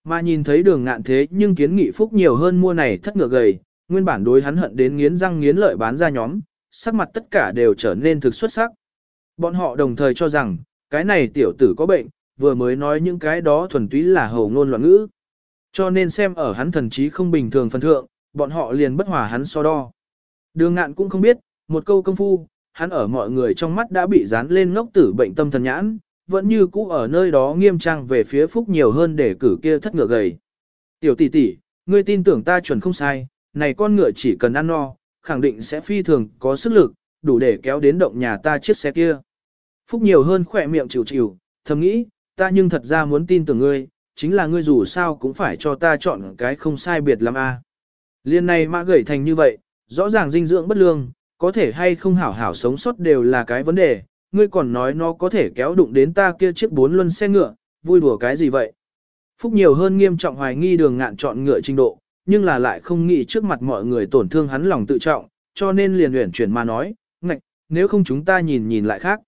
Mà nhìn thấy đường ngạn thế nhưng kiến nghị phúc nhiều hơn mua này thất ngược gầy, nguyên bản đối hắn hận đến nghiến răng nghiến lợi bán ra nhóm, sắc mặt tất cả đều trở nên thực xuất sắc. Bọn họ đồng thời cho rằng, cái này tiểu tử có bệnh, vừa mới nói những cái đó thuần túy là hầu ngôn loạn ngữ. Cho nên xem ở hắn thần trí không bình thường phần thượng, bọn họ liền bất hòa hắn so đo. Đường ngạn cũng không biết, một câu công phu, hắn ở mọi người trong mắt đã bị dán lên ngốc tử bệnh tâm thần nhãn, vẫn như cũ ở nơi đó nghiêm trang về phía phúc nhiều hơn để cử kia thất ngựa gầy. Tiểu tỷ tỷ, ngươi tin tưởng ta chuẩn không sai, này con ngựa chỉ cần ăn no, khẳng định sẽ phi thường có sức lực, đủ để kéo đến động nhà ta chiếc xe kia. Phúc nhiều hơn khỏe miệng chịu chịu, thầm nghĩ, ta nhưng thật ra muốn tin tưởng ngươi, chính là ngươi dù sao cũng phải cho ta chọn cái không sai biệt lắm a. Liên này mã gầy thành như vậy, rõ ràng dinh dưỡng bất lương, có thể hay không hảo hảo sống sót đều là cái vấn đề, ngươi còn nói nó có thể kéo đụng đến ta kia chiếc bốn luân xe ngựa, vui đùa cái gì vậy? Phúc nhiều hơn nghiêm trọng hoài nghi đường ngạn chọn ngựa trình độ, nhưng là lại không nghĩ trước mặt mọi người tổn thương hắn lòng tự trọng, cho nên liền luyện chuyển mà nói, ngạch, nếu không chúng ta nhìn nhìn lại khác.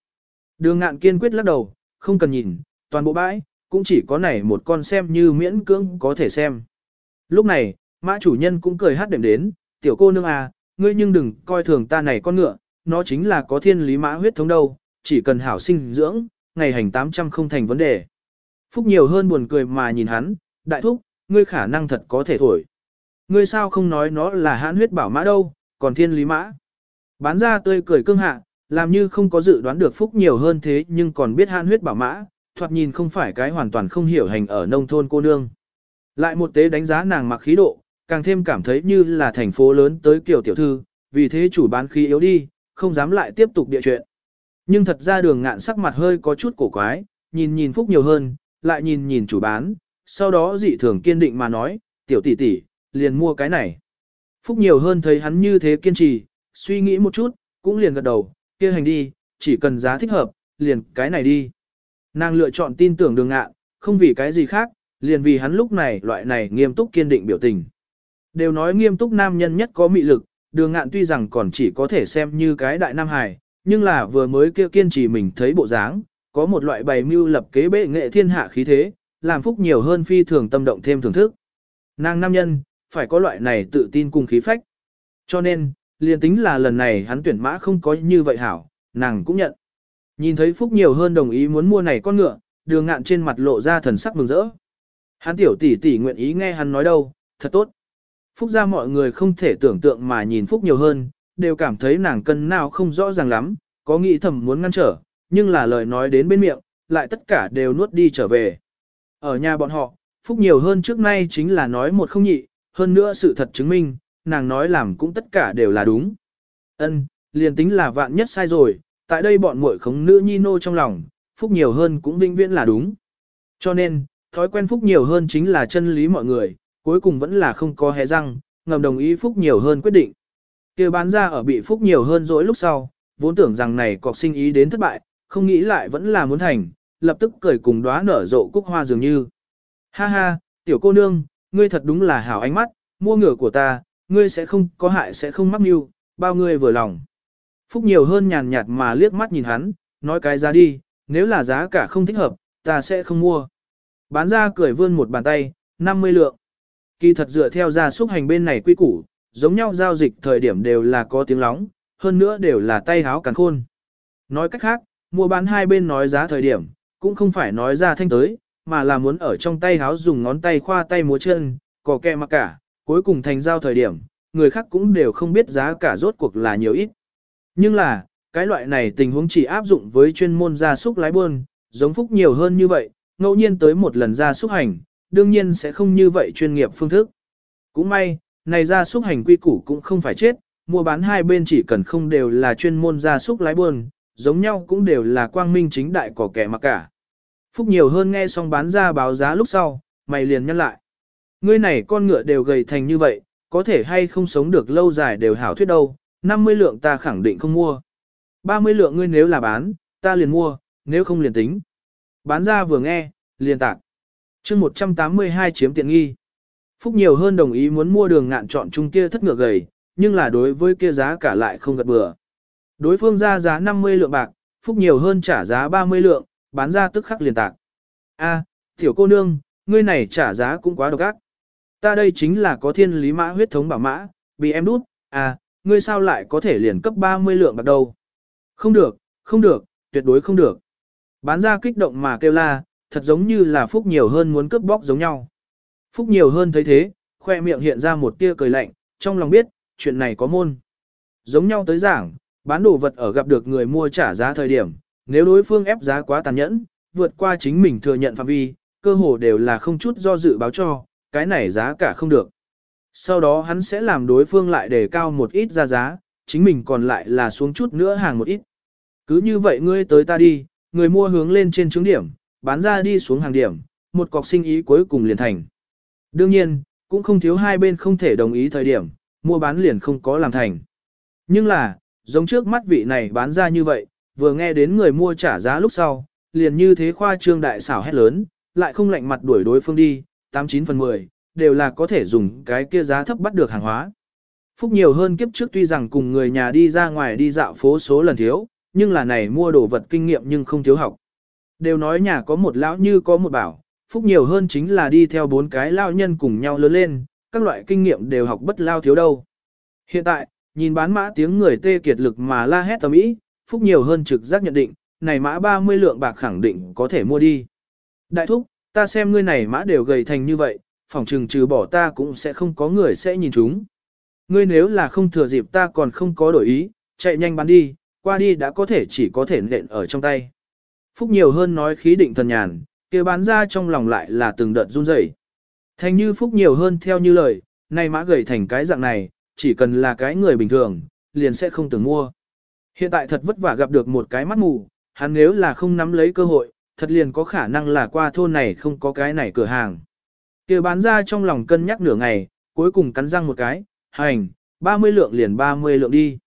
Đường ngạn kiên quyết lắc đầu, không cần nhìn, toàn bộ bãi, cũng chỉ có này một con xem như miễn cưỡng có thể xem. Lúc này, mã chủ nhân cũng cười hát đệm đến, tiểu cô nương à, ngươi nhưng đừng coi thường ta này con ngựa, nó chính là có thiên lý mã huyết thống đâu, chỉ cần hảo sinh dưỡng, ngày hành 800 không thành vấn đề. Phúc nhiều hơn buồn cười mà nhìn hắn, đại thúc, ngươi khả năng thật có thể thổi. Ngươi sao không nói nó là hãn huyết bảo mã đâu, còn thiên lý mã. Bán ra tươi cười cương hạ, làm như không có dự đoán được Phúc nhiều hơn thế nhưng còn biết hãn huyết bảo mã, thoạt nhìn không phải cái hoàn toàn không hiểu hành ở nông thôn cô nương. Lại một tế đánh giá nàng mặc khí độ, càng thêm cảm thấy như là thành phố lớn tới kiểu tiểu thư, vì thế chủ bán khí yếu đi, không dám lại tiếp tục địa chuyện. Nhưng thật ra đường ngạn sắc mặt hơi có chút cổ quái, nhìn nhìn Phúc nhiều hơn, lại nhìn nhìn chủ bán, sau đó dị thường kiên định mà nói, tiểu tỷ tỷ, liền mua cái này. Phúc nhiều hơn thấy hắn như thế kiên trì, suy nghĩ một chút, cũng liền gật đầu, kia hành đi, chỉ cần giá thích hợp, liền cái này đi. Nàng lựa chọn tin tưởng đường ngạn, không vì cái gì khác, liền vì hắn lúc này loại này nghiêm túc kiên định biểu tình. Đều nói nghiêm túc nam nhân nhất có mị lực, đường ngạn tuy rằng còn chỉ có thể xem như cái đại nam hài, nhưng là vừa mới kia kiên trì mình thấy bộ dáng, có một loại bày mưu lập kế bệ nghệ thiên hạ khí thế, làm phúc nhiều hơn phi thường tâm động thêm thưởng thức. Nàng nam nhân, phải có loại này tự tin cùng khí phách. Cho nên, liền tính là lần này hắn tuyển mã không có như vậy hảo, nàng cũng nhận. Nhìn thấy Phúc nhiều hơn đồng ý muốn mua này con ngựa, đường ngạn trên mặt lộ ra thần sắc mừng rỡ. Hắn tiểu tỷ tỷ nguyện ý nghe hắn nói đâu, thật tốt. Phúc ra mọi người không thể tưởng tượng mà nhìn Phúc nhiều hơn, đều cảm thấy nàng cân nào không rõ ràng lắm, có nghĩ thầm muốn ngăn trở, nhưng là lời nói đến bên miệng, lại tất cả đều nuốt đi trở về. Ở nhà bọn họ, Phúc nhiều hơn trước nay chính là nói một không nhị, hơn nữa sự thật chứng minh, nàng nói làm cũng tất cả đều là đúng. Ân, liền tính là vạn nhất sai rồi, tại đây bọn muội khống nữ nhi nô trong lòng, Phúc nhiều hơn cũng vinh viễn là đúng. Cho nên, thói quen Phúc nhiều hơn chính là chân lý mọi người, cuối cùng vẫn là không có hé răng, ngầm đồng ý Phúc nhiều hơn quyết định. kia bán ra ở bị Phúc nhiều hơn dỗi lúc sau, vốn tưởng rằng này cọc sinh ý đến thất bại, không nghĩ lại vẫn là muốn thành, lập tức cười cùng đóa nở rộ cúc hoa dường như. Ha ha, tiểu cô nương, ngươi thật đúng là hảo ánh mắt, mua ngựa của ta, ngươi sẽ không có hại sẽ không mắc mưu, bao ngươi vừa lòng. Phúc nhiều hơn nhàn nhạt mà liếc mắt nhìn hắn, nói cái giá đi, nếu là giá cả không thích hợp, ta sẽ không mua. Bán ra cười vươn một bàn tay, 50 lượng. Kỳ thật dựa theo gia xúc hành bên này quy củ, giống nhau giao dịch thời điểm đều là có tiếng lóng, hơn nữa đều là tay háo cắn khôn. Nói cách khác, mua bán hai bên nói giá thời điểm, cũng không phải nói ra thanh tới, mà là muốn ở trong tay háo dùng ngón tay khoa tay múa chân, cò kẹ mặc cả, cuối cùng thành giao thời điểm, người khác cũng đều không biết giá cả rốt cuộc là nhiều ít. Nhưng là, cái loại này tình huống chỉ áp dụng với chuyên môn gia súc lái buôn, giống phúc nhiều hơn như vậy, ngẫu nhiên tới một lần gia súc hành, đương nhiên sẽ không như vậy chuyên nghiệp phương thức. Cũng may, này gia súc hành quy củ cũng không phải chết, mua bán hai bên chỉ cần không đều là chuyên môn gia súc lái buôn, giống nhau cũng đều là quang minh chính đại có kẻ mà cả. Phúc nhiều hơn nghe xong bán ra báo giá lúc sau, mày liền nhắc lại. Ngươi này con ngựa đều gầy thành như vậy, có thể hay không sống được lâu dài đều hảo thuyết đâu, 50 lượng ta khẳng định không mua. 30 lượng ngươi nếu là bán, ta liền mua, nếu không liền tính. Bán ra vừa nghe, liền tạc. chương 182 chiếm tiện nghi. Phúc nhiều hơn đồng ý muốn mua đường ngạn chọn chung kia thất ngựa gầy, nhưng là đối với kia giá cả lại không gật bừa. Đối phương ra giá 50 lượng bạc, Phúc nhiều hơn trả giá 30 lượng, bán ra tức khắc liền tạc. A, tiểu cô nương, ngươi này trả giá cũng quá độc ác. Ta đây chính là có thiên lý mã huyết thống bảo mã, bị em đút, à, ngươi sao lại có thể liền cấp 30 lượng bạc đâu. Không được, không được, tuyệt đối không được. Bán ra kích động mà kêu la, thật giống như là Phúc nhiều hơn muốn cướp bóc giống nhau. Phúc nhiều hơn thấy thế, khoe miệng hiện ra một tia cười lạnh, trong lòng biết, chuyện này có môn. Giống nhau tới giảng, bán đồ vật ở gặp được người mua trả giá thời điểm, nếu đối phương ép giá quá tàn nhẫn, vượt qua chính mình thừa nhận phạm vi, cơ hồ đều là không chút do dự báo cho, cái này giá cả không được. Sau đó hắn sẽ làm đối phương lại đề cao một ít ra giá, chính mình còn lại là xuống chút nữa hàng một ít. Cứ như vậy ngươi tới ta đi, người mua hướng lên trên trứng điểm, bán ra đi xuống hàng điểm, một cọc sinh ý cuối cùng liền thành. Đương nhiên, cũng không thiếu hai bên không thể đồng ý thời điểm, mua bán liền không có làm thành. Nhưng là, giống trước mắt vị này bán ra như vậy, vừa nghe đến người mua trả giá lúc sau, liền như thế khoa trương đại xảo hét lớn, lại không lạnh mặt đuổi đối phương đi, 89 phần 10, đều là có thể dùng cái kia giá thấp bắt được hàng hóa. Phúc nhiều hơn kiếp trước tuy rằng cùng người nhà đi ra ngoài đi dạo phố số lần thiếu, nhưng là này mua đồ vật kinh nghiệm nhưng không thiếu học. Đều nói nhà có một lão như có một bảo, Phúc nhiều hơn chính là đi theo bốn cái lao nhân cùng nhau lớn lên, các loại kinh nghiệm đều học bất lao thiếu đâu. Hiện tại, nhìn bán mã tiếng người tê kiệt lực mà la hét tầm ý, phúc nhiều hơn trực giác nhận định, này mã 30 lượng bạc khẳng định có thể mua đi. Đại thúc, ta xem ngươi này mã đều gầy thành như vậy, phòng trừng trừ bỏ ta cũng sẽ không có người sẽ nhìn chúng. Ngươi nếu là không thừa dịp ta còn không có đổi ý, chạy nhanh bán đi, qua đi đã có thể chỉ có thể nện ở trong tay. Phúc nhiều hơn nói khí định thần nhàn, kia bán ra trong lòng lại là từng đợt run rẩy. Thành như Phúc nhiều hơn theo như lời, nay mã gầy thành cái dạng này, chỉ cần là cái người bình thường, liền sẽ không tưởng mua. Hiện tại thật vất vả gặp được một cái mắt mù, hắn nếu là không nắm lấy cơ hội, thật liền có khả năng là qua thôn này không có cái này cửa hàng. kia bán ra trong lòng cân nhắc nửa ngày, cuối cùng cắn răng một cái, hành, 30 lượng liền 30 lượng đi.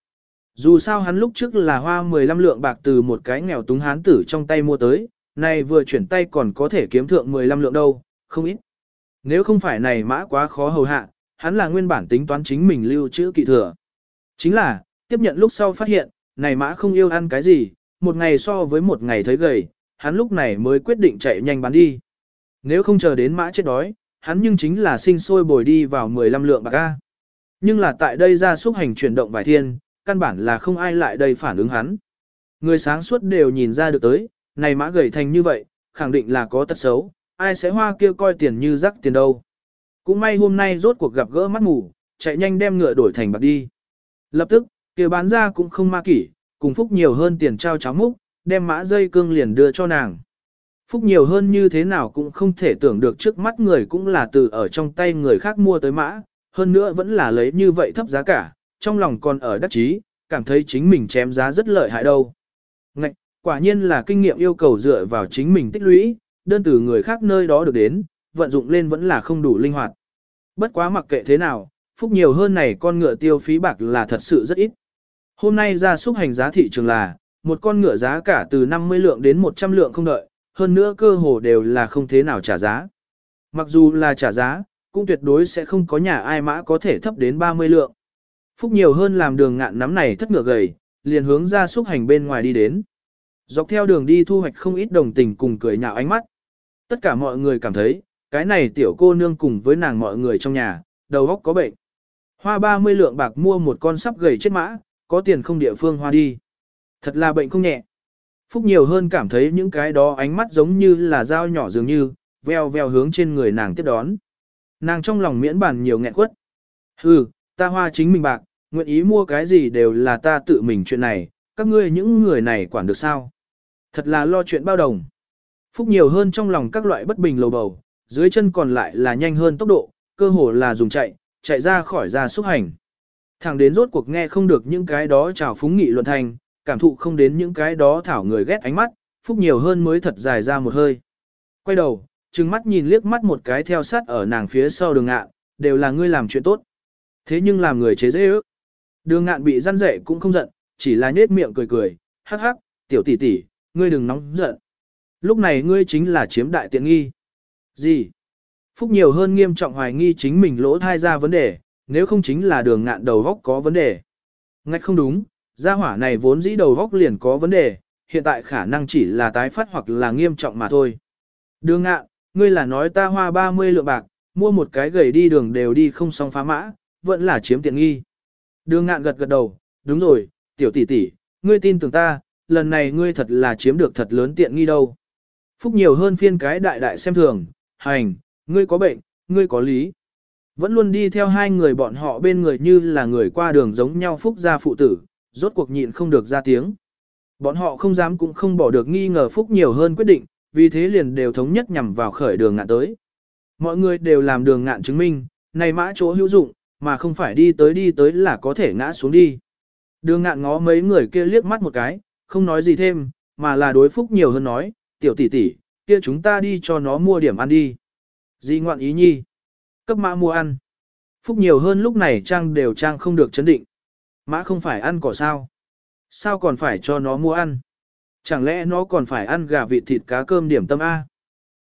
Dù sao hắn lúc trước là hoa 15 lượng bạc từ một cái nghèo túng hán tử trong tay mua tới, nay vừa chuyển tay còn có thể kiếm thượng 15 lượng đâu, không ít. Nếu không phải này mã quá khó hầu hạ, hắn là nguyên bản tính toán chính mình lưu trữ kỵ thừa. Chính là, tiếp nhận lúc sau phát hiện, này mã không yêu ăn cái gì, một ngày so với một ngày thấy gầy, hắn lúc này mới quyết định chạy nhanh bán đi. Nếu không chờ đến mã chết đói, hắn nhưng chính là sinh sôi bồi đi vào 15 lượng bạc A. Nhưng là tại đây ra xúc hành chuyển động vài thiên, căn bản là không ai lại đây phản ứng hắn. Người sáng suốt đều nhìn ra được tới, này mã gầy thành như vậy, khẳng định là có tật xấu, ai sẽ hoa kia coi tiền như rắc tiền đâu. Cũng may hôm nay rốt cuộc gặp gỡ mắt mù, chạy nhanh đem ngựa đổi thành bạc đi. Lập tức, kia bán ra cũng không ma kỷ, cùng Phúc nhiều hơn tiền trao cháo múc, đem mã dây cương liền đưa cho nàng. Phúc nhiều hơn như thế nào cũng không thể tưởng được trước mắt người cũng là từ ở trong tay người khác mua tới mã, hơn nữa vẫn là lấy như vậy thấp giá cả, trong lòng còn ở đắc chí, cảm thấy chính mình chém giá rất lợi hại đâu. Ngạch, quả nhiên là kinh nghiệm yêu cầu dựa vào chính mình tích lũy, đơn từ người khác nơi đó được đến, vận dụng lên vẫn là không đủ linh hoạt. Bất quá mặc kệ thế nào, phúc nhiều hơn này con ngựa tiêu phí bạc là thật sự rất ít. Hôm nay ra xúc hành giá thị trường là, một con ngựa giá cả từ 50 lượng đến 100 lượng không đợi, hơn nữa cơ hồ đều là không thế nào trả giá. Mặc dù là trả giá, cũng tuyệt đối sẽ không có nhà ai mã có thể thấp đến 30 lượng. Phúc nhiều hơn làm đường ngạn nắm này thất ngựa gầy, liền hướng ra xúc hành bên ngoài đi đến. Dọc theo đường đi thu hoạch không ít đồng tình cùng cười nhạo ánh mắt. Tất cả mọi người cảm thấy, cái này tiểu cô nương cùng với nàng mọi người trong nhà, đầu óc có bệnh. Hoa 30 lượng bạc mua một con sắp gầy chết mã, có tiền không địa phương hoa đi. Thật là bệnh không nhẹ. Phúc nhiều hơn cảm thấy những cái đó ánh mắt giống như là dao nhỏ dường như, veo veo hướng trên người nàng tiếp đón. Nàng trong lòng miễn bàn nhiều nghẹn quất. Hừ, ta hoa chính mình bạc, nguyện ý mua cái gì đều là ta tự mình chuyện này, các ngươi những người này quản được sao? Thật là lo chuyện bao đồng. Phúc nhiều hơn trong lòng các loại bất bình lầu bầu, dưới chân còn lại là nhanh hơn tốc độ, cơ hồ là dùng chạy, chạy ra khỏi ra xúc hành. Thẳng đến rốt cuộc nghe không được những cái đó chào phúng nghị luận thành, cảm thụ không đến những cái đó thảo người ghét ánh mắt, Phúc nhiều hơn mới thật dài ra một hơi. Quay đầu, trừng mắt nhìn liếc mắt một cái theo sát ở nàng phía sau đường ngạn, đều là ngươi làm chuyện tốt. Thế nhưng làm người chế dễ ước. Đường ngạn bị răn rẻ cũng không giận, chỉ là nhết miệng cười cười, hắc hắc, tiểu tỷ tỷ, ngươi đừng nóng giận. Lúc này ngươi chính là chiếm đại tiện nghi. Gì? Phúc nhiều hơn nghiêm trọng hoài nghi chính mình lỗ thai ra vấn đề, nếu không chính là đường ngạn đầu góc có vấn đề. Ngạch không đúng, gia hỏa này vốn dĩ đầu góc liền có vấn đề, hiện tại khả năng chỉ là tái phát hoặc là nghiêm trọng mà thôi. Đường ngạn, ngươi là nói ta hoa 30 lượng bạc, mua một cái gầy đi đường đều đi không xong phá mã, vẫn là chiếm tiện nghi. Đường ngạn gật gật đầu, đúng rồi, tiểu tỷ tỷ, ngươi tin tưởng ta, lần này ngươi thật là chiếm được thật lớn tiện nghi đâu. Phúc nhiều hơn phiên cái đại đại xem thường, hành, ngươi có bệnh, ngươi có lý. Vẫn luôn đi theo hai người bọn họ bên người như là người qua đường giống nhau Phúc gia phụ tử, rốt cuộc nhịn không được ra tiếng. Bọn họ không dám cũng không bỏ được nghi ngờ Phúc nhiều hơn quyết định, vì thế liền đều thống nhất nhằm vào khởi đường ngạn tới. Mọi người đều làm đường ngạn chứng minh, này mã chỗ hữu dụng, mà không phải đi tới đi tới là có thể ngã xuống đi. Đường ngạn ngó mấy người kia liếc mắt một cái, không nói gì thêm, mà là đối Phúc nhiều hơn nói, tiểu tỷ tỷ, kia chúng ta đi cho nó mua điểm ăn đi. Di ngoạn ý nhi. Cấp mã mua ăn. Phúc nhiều hơn lúc này trang đều trang không được chấn định. Mã không phải ăn cỏ sao. Sao còn phải cho nó mua ăn? Chẳng lẽ nó còn phải ăn gà vịt thịt cá cơm điểm tâm A?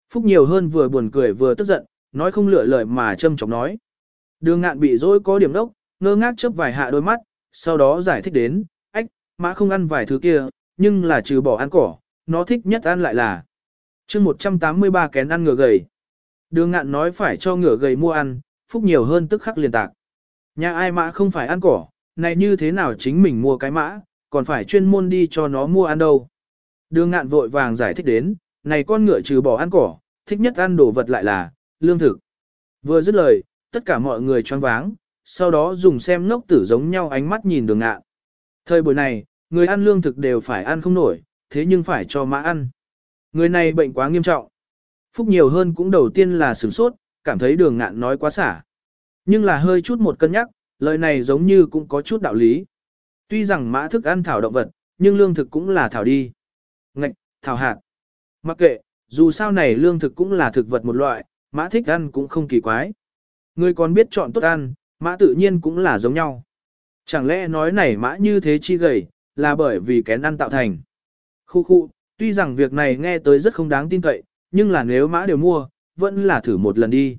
Phúc nhiều hơn vừa buồn cười vừa tức giận, nói không lựa lời mà châm chọc nói. Đường ngạn bị dối có điểm đốc, ngơ ngác chớp vài hạ đôi mắt, sau đó giải thích đến, ách, mã không ăn vài thứ kia, nhưng là trừ bỏ ăn cỏ, nó thích nhất ăn lại là chương 183 kén ăn ngừa gầy. Đường ngạn nói phải cho ngựa gầy mua ăn, phúc nhiều hơn tức khắc liền tạc. Nhà ai mã không phải ăn cỏ, này như thế nào chính mình mua cái mã, còn phải chuyên môn đi cho nó mua ăn đâu. Đường ngạn vội vàng giải thích đến, này con ngựa trừ bỏ ăn cỏ, thích nhất ăn đồ vật lại là, lương thực. Vừa dứt lời, tất cả mọi người choáng váng, sau đó dùng xem ngốc tử giống nhau ánh mắt nhìn đường ngạn. Thời buổi này, người ăn lương thực đều phải ăn không nổi, thế nhưng phải cho mã ăn. Người này bệnh quá nghiêm trọng. Phúc nhiều hơn cũng đầu tiên là sửng sốt, cảm thấy đường ngạn nói quá xả. Nhưng là hơi chút một cân nhắc, lời này giống như cũng có chút đạo lý. Tuy rằng mã thức ăn thảo động vật, nhưng lương thực cũng là thảo đi. Ngạch, thảo hạt. Mặc kệ, dù sao này lương thực cũng là thực vật một loại, mã thích ăn cũng không kỳ quái. Người còn biết chọn tốt ăn, mã tự nhiên cũng là giống nhau. Chẳng lẽ nói này mã như thế chi gầy, là bởi vì kén ăn tạo thành. Khu khu, tuy rằng việc này nghe tới rất không đáng tin cậy, nhưng là nếu mã đều mua, vẫn là thử một lần đi.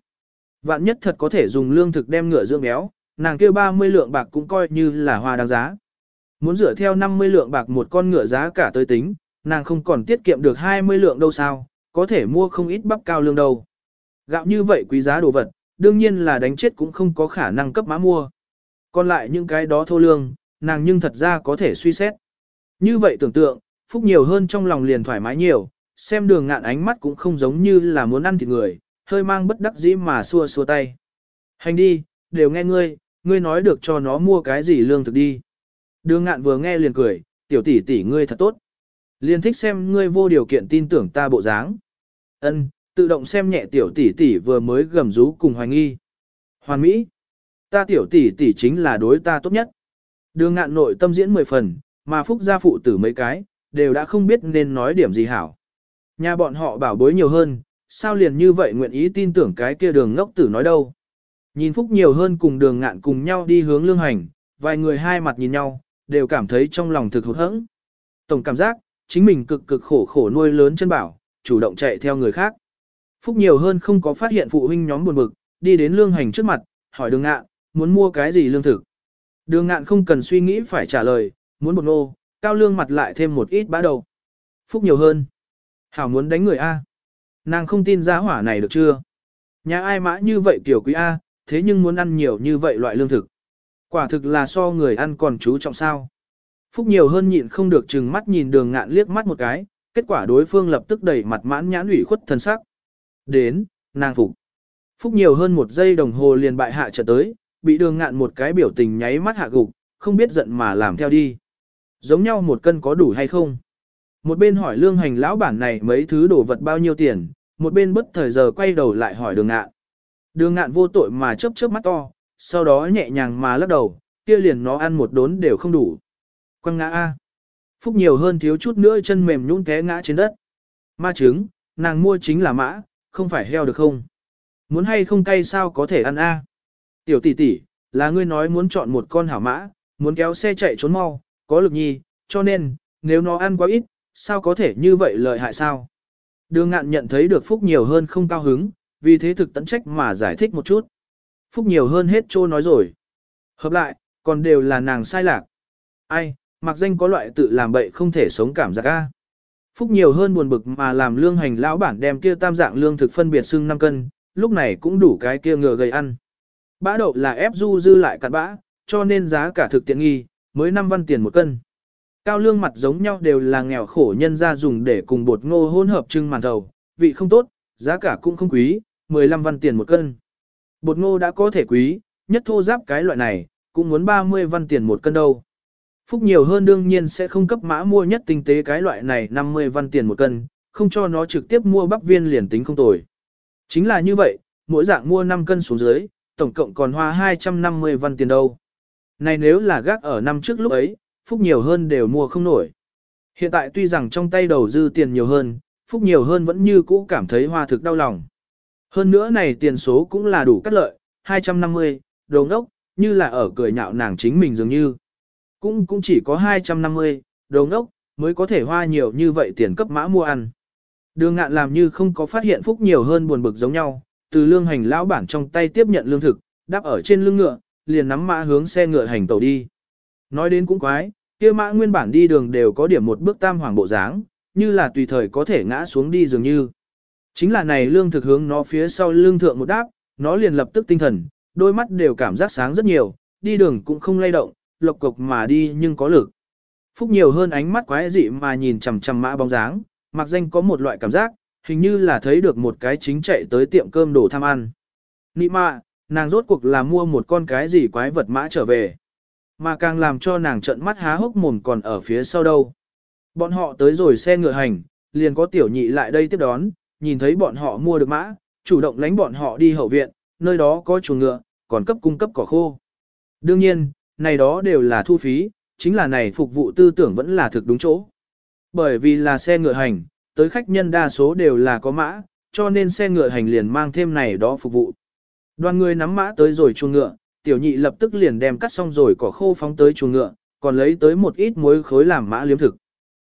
Vạn nhất thật có thể dùng lương thực đem ngựa dưỡng béo, nàng kêu 30 lượng bạc cũng coi như là hoa đáng giá. Muốn dựa theo 50 lượng bạc một con ngựa giá cả tới tính, nàng không còn tiết kiệm được 20 lượng đâu sao, có thể mua không ít bắp cao lương đâu. Gạo như vậy quý giá đồ vật, đương nhiên là đánh chết cũng không có khả năng cấp mã mua. Còn lại những cái đó thô lương, nàng nhưng thật ra có thể suy xét. Như vậy tưởng tượng, phúc nhiều hơn trong lòng liền thoải mái nhiều, xem đường ngạn ánh mắt cũng không giống như là muốn ăn thịt người, hơi mang bất đắc dĩ mà xua xua tay. Hành đi, đều nghe ngươi, ngươi nói được cho nó mua cái gì lương thực đi. Đường ngạn vừa nghe liền cười, tiểu tỷ tỷ ngươi thật tốt. Liền thích xem ngươi vô điều kiện tin tưởng ta bộ dáng. Ân, tự động xem nhẹ tiểu tỷ tỷ vừa mới gầm rú cùng hoài nghi. Hoàn Mỹ, ta tiểu tỷ tỷ chính là đối ta tốt nhất. Đường ngạn nội tâm diễn 10 phần, mà phúc gia phụ tử mấy cái, đều đã không biết nên nói điểm gì hảo. Nhà bọn họ bảo bối nhiều hơn, sao liền như vậy nguyện ý tin tưởng cái kia đường ngốc tử nói đâu. Nhìn phúc nhiều hơn cùng đường ngạn cùng nhau đi hướng lương hành, vài người hai mặt nhìn nhau, đều cảm thấy trong lòng thực hụt hẫng. Tổng cảm giác, chính mình cực cực khổ khổ nuôi lớn chân bảo, chủ động chạy theo người khác. Phúc nhiều hơn không có phát hiện phụ huynh nhóm buồn bực, đi đến lương hành trước mặt, hỏi đường ngạn, muốn mua cái gì lương thực. Đường ngạn không cần suy nghĩ phải trả lời, muốn một nô, cao lương mặt lại thêm một ít bã đầu. Phúc nhiều hơn. Hảo muốn đánh người A. Nàng không tin giá hỏa này được chưa? Nhà ai mã như vậy kiểu quý A, thế nhưng muốn ăn nhiều như vậy loại lương thực. Quả thực là so người ăn còn chú trọng sao. Phúc nhiều hơn nhịn không được chừng mắt nhìn đường ngạn liếc mắt một cái, kết quả đối phương lập tức đẩy mặt mãn nhãn ủy khuất thân sắc. Đến, nàng phục. Phúc nhiều hơn một giây đồng hồ liền bại hạ trở tới, bị đường ngạn một cái biểu tình nháy mắt hạ gục, không biết giận mà làm theo đi. Giống nhau một cân có đủ hay không? Một bên hỏi lương hành lão bản này mấy thứ đồ vật bao nhiêu tiền, một bên bất thời giờ quay đầu lại hỏi đường ngạn. Đường ngạn vô tội mà chớp chớp mắt to, sau đó nhẹ nhàng mà lắc đầu, kia liền nó ăn một đốn đều không đủ. Quăng ngã A. Phúc nhiều hơn thiếu chút nữa chân mềm nhũn té ngã trên đất. Ma trứng, nàng mua chính là mã, không phải heo được không? Muốn hay không cay sao có thể ăn A. Tiểu tỷ tỷ, là ngươi nói muốn chọn một con hảo mã, muốn kéo xe chạy trốn mau, có lực nhi, cho nên, nếu nó ăn quá ít, sao có thể như vậy lợi hại sao? Đường ngạn nhận thấy được Phúc nhiều hơn không cao hứng, vì thế thực tận trách mà giải thích một chút. Phúc nhiều hơn hết trô nói rồi. Hợp lại, còn đều là nàng sai lạc. Ai, mặc danh có loại tự làm bậy không thể sống cảm giác a. Phúc nhiều hơn buồn bực mà làm lương hành lão bản đem kia tam dạng lương thực phân biệt xưng 5 cân, lúc này cũng đủ cái kia ngựa gầy ăn. Bã đậu là ép du dư lại cặn bã, cho nên giá cả thực tiện nghi, mới 5 văn tiền một cân. Cao lương mặt giống nhau đều là nghèo khổ nhân ra dùng để cùng bột ngô hỗn hợp trưng màn thầu, vị không tốt, giá cả cũng không quý, 15 văn tiền một cân. Bột ngô đã có thể quý, nhất thô giáp cái loại này, cũng muốn 30 văn tiền một cân đâu. Phúc nhiều hơn đương nhiên sẽ không cấp mã mua nhất tinh tế cái loại này 50 văn tiền một cân, không cho nó trực tiếp mua bắp viên liền tính không tồi. Chính là như vậy, mỗi dạng mua 5 cân xuống dưới, tổng cộng còn hoa 250 văn tiền đâu. Này nếu là gác ở năm trước lúc ấy, Phúc nhiều hơn đều mua không nổi. Hiện tại tuy rằng trong tay đầu dư tiền nhiều hơn, Phúc nhiều hơn vẫn như cũ cảm thấy hoa thực đau lòng. Hơn nữa này tiền số cũng là đủ cắt lợi, 250, đồ ngốc, như là ở cười nhạo nàng chính mình dường như. Cũng cũng chỉ có 250, đồ ngốc, mới có thể hoa nhiều như vậy tiền cấp mã mua ăn. Đường ngạn làm như không có phát hiện phúc nhiều hơn buồn bực giống nhau, từ lương hành lão bản trong tay tiếp nhận lương thực, đáp ở trên lưng ngựa, liền nắm mã hướng xe ngựa hành tàu đi. Nói đến cũng quái, kia mã nguyên bản đi đường đều có điểm một bước tam hoàng bộ dáng, như là tùy thời có thể ngã xuống đi dường như. Chính là này lương thực hướng nó phía sau lương thượng một đáp, nó liền lập tức tinh thần, đôi mắt đều cảm giác sáng rất nhiều, đi đường cũng không lay động, lộc cục mà đi nhưng có lực. Phúc nhiều hơn ánh mắt quái dị mà nhìn chằm chằm mã bóng dáng, mặc danh có một loại cảm giác, hình như là thấy được một cái chính chạy tới tiệm cơm đồ tham ăn. Nị mạ, nàng rốt cuộc là mua một con cái gì quái vật mã trở về. Mà càng làm cho nàng trợn mắt há hốc mồm còn ở phía sau đâu. Bọn họ tới rồi xe ngựa hành, liền có tiểu nhị lại đây tiếp đón, nhìn thấy bọn họ mua được mã, chủ động lánh bọn họ đi hậu viện, nơi đó có chuồng ngựa, còn cấp cung cấp cỏ khô. Đương nhiên, này đó đều là thu phí, chính là này phục vụ tư tưởng vẫn là thực đúng chỗ. Bởi vì là xe ngựa hành, tới khách nhân đa số đều là có mã, cho nên xe ngựa hành liền mang thêm này đó phục vụ. Đoàn người nắm mã tới rồi chuồng ngựa, tiểu nhị lập tức liền đem cắt xong rồi cỏ khô phóng tới chuồng ngựa, còn lấy tới một ít muối khối làm mã liếm thực.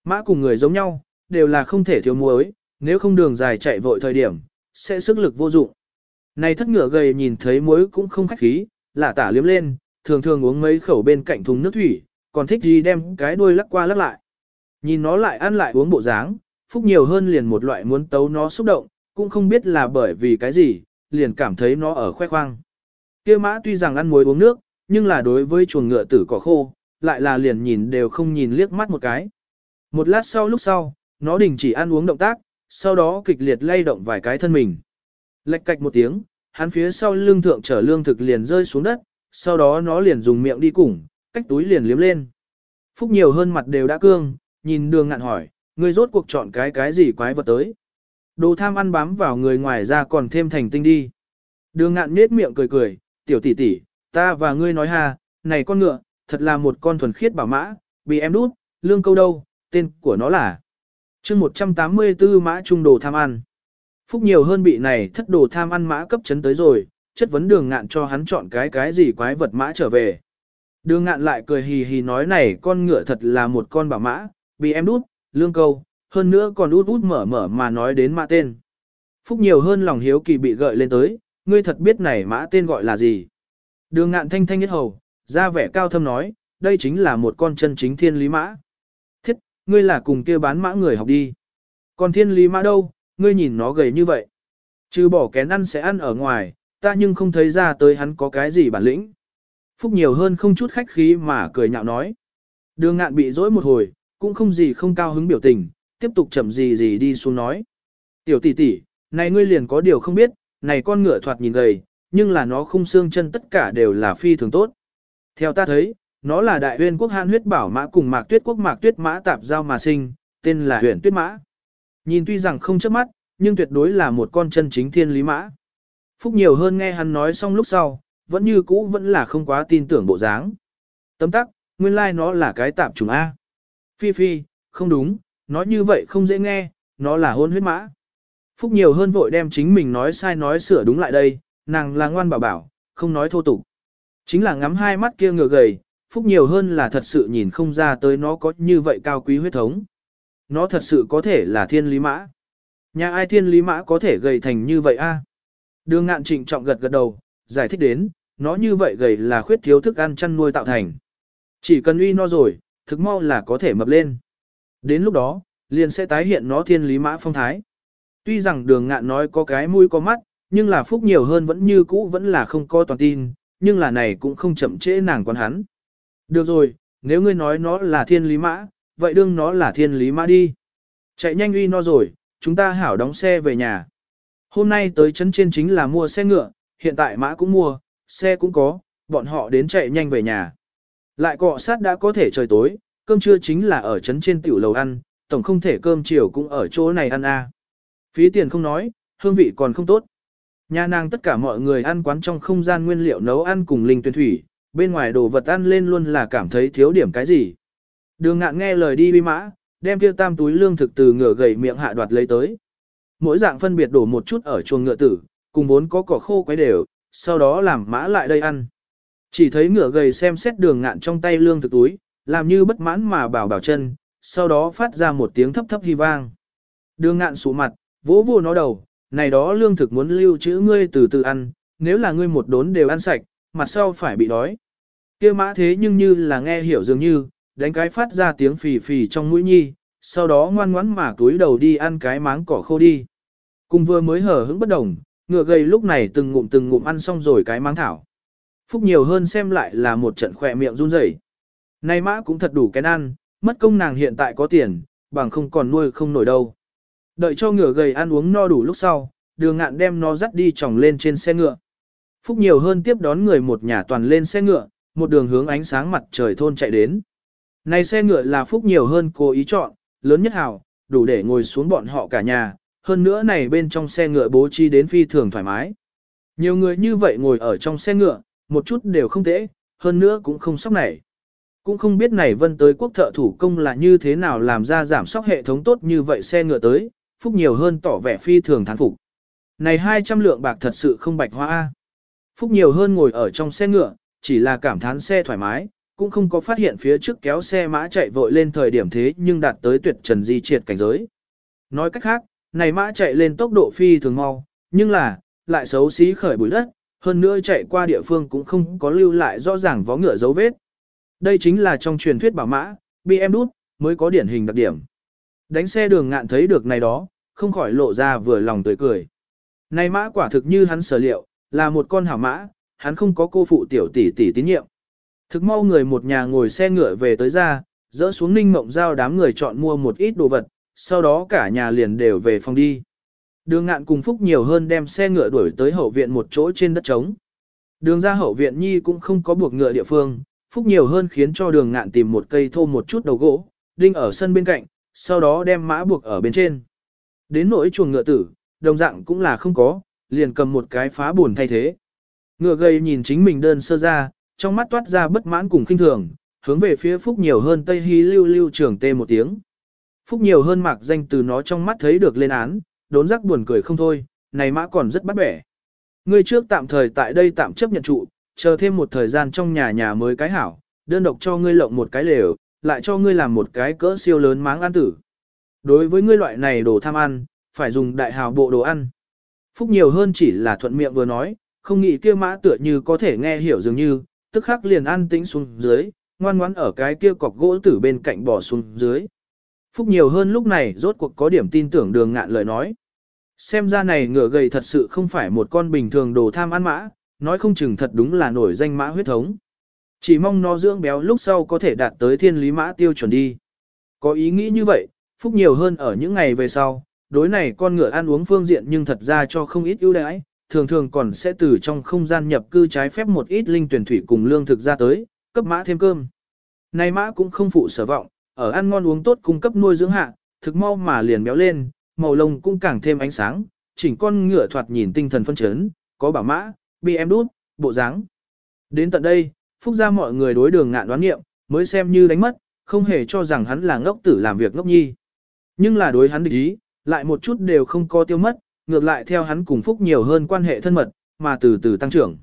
Mã cùng người giống nhau, đều là không thể thiếu muối, nếu không đường dài chạy vội thời điểm, sẽ sức lực vô dụng. Này thất ngựa gầy nhìn thấy muối cũng không khách khí, lả tả liếm lên, thường thường uống mấy khẩu bên cạnh thùng nước thủy, còn thích gì đem cái đuôi lắc qua lắc lại. Nhìn nó lại ăn lại uống bộ dáng, phúc nhiều hơn liền một loại muốn tấu nó xúc động, cũng không biết là bởi vì cái gì, liền cảm thấy nó ở khoe khoang. Kia mã tuy rằng ăn muối uống nước, nhưng là đối với chuồng ngựa tử cỏ khô, lại là liền nhìn đều không nhìn liếc mắt một cái. Một lát sau lúc sau, nó đình chỉ ăn uống động tác, sau đó kịch liệt lay động vài cái thân mình. Lệch cạch một tiếng, hắn phía sau lưng thượng trở lương thực liền rơi xuống đất, sau đó nó liền dùng miệng đi củng, cách túi liền liếm lên. Phúc nhiều hơn mặt đều đã cương, nhìn đường ngạn hỏi, người rốt cuộc chọn cái cái gì quái vật tới. Đồ tham ăn bám vào người ngoài ra còn thêm thành tinh đi. Đường ngạn nết miệng cười cười, tiểu tỷ tỷ, ta và ngươi nói ha, này con ngựa, thật là một con thuần khiết bảo mã, bị em đút, lương câu đâu, tên của nó là chương 184 mã trung đồ tham ăn. Phúc nhiều hơn bị này thất đồ tham ăn mã cấp chấn tới rồi, chất vấn đường ngạn cho hắn chọn cái cái gì quái vật mã trở về. Đường ngạn lại cười hì hì nói này con ngựa thật là một con bảo mã, bị em đút, lương câu, hơn nữa còn út út mở mở mà nói đến mã tên. Phúc nhiều hơn lòng hiếu kỳ bị gợi lên tới, ngươi thật biết này mã tên gọi là gì. Đường ngạn thanh thanh nhất hầu, ra vẻ cao thâm nói, đây chính là một con chân chính thiên lý mã. Thiết, ngươi là cùng kia bán mã người học đi. Còn thiên lý mã đâu, ngươi nhìn nó gầy như vậy. chứ bỏ kén ăn sẽ ăn ở ngoài, ta nhưng không thấy ra tới hắn có cái gì bản lĩnh. Phúc nhiều hơn không chút khách khí mà cười nhạo nói. Đường ngạn bị dỗi một hồi, cũng không gì không cao hứng biểu tình, tiếp tục chậm gì gì đi xuống nói. Tiểu tỷ tỷ, này ngươi liền có điều không biết, này con ngựa thoạt nhìn gầy, nhưng là nó khung xương chân tất cả đều là phi thường tốt. Theo ta thấy, nó là đại huyền quốc han huyết bảo mã cùng mạc tuyết quốc mạc tuyết mã tạp giao mà sinh, tên là huyền tuyết mã. Nhìn tuy rằng không chớp mắt, nhưng tuyệt đối là một con chân chính thiên lý mã. Phúc nhiều hơn nghe hắn nói xong lúc sau, vẫn như cũ vẫn là không quá tin tưởng bộ dáng. Tấm tắc, nguyên lai like nó là cái tạp trùng A. Phi phi, không đúng, nói như vậy không dễ nghe, nó là hôn huyết mã. Phúc nhiều hơn vội đem chính mình nói sai nói sửa đúng lại đây, nàng là ngoan bảo bảo, không nói thô tục. Chính là ngắm hai mắt kia ngựa gầy, Phúc nhiều hơn là thật sự nhìn không ra tới nó có như vậy cao quý huyết thống. Nó thật sự có thể là thiên lý mã. Nhà ai thiên lý mã có thể gầy thành như vậy a? Đường ngạn trịnh trọng gật gật đầu, giải thích đến, nó như vậy gầy là khuyết thiếu thức ăn chăn nuôi tạo thành. Chỉ cần uy no rồi, thực mau là có thể mập lên. Đến lúc đó, liền sẽ tái hiện nó thiên lý mã phong thái. Tuy rằng đường ngạn nói có cái mũi có mắt, nhưng là phúc nhiều hơn vẫn như cũ vẫn là không có toàn tin, nhưng là này cũng không chậm trễ nàng quan hắn. Được rồi, nếu ngươi nói nó là thiên lý mã, vậy đương nó là thiên lý mã đi. Chạy nhanh uy nó rồi, chúng ta hảo đóng xe về nhà. Hôm nay tới trấn trên chính là mua xe ngựa, hiện tại mã cũng mua, xe cũng có, bọn họ đến chạy nhanh về nhà. Lại cọ sát đã có thể trời tối, cơm trưa chính là ở trấn trên tiểu lầu ăn, tổng không thể cơm chiều cũng ở chỗ này ăn a. Phí tiền không nói, hương vị còn không tốt. Nhà nàng tất cả mọi người ăn quán trong không gian nguyên liệu nấu ăn cùng linh tuyển thủy, bên ngoài đồ vật ăn lên luôn là cảm thấy thiếu điểm cái gì. Đường ngạn nghe lời đi bi mã, đem kia tam túi lương thực từ ngựa gầy miệng hạ đoạt lấy tới. Mỗi dạng phân biệt đổ một chút ở chuồng ngựa tử, cùng vốn có cỏ khô quấy đều, sau đó làm mã lại đây ăn. Chỉ thấy ngựa gầy xem xét đường ngạn trong tay lương thực túi, làm như bất mãn mà bảo bảo chân, sau đó phát ra một tiếng thấp thấp hy vang. Đường ngạn sụ mặt, vỗ vô nó đầu, này đó lương thực muốn lưu trữ ngươi từ từ ăn, nếu là ngươi một đốn đều ăn sạch, mặt sau phải bị đói. kia mã thế nhưng như là nghe hiểu dường như, đánh cái phát ra tiếng phì phì trong mũi nhi, sau đó ngoan ngoãn mà túi đầu đi ăn cái máng cỏ khô đi. Cùng vừa mới hở hững bất đồng, ngựa gầy lúc này từng ngụm từng ngụm ăn xong rồi cái máng thảo, Phúc nhiều hơn xem lại là một trận khỏe miệng run rẩy. Này mã cũng thật đủ cái ăn, mất công nàng hiện tại có tiền, bằng không còn nuôi không nổi đâu. Đợi cho ngựa gầy ăn uống no đủ lúc sau, đường ngạn đem nó dắt đi tròng lên trên xe ngựa. Phúc nhiều hơn tiếp đón người một nhà toàn lên xe ngựa, một đường hướng ánh sáng mặt trời thôn chạy đến. Này xe ngựa là Phúc nhiều hơn cố ý chọn, lớn nhất hảo, đủ để ngồi xuống bọn họ cả nhà, hơn nữa này bên trong xe ngựa bố trí đến phi thường thoải mái. Nhiều người như vậy ngồi ở trong xe ngựa, một chút đều không tệ, hơn nữa cũng không sốc nảy. Cũng không biết này vân tới quốc thợ thủ công là như thế nào làm ra giảm sóc hệ thống tốt như vậy xe ngựa tới, phúc nhiều hơn tỏ vẻ phi thường thán phục. Này 200 lượng bạc thật sự không bạch hoa A. Phúc nhiều hơn ngồi ở trong xe ngựa, chỉ là cảm thán xe thoải mái, cũng không có phát hiện phía trước kéo xe mã chạy vội lên thời điểm thế nhưng đạt tới tuyệt trần di triệt cảnh giới. Nói cách khác, này mã chạy lên tốc độ phi thường mau, nhưng là, lại xấu xí khởi bụi đất, hơn nữa chạy qua địa phương cũng không có lưu lại rõ ràng vó ngựa dấu vết. Đây chính là trong truyền thuyết bảo mã, BM đút, mới có điển hình đặc điểm. Đánh xe đường ngạn thấy được này đó, không khỏi lộ ra vừa lòng tươi cười. nay mã quả thực như hắn sở liệu, là một con hảo mã, hắn không có cô phụ tiểu tỷ tỷ tín nhiệm. Thực mau người một nhà ngồi xe ngựa về tới ra, dỡ xuống ninh mộng giao đám người chọn mua một ít đồ vật, sau đó cả nhà liền đều về phòng đi. Đường ngạn cùng Phúc nhiều hơn đem xe ngựa đuổi tới hậu viện một chỗ trên đất trống. Đường ra hậu viện nhi cũng không có buộc ngựa địa phương, Phúc nhiều hơn khiến cho đường ngạn tìm một cây thô một chút đầu gỗ, đinh ở sân bên cạnh, sau đó đem mã buộc ở bên trên. Đến nỗi chuồng ngựa tử, đồng dạng cũng là không có, liền cầm một cái phá buồn thay thế. Ngựa gầy nhìn chính mình đơn sơ ra, trong mắt toát ra bất mãn cùng khinh thường, hướng về phía Phúc nhiều hơn Tây Hy lưu lưu trưởng tê một tiếng. Phúc nhiều hơn mạc danh từ nó trong mắt thấy được lên án, đốn rắc buồn cười không thôi, này mã còn rất bắt bẻ. Ngươi trước tạm thời tại đây tạm chấp nhận trụ, chờ thêm một thời gian trong nhà nhà mới cái hảo, đơn độc cho ngươi lộng một cái lều, lại cho ngươi làm một cái cỡ siêu lớn máng ăn tử. Đối với ngươi loại này đồ tham ăn, phải dùng đại hào bộ đồ ăn. Phúc nhiều hơn chỉ là thuận miệng vừa nói, không nghĩ kia mã tựa như có thể nghe hiểu dường như, tức khắc liền ăn tĩnh xuống dưới, ngoan ngoãn ở cái kia cọc gỗ tử bên cạnh bỏ xuống dưới. Phúc nhiều hơn lúc này rốt cuộc có điểm tin tưởng đường ngạn lời nói. Xem ra này ngựa gầy thật sự không phải một con bình thường đồ tham ăn mã, nói không chừng thật đúng là nổi danh mã huyết thống. Chỉ mong nó dưỡng béo lúc sau có thể đạt tới thiên lý mã tiêu chuẩn đi. Có ý nghĩ như vậy, Phúc nhiều hơn ở những ngày về sau, đối này con ngựa ăn uống phương diện nhưng thật ra cho không ít ưu đãi, thường thường còn sẽ từ trong không gian nhập cư trái phép một ít linh tuyển thủy cùng lương thực ra tới, cấp mã thêm cơm. Này mã cũng không phụ sở vọng, ở ăn ngon uống tốt cung cấp nuôi dưỡng hạ, thực mau mà liền béo lên, màu lông cũng càng thêm ánh sáng, chỉnh con ngựa thoạt nhìn tinh thần phân chấn, có bảo mã, bị em đút, bộ dáng. Đến tận đây, phúc ra mọi người đối đường ngạn đoán nghiệm, mới xem như đánh mất, không hề cho rằng hắn là ngốc tử làm việc ngốc nhi. Nhưng là đối hắn địch ý, lại một chút đều không có tiêu mất, ngược lại theo hắn cùng phúc nhiều hơn quan hệ thân mật, mà từ từ tăng trưởng.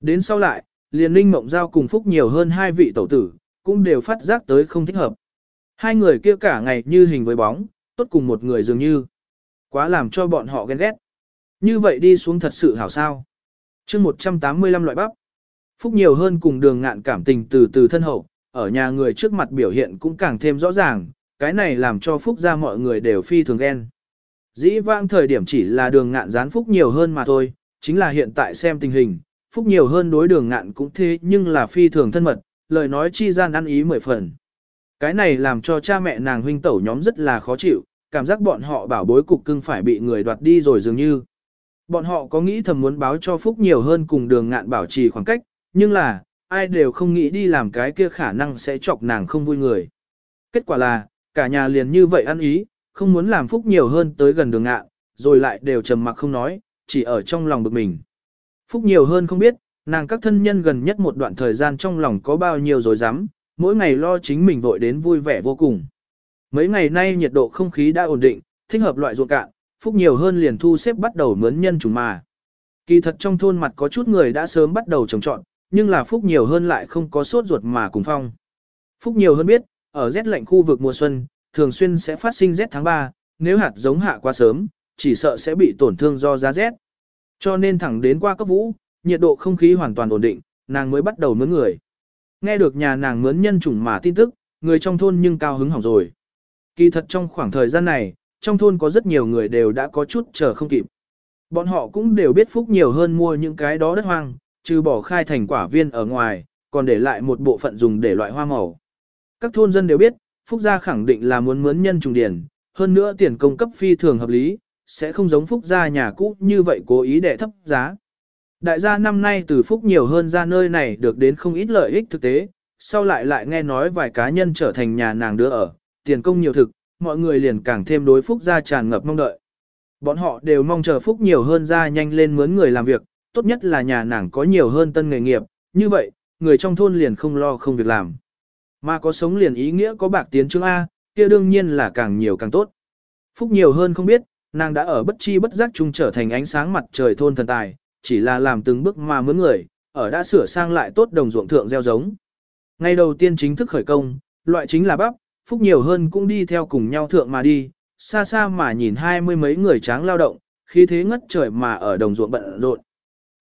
Đến sau lại, liền ninh mộng giao cùng phúc nhiều hơn hai vị tẩu tử, cũng đều phát giác tới không thích hợp. Hai người kia cả ngày như hình với bóng, tốt cùng một người dường như. Quá làm cho bọn họ ghen ghét. Như vậy đi xuống thật sự hảo sao. chương 185 loại bắp. Phúc nhiều hơn cùng đường ngạn cảm tình từ từ thân hậu, ở nhà người trước mặt biểu hiện cũng càng thêm rõ ràng, cái này làm cho Phúc gia mọi người đều phi thường ghen. Dĩ vãng thời điểm chỉ là đường ngạn gián Phúc nhiều hơn mà thôi, chính là hiện tại xem tình hình, Phúc nhiều hơn đối đường ngạn cũng thế nhưng là phi thường thân mật, lời nói chi gian ăn ý mười phần. Cái này làm cho cha mẹ nàng huynh tẩu nhóm rất là khó chịu, cảm giác bọn họ bảo bối cục cưng phải bị người đoạt đi rồi dường như. Bọn họ có nghĩ thầm muốn báo cho Phúc nhiều hơn cùng đường ngạn bảo trì khoảng cách, nhưng là, ai đều không nghĩ đi làm cái kia khả năng sẽ chọc nàng không vui người. Kết quả là, cả nhà liền như vậy ăn ý, không muốn làm Phúc nhiều hơn tới gần đường ngạn, rồi lại đều trầm mặc không nói, chỉ ở trong lòng bực mình. Phúc nhiều hơn không biết, nàng các thân nhân gần nhất một đoạn thời gian trong lòng có bao nhiêu rồi dám, mỗi ngày lo chính mình vội đến vui vẻ vô cùng. Mấy ngày nay nhiệt độ không khí đã ổn định, thích hợp loại ruộng cạn, phúc nhiều hơn liền thu xếp bắt đầu mướn nhân trùng mà. Kỳ thật trong thôn mặt có chút người đã sớm bắt đầu trồng trọn, nhưng là phúc nhiều hơn lại không có sốt ruột mà cùng phong. Phúc nhiều hơn biết, ở rét lạnh khu vực mùa xuân, thường xuyên sẽ phát sinh rét tháng 3, nếu hạt giống hạ quá sớm, chỉ sợ sẽ bị tổn thương do giá rét. Cho nên thẳng đến qua cấp vũ, nhiệt độ không khí hoàn toàn ổn định, nàng mới bắt đầu mướn người. Nghe được nhà nàng mướn nhân chủng mà tin tức, người trong thôn nhưng cao hứng hỏng rồi. Kỳ thật trong khoảng thời gian này, trong thôn có rất nhiều người đều đã có chút chờ không kịp. Bọn họ cũng đều biết phúc nhiều hơn mua những cái đó đất hoang, trừ bỏ khai thành quả viên ở ngoài, còn để lại một bộ phận dùng để loại hoa màu. Các thôn dân đều biết, Phúc gia khẳng định là muốn mướn nhân trùng điển, hơn nữa tiền công cấp phi thường hợp lý, sẽ không giống Phúc gia nhà cũ như vậy cố ý để thấp giá. Đại gia năm nay từ Phúc nhiều hơn ra nơi này được đến không ít lợi ích thực tế, sau lại lại nghe nói vài cá nhân trở thành nhà nàng đưa ở, tiền công nhiều thực, mọi người liền càng thêm đối Phúc gia tràn ngập mong đợi. Bọn họ đều mong chờ Phúc nhiều hơn ra nhanh lên mướn người làm việc, tốt nhất là nhà nàng có nhiều hơn tân nghề nghiệp, như vậy, người trong thôn liền không lo không việc làm. Mà có sống liền ý nghĩa có bạc tiến chương A, kia đương nhiên là càng nhiều càng tốt. Phúc nhiều hơn không biết, nàng đã ở bất chi bất giác chung trở thành ánh sáng mặt trời thôn thần tài, chỉ là làm từng bước mà mướn người, ở đã sửa sang lại tốt đồng ruộng thượng gieo giống. Ngày đầu tiên chính thức khởi công, loại chính là bắp, Phúc nhiều hơn cũng đi theo cùng nhau thượng mà đi, xa xa mà nhìn hai mươi mấy người tráng lao động, khí thế ngất trời mà ở đồng ruộng bận rộn.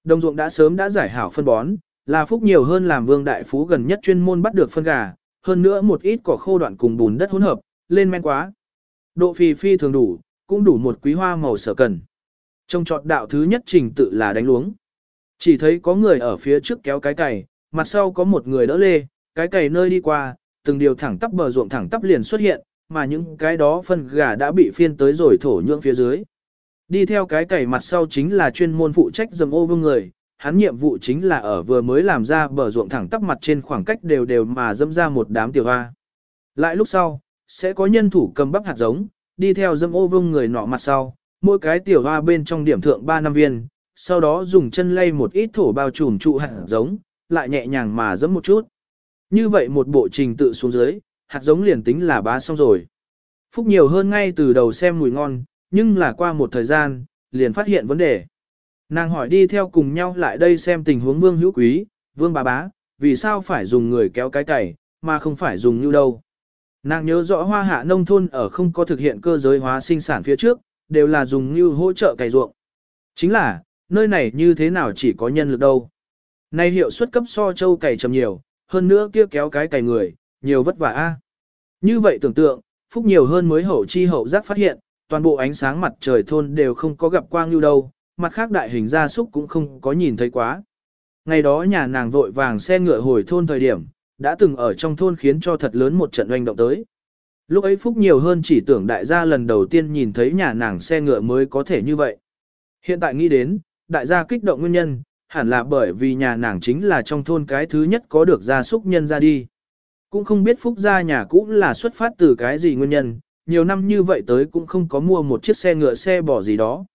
Đồng ruộng đã sớm đã giải hảo phân bón, là Phúc nhiều hơn làm vương đại phú gần nhất chuyên môn bắt được phân gà, hơn nữa một ít cỏ khô đoạn cùng bùn đất hỗn hợp, lên men quá. Độ phì phi thường đủ, cũng đủ một quý hoa màu sở cần. Trong trọt đạo thứ nhất trình tự là đánh luống. Chỉ thấy có người ở phía trước kéo cái cày, mặt sau có một người đỡ lê, cái cày nơi đi qua, từng điều thẳng tắp bờ ruộng thẳng tắp liền xuất hiện, mà những cái đó phân gà đã bị phiên tới rồi thổ nhưỡng phía dưới. Đi theo cái cày mặt sau chính là chuyên môn phụ trách dầm ô vương người, hắn nhiệm vụ chính là ở vừa mới làm ra bờ ruộng thẳng tắp mặt trên khoảng cách đều đều mà dâm ra một đám tiểu hoa. Lại lúc sau, sẽ có nhân thủ cầm bắp hạt giống, đi theo dâm ô vương người nọ mặt sau, mỗi cái tiểu hoa bên trong điểm thượng 3 năm viên, sau đó dùng chân lay một ít thổ bao trùm trụ hạt giống, lại nhẹ nhàng mà dẫm một chút. Như vậy một bộ trình tự xuống dưới, hạt giống liền tính là bá xong rồi. Phúc nhiều hơn ngay từ đầu xem mùi ngon, nhưng là qua một thời gian, liền phát hiện vấn đề. Nàng hỏi đi theo cùng nhau lại đây xem tình huống vương hữu quý, vương bà bá, vì sao phải dùng người kéo cái cày, mà không phải dùng như đâu. Nàng nhớ rõ hoa hạ nông thôn ở không có thực hiện cơ giới hóa sinh sản phía trước, đều là dùng như hỗ trợ cày ruộng. Chính là, nơi này như thế nào chỉ có nhân lực đâu. Nay hiệu suất cấp so châu cày chầm nhiều, hơn nữa kia kéo cái cày người, nhiều vất vả a. Như vậy tưởng tượng, phúc nhiều hơn mới hậu chi hậu giác phát hiện, toàn bộ ánh sáng mặt trời thôn đều không có gặp quang như đâu, mặt khác đại hình gia súc cũng không có nhìn thấy quá. Ngày đó nhà nàng vội vàng xe ngựa hồi thôn thời điểm, đã từng ở trong thôn khiến cho thật lớn một trận oanh động tới. Lúc ấy Phúc nhiều hơn chỉ tưởng đại gia lần đầu tiên nhìn thấy nhà nàng xe ngựa mới có thể như vậy. Hiện tại nghĩ đến, đại gia kích động nguyên nhân, hẳn là bởi vì nhà nàng chính là trong thôn cái thứ nhất có được gia súc nhân ra đi. Cũng không biết Phúc gia nhà cũ là xuất phát từ cái gì nguyên nhân, nhiều năm như vậy tới cũng không có mua một chiếc xe ngựa xe bỏ gì đó.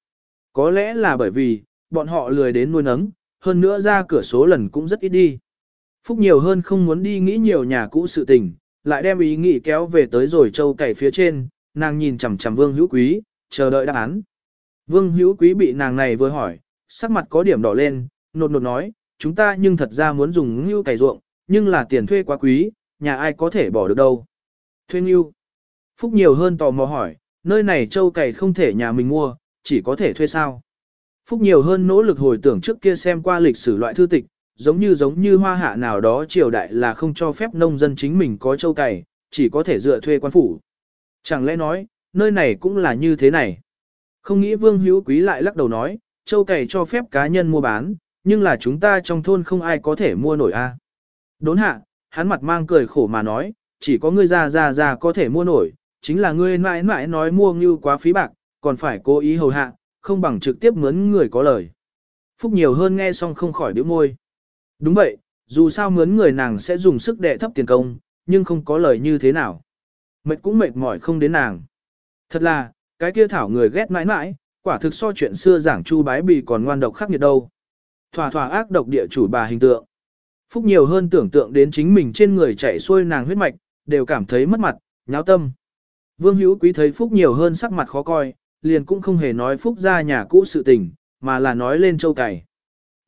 Có lẽ là bởi vì, bọn họ lười đến nuôi nấng, hơn nữa ra cửa số lần cũng rất ít đi. Phúc nhiều hơn không muốn đi nghĩ nhiều nhà cũ sự tình, lại đem ý nghĩ kéo về tới rồi châu cày phía trên, nàng nhìn chằm chằm Vương Hữu Quý, chờ đợi đáp án. Vương Hữu Quý bị nàng này vừa hỏi, sắc mặt có điểm đỏ lên, nột nột nói, chúng ta nhưng thật ra muốn dùng ngưu cày ruộng, nhưng là tiền thuê quá quý, nhà ai có thể bỏ được đâu. Thuê ngưu. Phúc nhiều hơn tò mò hỏi, nơi này châu cày không thể nhà mình mua, chỉ có thể thuê sao. Phúc nhiều hơn nỗ lực hồi tưởng trước kia xem qua lịch sử loại thư tịch, giống như giống như hoa hạ nào đó triều đại là không cho phép nông dân chính mình có châu cày, chỉ có thể dựa thuê quan phủ. Chẳng lẽ nói, nơi này cũng là như thế này. Không nghĩ vương hữu quý lại lắc đầu nói, châu cày cho phép cá nhân mua bán, nhưng là chúng ta trong thôn không ai có thể mua nổi a. Đốn hạ, hắn mặt mang cười khổ mà nói, chỉ có ngươi già già già có thể mua nổi, chính là ngươi mãi mãi nói mua như quá phí bạc, còn phải cố ý hầu hạ, không bằng trực tiếp mướn người có lời. Phúc nhiều hơn nghe xong không khỏi biểu môi. Đúng vậy, dù sao mướn người nàng sẽ dùng sức đệ thấp tiền công, nhưng không có lời như thế nào. Mệt cũng mệt mỏi không đến nàng. Thật là, cái kia thảo người ghét mãi mãi, quả thực so chuyện xưa giảng chu bái bì còn ngoan độc khắc nghiệt đâu. Thỏa thỏa ác độc địa chủ bà hình tượng. Phúc nhiều hơn tưởng tượng đến chính mình trên người chạy xuôi nàng huyết mạch, đều cảm thấy mất mặt, nháo tâm. Vương Hữu Quý thấy Phúc nhiều hơn sắc mặt khó coi, liền cũng không hề nói Phúc ra nhà cũ sự tình, mà là nói lên châu cày.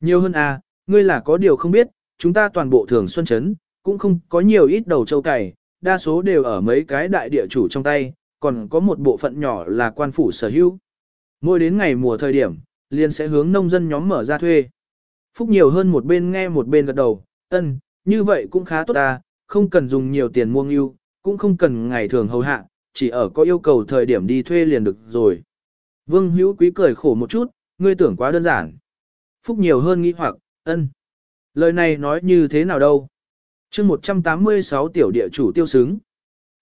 Nhiều hơn à, ngươi là có điều không biết, chúng ta toàn bộ thường xuân chấn, cũng không có nhiều ít đầu châu cày, đa số đều ở mấy cái đại địa chủ trong tay, còn có một bộ phận nhỏ là quan phủ sở hữu. Mỗi đến ngày mùa thời điểm, liền sẽ hướng nông dân nhóm mở ra thuê. Phúc nhiều hơn một bên nghe một bên gật đầu, ân, như vậy cũng khá tốt ta, không cần dùng nhiều tiền mua ngưu, cũng không cần ngày thường hầu hạ, chỉ ở có yêu cầu thời điểm đi thuê liền được rồi. Vương hữu quý cười khổ một chút, ngươi tưởng quá đơn giản. Phúc nhiều hơn nghĩ hoặc, ân. Lời này nói như thế nào đâu? chương 186 tiểu địa chủ tiêu xứng.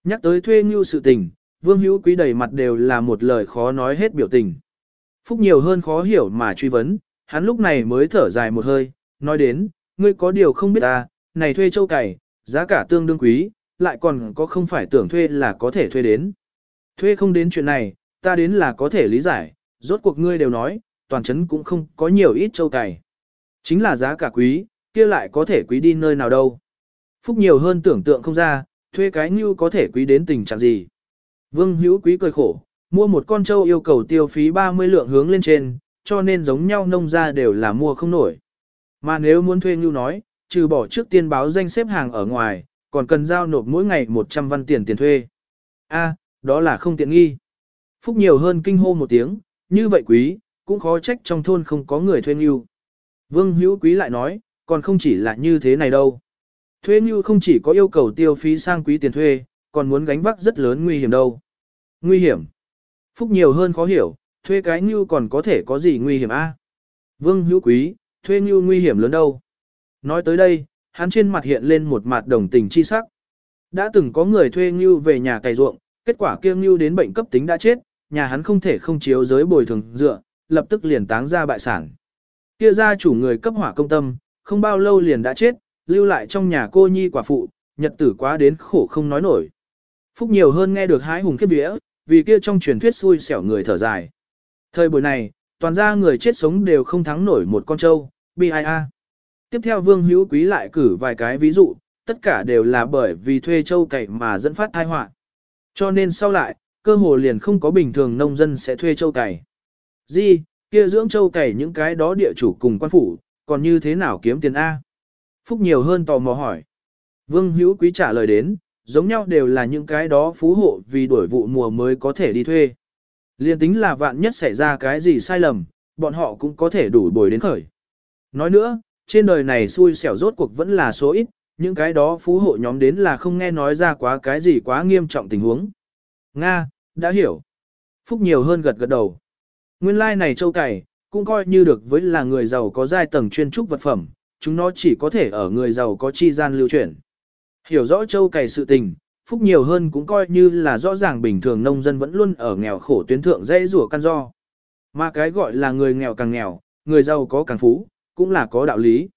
Nhắc tới thuê như sự tình, vương hữu quý đầy mặt đều là một lời khó nói hết biểu tình. Phúc nhiều hơn khó hiểu mà truy vấn, hắn lúc này mới thở dài một hơi, nói đến, ngươi có điều không biết ta, này thuê châu cày, giá cả tương đương quý, lại còn có không phải tưởng thuê là có thể thuê đến. Thuê không đến chuyện này, ta đến là có thể lý giải, rốt cuộc ngươi đều nói, toàn trấn cũng không có nhiều ít châu cày. Chính là giá cả quý, kia lại có thể quý đi nơi nào đâu. Phúc nhiều hơn tưởng tượng không ra, thuê cái như có thể quý đến tình trạng gì. Vương hữu quý cười khổ, mua một con trâu yêu cầu tiêu phí 30 lượng hướng lên trên, cho nên giống nhau nông ra đều là mua không nổi. Mà nếu muốn thuê như nói, trừ bỏ trước tiên báo danh xếp hàng ở ngoài, còn cần giao nộp mỗi ngày 100 văn tiền tiền thuê. A, đó là không tiện nghi. Phúc nhiều hơn kinh hô một tiếng, như vậy quý, cũng khó trách trong thôn không có người thuê như. Vương hữu quý lại nói, còn không chỉ là như thế này đâu. Thuê như không chỉ có yêu cầu tiêu phí sang quý tiền thuê, còn muốn gánh vác rất lớn nguy hiểm đâu. Nguy hiểm. Phúc nhiều hơn khó hiểu, thuê cái như còn có thể có gì nguy hiểm a? Vương hữu quý, thuê như nguy hiểm lớn đâu. Nói tới đây, hắn trên mặt hiện lên một mặt đồng tình chi sắc. Đã từng có người thuê như về nhà cày ruộng, kết quả kia như đến bệnh cấp tính đã chết, nhà hắn không thể không chiếu giới bồi thường dựa, lập tức liền táng ra bại sản. Kia gia chủ người cấp hỏa công tâm, không bao lâu liền đã chết, lưu lại trong nhà cô nhi quả phụ, nhật tử quá đến khổ không nói nổi. Phúc nhiều hơn nghe được hái hùng kiếp vía, vì kia trong truyền thuyết xui xẻo người thở dài. Thời buổi này, toàn gia người chết sống đều không thắng nổi một con trâu, bi ai a. Tiếp theo Vương Hữu Quý lại cử vài cái ví dụ, tất cả đều là bởi vì thuê trâu cậy mà dẫn phát tai họa. Cho nên sau lại, cơ hồ liền không có bình thường nông dân sẽ thuê châu cày. Di, kia dưỡng châu cày những cái đó địa chủ cùng quan phủ, còn như thế nào kiếm tiền A? Phúc nhiều hơn tò mò hỏi. Vương Hữu Quý trả lời đến, giống nhau đều là những cái đó phú hộ vì đổi vụ mùa mới có thể đi thuê. Liên tính là vạn nhất xảy ra cái gì sai lầm, bọn họ cũng có thể đủ bồi đến khởi. Nói nữa, trên đời này xui xẻo rốt cuộc vẫn là số ít, những cái đó phú hộ nhóm đến là không nghe nói ra quá cái gì quá nghiêm trọng tình huống. Nga, đã hiểu. Phúc nhiều hơn gật gật đầu. Nguyên lai like này châu cày, cũng coi như được với là người giàu có giai tầng chuyên trúc vật phẩm, chúng nó chỉ có thể ở người giàu có chi gian lưu chuyển. Hiểu rõ châu cày sự tình, phúc nhiều hơn cũng coi như là rõ ràng bình thường nông dân vẫn luôn ở nghèo khổ tuyến thượng dễ rủa căn do. Mà cái gọi là người nghèo càng nghèo, người giàu có càng phú, cũng là có đạo lý.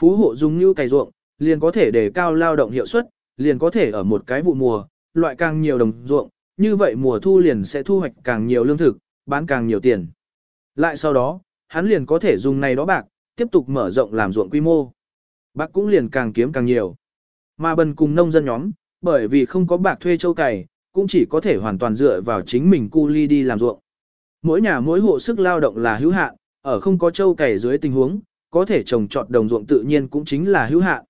Phú hộ dùng như cày ruộng, liền có thể đề cao lao động hiệu suất, liền có thể ở một cái vụ mùa, loại càng nhiều đồng ruộng, như vậy mùa thu liền sẽ thu hoạch càng nhiều lương thực, bán càng nhiều tiền. Lại sau đó, hắn liền có thể dùng này đó bạc, tiếp tục mở rộng làm ruộng quy mô. Bạc cũng liền càng kiếm càng nhiều. Mà bần cùng nông dân nhóm, bởi vì không có bạc thuê châu cày, cũng chỉ có thể hoàn toàn dựa vào chính mình cu ly đi làm ruộng. Mỗi nhà mỗi hộ sức lao động là hữu hạn, ở không có châu cày dưới tình huống, có thể trồng trọt đồng ruộng tự nhiên cũng chính là hữu hạn.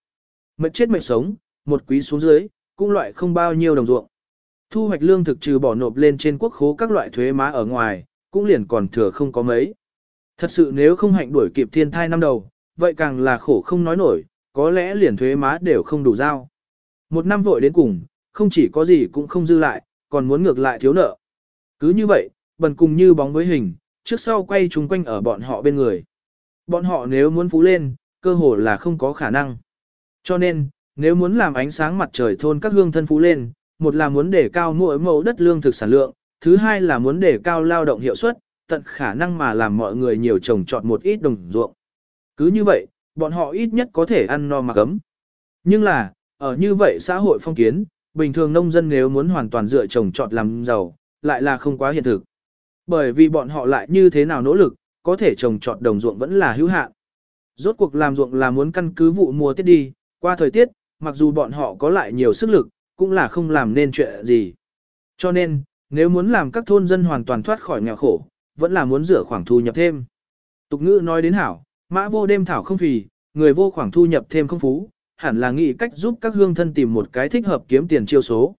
Mệt chết mệt sống, một quý xuống dưới, cũng loại không bao nhiêu đồng ruộng. Thu hoạch lương thực trừ bỏ nộp lên trên quốc khố các loại thuế má ở ngoài, cũng liền còn thừa không có mấy. Thật sự nếu không hạnh đuổi kịp thiên thai năm đầu, vậy càng là khổ không nói nổi, có lẽ liền thuế má đều không đủ giao. Một năm vội đến cùng, không chỉ có gì cũng không dư lại, còn muốn ngược lại thiếu nợ. Cứ như vậy, bần cùng như bóng với hình, trước sau quay chung quanh ở bọn họ bên người. Bọn họ nếu muốn phú lên, cơ hồ là không có khả năng. Cho nên, nếu muốn làm ánh sáng mặt trời thôn các hương thân phú lên, một là muốn để cao mỗi mẫu đất lương thực sản lượng, thứ hai là muốn để cao lao động hiệu suất, tận khả năng mà làm mọi người nhiều trồng trọt một ít đồng ruộng. Cứ như vậy, bọn họ ít nhất có thể ăn no mà cấm. Nhưng là, ở như vậy xã hội phong kiến, bình thường nông dân nếu muốn hoàn toàn dựa trồng trọt làm giàu, lại là không quá hiện thực. Bởi vì bọn họ lại như thế nào nỗ lực, có thể trồng trọt đồng ruộng vẫn là hữu hạn. Rốt cuộc làm ruộng là muốn căn cứ vụ mùa tiết đi, qua thời tiết, mặc dù bọn họ có lại nhiều sức lực, cũng là không làm nên chuyện gì. Cho nên, nếu muốn làm các thôn dân hoàn toàn thoát khỏi nghèo khổ, vẫn là muốn rửa khoảng thu nhập thêm. Tục ngữ nói đến hảo, mã vô đêm thảo không phì, người vô khoảng thu nhập thêm không phú, hẳn là nghĩ cách giúp các hương thân tìm một cái thích hợp kiếm tiền chiêu số.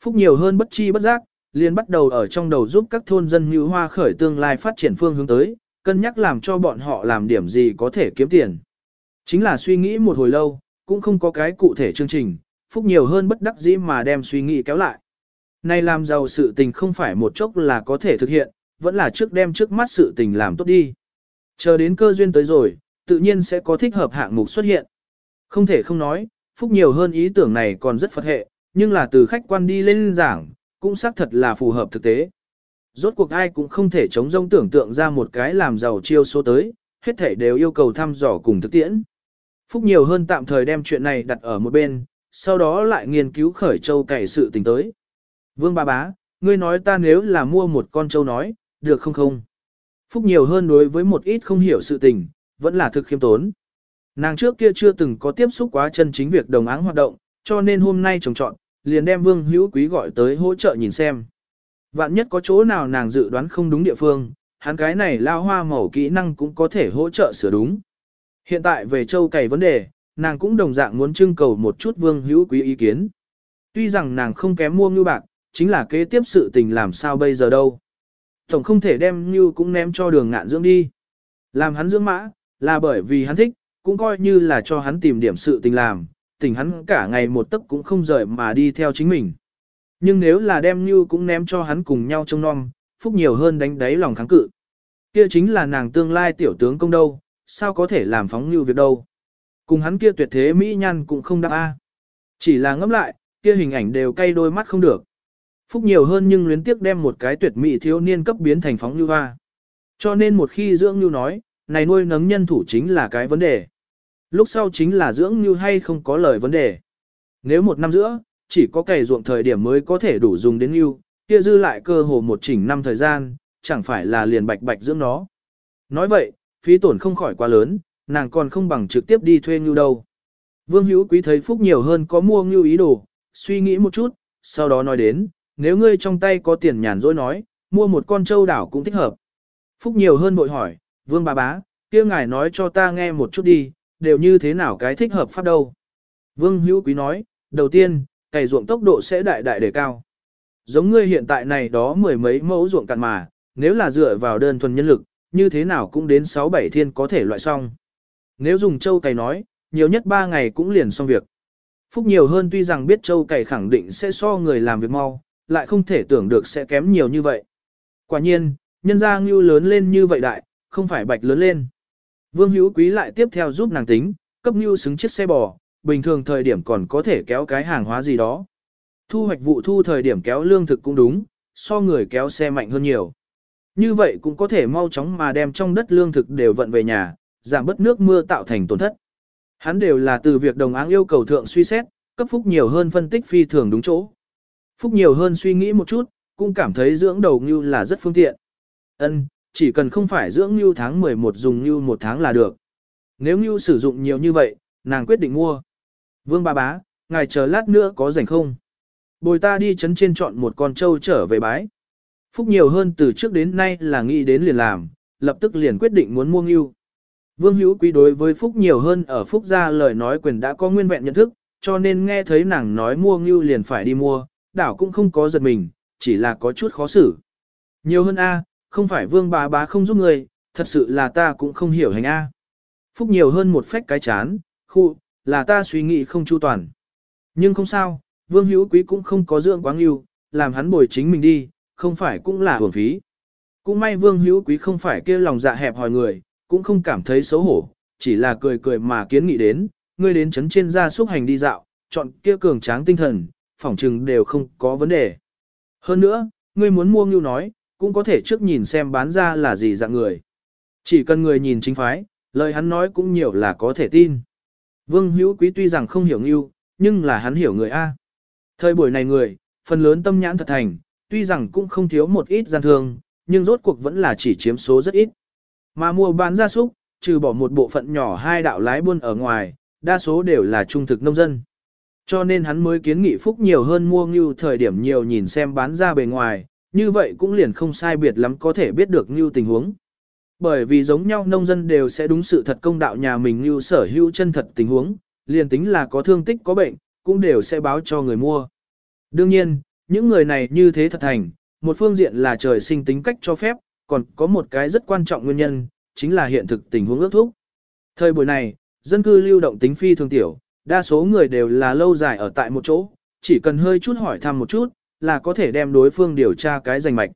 Phúc nhiều hơn bất chi bất giác, liền bắt đầu ở trong đầu giúp các thôn dân như hoa khởi tương lai phát triển phương hướng tới, cân nhắc làm cho bọn họ làm điểm gì có thể kiếm tiền. Chính là suy nghĩ một hồi lâu, cũng không có cái cụ thể chương trình, Phúc nhiều hơn bất đắc dĩ mà đem suy nghĩ kéo lại. Này làm giàu sự tình không phải một chốc là có thể thực hiện, vẫn là trước đem trước mắt sự tình làm tốt đi. Chờ đến cơ duyên tới rồi, tự nhiên sẽ có thích hợp hạng mục xuất hiện. Không thể không nói, phúc nhiều hơn ý tưởng này còn rất phật hệ, nhưng là từ khách quan đi lên giảng, cũng xác thật là phù hợp thực tế. Rốt cuộc ai cũng không thể chống rông tưởng tượng ra một cái làm giàu chiêu số tới, hết thể đều yêu cầu thăm dò cùng thực tiễn. Phúc nhiều hơn tạm thời đem chuyện này đặt ở một bên, sau đó lại nghiên cứu khởi châu cày sự tình tới. Vương ba bá, ngươi nói ta nếu là mua một con châu nói, được không không? Phúc nhiều hơn đối với một ít không hiểu sự tình, vẫn là thực khiêm tốn. Nàng trước kia chưa từng có tiếp xúc quá chân chính việc đồng áng hoạt động, cho nên hôm nay trồng trọn, liền đem Vương Hữu Quý gọi tới hỗ trợ nhìn xem. Vạn nhất có chỗ nào nàng dự đoán không đúng địa phương, hắn cái này lao hoa màu kỹ năng cũng có thể hỗ trợ sửa đúng. Hiện tại về châu cày vấn đề, nàng cũng đồng dạng muốn trưng cầu một chút Vương Hữu Quý ý kiến. Tuy rằng nàng không kém mua ngưu bạc, chính là kế tiếp sự tình làm sao bây giờ đâu. Tổng không thể đem ngưu cũng ném cho đường ngạn dưỡng đi. Làm hắn dưỡng mã, là bởi vì hắn thích, cũng coi như là cho hắn tìm điểm sự tình làm, tình hắn cả ngày một tấc cũng không rời mà đi theo chính mình. Nhưng nếu là đem như cũng ném cho hắn cùng nhau trông non, phúc nhiều hơn đánh đáy lòng kháng cự. Kia chính là nàng tương lai tiểu tướng công đâu, sao có thể làm phóng như việc đâu. Cùng hắn kia tuyệt thế mỹ nhân cũng không đáp a. Chỉ là ngẫm lại, kia hình ảnh đều cay đôi mắt không được. Phúc nhiều hơn nhưng luyến tiếc đem một cái tuyệt mỹ thiếu niên cấp biến thành phóng như hoa. Cho nên một khi dưỡng như nói, này nuôi nấng nhân thủ chính là cái vấn đề. Lúc sau chính là dưỡng như hay không có lời vấn đề. Nếu một năm giữa, chỉ có cày ruộng thời điểm mới có thể đủ dùng đến như, kia dư lại cơ hồ một chỉnh năm thời gian, chẳng phải là liền bạch bạch dưỡng nó. Nói vậy, phí tổn không khỏi quá lớn, nàng còn không bằng trực tiếp đi thuê ngưu đâu. Vương Hữu Quý thấy Phúc nhiều hơn có mua ngưu ý đồ, suy nghĩ một chút, sau đó nói đến, nếu ngươi trong tay có tiền nhàn rỗi nói, mua một con trâu đảo cũng thích hợp. Phúc nhiều hơn bội hỏi, Vương bà bá, kia ngài nói cho ta nghe một chút đi, đều như thế nào cái thích hợp pháp đâu. Vương Hữu Quý nói, đầu tiên, cày ruộng tốc độ sẽ đại đại đề cao. Giống ngươi hiện tại này đó mười mấy mẫu ruộng cạn mà, nếu là dựa vào đơn thuần nhân lực, như thế nào cũng đến 6-7 thiên có thể loại xong. Nếu dùng châu cày nói, nhiều nhất 3 ngày cũng liền xong việc. Phúc nhiều hơn tuy rằng biết châu cày khẳng định sẽ so người làm việc mau, lại không thể tưởng được sẽ kém nhiều như vậy. Quả nhiên, nhân gia ngưu lớn lên như vậy đại, không phải bạch lớn lên. Vương Hữu Quý lại tiếp theo giúp nàng tính, cấp ngưu xứng chiếc xe bò, bình thường thời điểm còn có thể kéo cái hàng hóa gì đó. Thu hoạch vụ thu thời điểm kéo lương thực cũng đúng, so người kéo xe mạnh hơn nhiều. Như vậy cũng có thể mau chóng mà đem trong đất lương thực đều vận về nhà, giảm bớt nước mưa tạo thành tổn thất. Hắn đều là từ việc đồng áng yêu cầu thượng suy xét, cấp phúc nhiều hơn phân tích phi thường đúng chỗ. Phúc nhiều hơn suy nghĩ một chút, cũng cảm thấy dưỡng đầu như là rất phương tiện. Ân, chỉ cần không phải dưỡng như tháng 11 dùng như một tháng là được. Nếu như sử dụng nhiều như vậy, nàng quyết định mua. Vương ba bá, ngài chờ lát nữa có rảnh không? Bồi ta đi chấn trên chọn một con trâu trở về bái. Phúc nhiều hơn từ trước đến nay là nghĩ đến liền làm, lập tức liền quyết định muốn mua ngưu. Vương hữu quý đối với Phúc nhiều hơn ở Phúc ra lời nói quyền đã có nguyên vẹn nhận thức, cho nên nghe thấy nàng nói mua ngưu liền phải đi mua, đảo cũng không có giật mình, chỉ là có chút khó xử. Nhiều hơn A, không phải vương bà bá không giúp người, thật sự là ta cũng không hiểu hành A. Phúc nhiều hơn một phách cái chán, khu, là ta suy nghĩ không chu toàn. Nhưng không sao, vương hữu quý cũng không có dưỡng quá ngưu, làm hắn bồi chính mình đi, không phải cũng là hưởng phí. Cũng may vương hữu quý không phải kia lòng dạ hẹp hòi người, cũng không cảm thấy xấu hổ, chỉ là cười cười mà kiến nghị đến, ngươi đến chấn trên ra xúc hành đi dạo, chọn kia cường tráng tinh thần, phỏng trừng đều không có vấn đề. Hơn nữa, ngươi muốn mua ngưu nói, cũng có thể trước nhìn xem bán ra là gì dạng người. Chỉ cần người nhìn chính phái, lời hắn nói cũng nhiều là có thể tin. Vương hữu quý tuy rằng không hiểu ngưu, nhưng là hắn hiểu người A. Thời buổi này người, phần lớn tâm nhãn thật thành, tuy rằng cũng không thiếu một ít gian thương, nhưng rốt cuộc vẫn là chỉ chiếm số rất ít. Mà mua bán gia súc, trừ bỏ một bộ phận nhỏ hai đạo lái buôn ở ngoài, đa số đều là trung thực nông dân. Cho nên hắn mới kiến nghị phúc nhiều hơn mua ngưu thời điểm nhiều nhìn xem bán ra bề ngoài, như vậy cũng liền không sai biệt lắm có thể biết được ngưu tình huống. Bởi vì giống nhau nông dân đều sẽ đúng sự thật công đạo nhà mình ngưu sở hữu chân thật tình huống, liền tính là có thương tích có bệnh, cũng đều sẽ báo cho người mua. Đương nhiên, những người này như thế thật thành, một phương diện là trời sinh tính cách cho phép, còn có một cái rất quan trọng nguyên nhân, chính là hiện thực tình huống ước thúc. Thời buổi này, dân cư lưu động tính phi thường tiểu, đa số người đều là lâu dài ở tại một chỗ, chỉ cần hơi chút hỏi thăm một chút, là có thể đem đối phương điều tra cái rành mạch.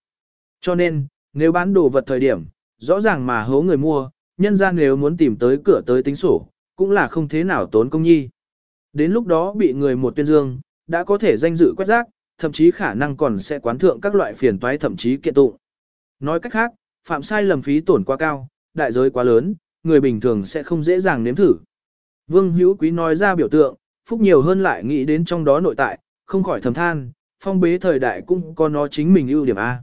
Cho nên, nếu bán đồ vật thời điểm, rõ ràng mà hố người mua, nhân ra nếu muốn tìm tới cửa tới tính sổ, cũng là không thế nào tốn công nhi. Đến lúc đó bị người một tuyên dương, đã có thể danh dự quét rác, thậm chí khả năng còn sẽ quán thượng các loại phiền toái thậm chí kiện tụng. Nói cách khác, phạm sai lầm phí tổn quá cao, đại giới quá lớn, người bình thường sẽ không dễ dàng nếm thử. Vương Hữu Quý nói ra biểu tượng, phúc nhiều hơn lại nghĩ đến trong đó nội tại, không khỏi thầm than, phong bế thời đại cũng có nó chính mình ưu điểm A.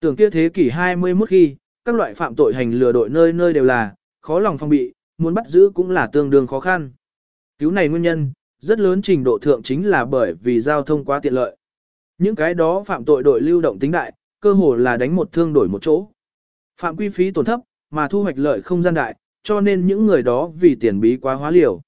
Tưởng kia thế kỷ 21 khi, các loại phạm tội hành lừa đội nơi nơi đều là, khó lòng phong bị, muốn bắt giữ cũng là tương đương khó khăn. Cứu này nguyên nhân, rất lớn trình độ thượng chính là bởi vì giao thông quá tiện lợi. Những cái đó phạm tội đội lưu động tính đại, cơ hồ là đánh một thương đổi một chỗ. Phạm quy phí tổn thấp, mà thu hoạch lợi không gian đại, cho nên những người đó vì tiền bí quá hóa liều.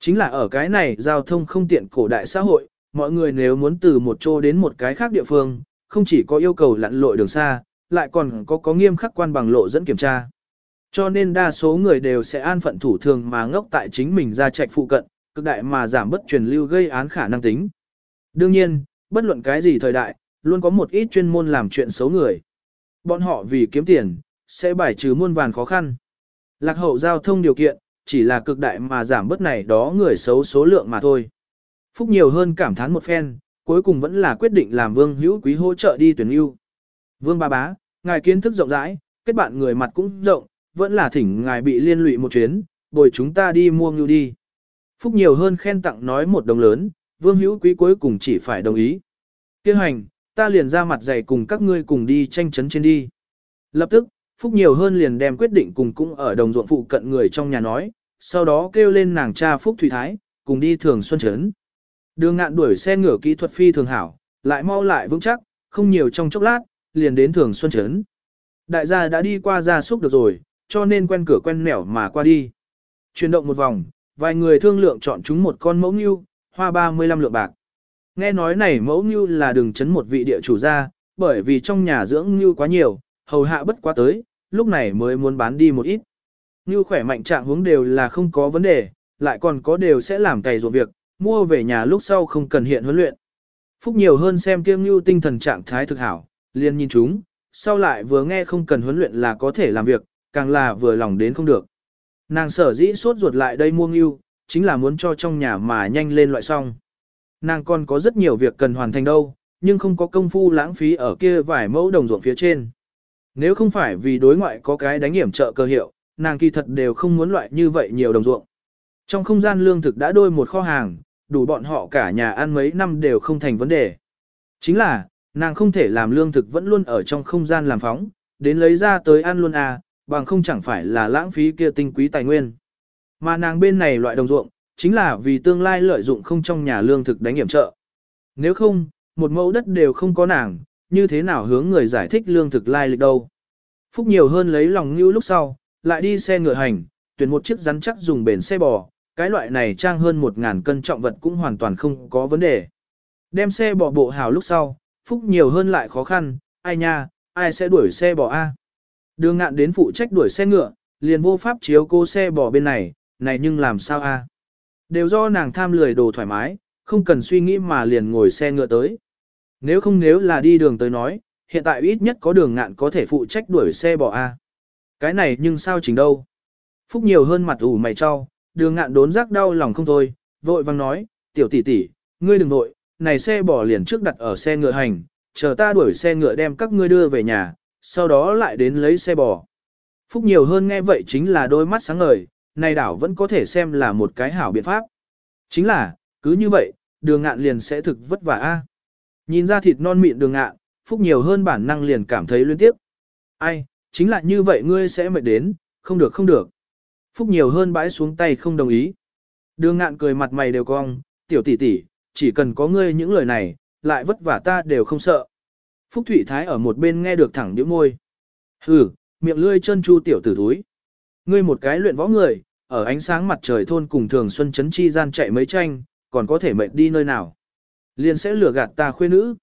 Chính là ở cái này giao thông không tiện cổ đại xã hội, mọi người nếu muốn từ một chỗ đến một cái khác địa phương, không chỉ có yêu cầu lặn lội đường xa, lại còn có có nghiêm khắc quan bằng lộ dẫn kiểm tra. Cho nên đa số người đều sẽ an phận thủ thường mà ngốc tại chính mình ra trạch phụ cận, cực đại mà giảm bất truyền lưu gây án khả năng tính. Đương nhiên, bất luận cái gì thời đại, luôn có một ít chuyên môn làm chuyện xấu người. Bọn họ vì kiếm tiền, sẽ bài trừ muôn vàn khó khăn. Lạc hậu giao thông điều kiện, chỉ là cực đại mà giảm bớt này đó người xấu số lượng mà thôi. Phúc nhiều hơn cảm thán một phen, cuối cùng vẫn là quyết định làm vương hữu quý hỗ trợ đi tuyển ưu. Vương ba bá, ngài kiến thức rộng rãi, kết bạn người mặt cũng rộng, vẫn là thỉnh ngài bị liên lụy một chuyến, bồi chúng ta đi mua ngưu đi. Phúc nhiều hơn khen tặng nói một đồng lớn, vương hữu quý cuối cùng chỉ phải đồng ý. Kêu hành, ta liền ra mặt dày cùng các ngươi cùng đi tranh chấn trên đi. Lập tức, Phúc nhiều hơn liền đem quyết định cùng cũng ở đồng ruộng phụ cận người trong nhà nói, sau đó kêu lên nàng cha Phúc Thủy Thái, cùng đi thường xuân chấn. Đường ngạn đuổi xe ngựa kỹ thuật phi thường hảo, lại mau lại vững chắc, không nhiều trong chốc lát, liền đến thường xuân chấn. Đại gia đã đi qua gia súc được rồi, cho nên quen cửa quen nẻo mà qua đi. Chuyển động một vòng, vài người thương lượng chọn chúng một con mẫu nghiêu, hoa 35 lượng bạc. Nghe nói này mẫu ngưu là đường chấn một vị địa chủ gia, bởi vì trong nhà dưỡng ngưu quá nhiều, hầu hạ bất quá tới, lúc này mới muốn bán đi một ít. Ngưu khỏe mạnh trạng hướng đều là không có vấn đề, lại còn có đều sẽ làm cày ruộng việc, mua về nhà lúc sau không cần hiện huấn luyện. Phúc nhiều hơn xem kiêm ngưu tinh thần trạng thái thực hảo, liền nhìn chúng, sau lại vừa nghe không cần huấn luyện là có thể làm việc, càng là vừa lòng đến không được. Nàng sở dĩ suốt ruột lại đây mua ngưu, chính là muốn cho trong nhà mà nhanh lên loại xong. Nàng còn có rất nhiều việc cần hoàn thành đâu, nhưng không có công phu lãng phí ở kia vài mẫu đồng ruộng phía trên. Nếu không phải vì đối ngoại có cái đánh hiểm trợ cơ hiệu, nàng kỳ thật đều không muốn loại như vậy nhiều đồng ruộng. Trong không gian lương thực đã đôi một kho hàng, đủ bọn họ cả nhà ăn mấy năm đều không thành vấn đề. Chính là, nàng không thể làm lương thực vẫn luôn ở trong không gian làm phóng, đến lấy ra tới ăn luôn à, bằng không chẳng phải là lãng phí kia tinh quý tài nguyên. Mà nàng bên này loại đồng ruộng, chính là vì tương lai lợi dụng không trong nhà lương thực đánh hiểm trợ. Nếu không, một mẫu đất đều không có nàng, như thế nào hướng người giải thích lương thực lai lịch đâu. Phúc nhiều hơn lấy lòng như lúc sau, lại đi xe ngựa hành, tuyển một chiếc rắn chắc dùng bền xe bò, cái loại này trang hơn một ngàn cân trọng vật cũng hoàn toàn không có vấn đề. Đem xe bò bộ hào lúc sau, Phúc nhiều hơn lại khó khăn, ai nha, ai sẽ đuổi xe bò A. Đường ngạn đến phụ trách đuổi xe ngựa, liền vô pháp chiếu cô xe bò bên này, này nhưng làm sao A. Đều do nàng tham lười đồ thoải mái, không cần suy nghĩ mà liền ngồi xe ngựa tới. Nếu không nếu là đi đường tới nói, hiện tại ít nhất có đường ngạn có thể phụ trách đuổi xe bò A. Cái này nhưng sao chỉnh đâu. Phúc nhiều hơn mặt ủ mày cho, đường ngạn đốn rác đau lòng không thôi, vội vang nói, tiểu tỷ tỷ, ngươi đừng vội, này xe bò liền trước đặt ở xe ngựa hành, chờ ta đuổi xe ngựa đem các ngươi đưa về nhà, sau đó lại đến lấy xe bò. Phúc nhiều hơn nghe vậy chính là đôi mắt sáng ngời, này đảo vẫn có thể xem là một cái hảo biện pháp. Chính là, cứ như vậy, đường ngạn liền sẽ thực vất vả a. Nhìn ra thịt non mịn đường ngạn, Phúc nhiều hơn bản năng liền cảm thấy liên tiếp. Ai, chính là như vậy ngươi sẽ mệt đến, không được không được. Phúc nhiều hơn bãi xuống tay không đồng ý. Đường ngạn cười mặt mày đều cong, tiểu tỷ tỷ, chỉ cần có ngươi những lời này, lại vất vả ta đều không sợ. Phúc Thụy Thái ở một bên nghe được thẳng nhíu môi. Hừ, miệng lươi chân chu tiểu tử thúi. Ngươi một cái luyện võ người, ở ánh sáng mặt trời thôn cùng thường xuân chấn chi gian chạy mấy tranh, còn có thể mệt đi nơi nào. Liền sẽ lừa gạt ta khuê nữ.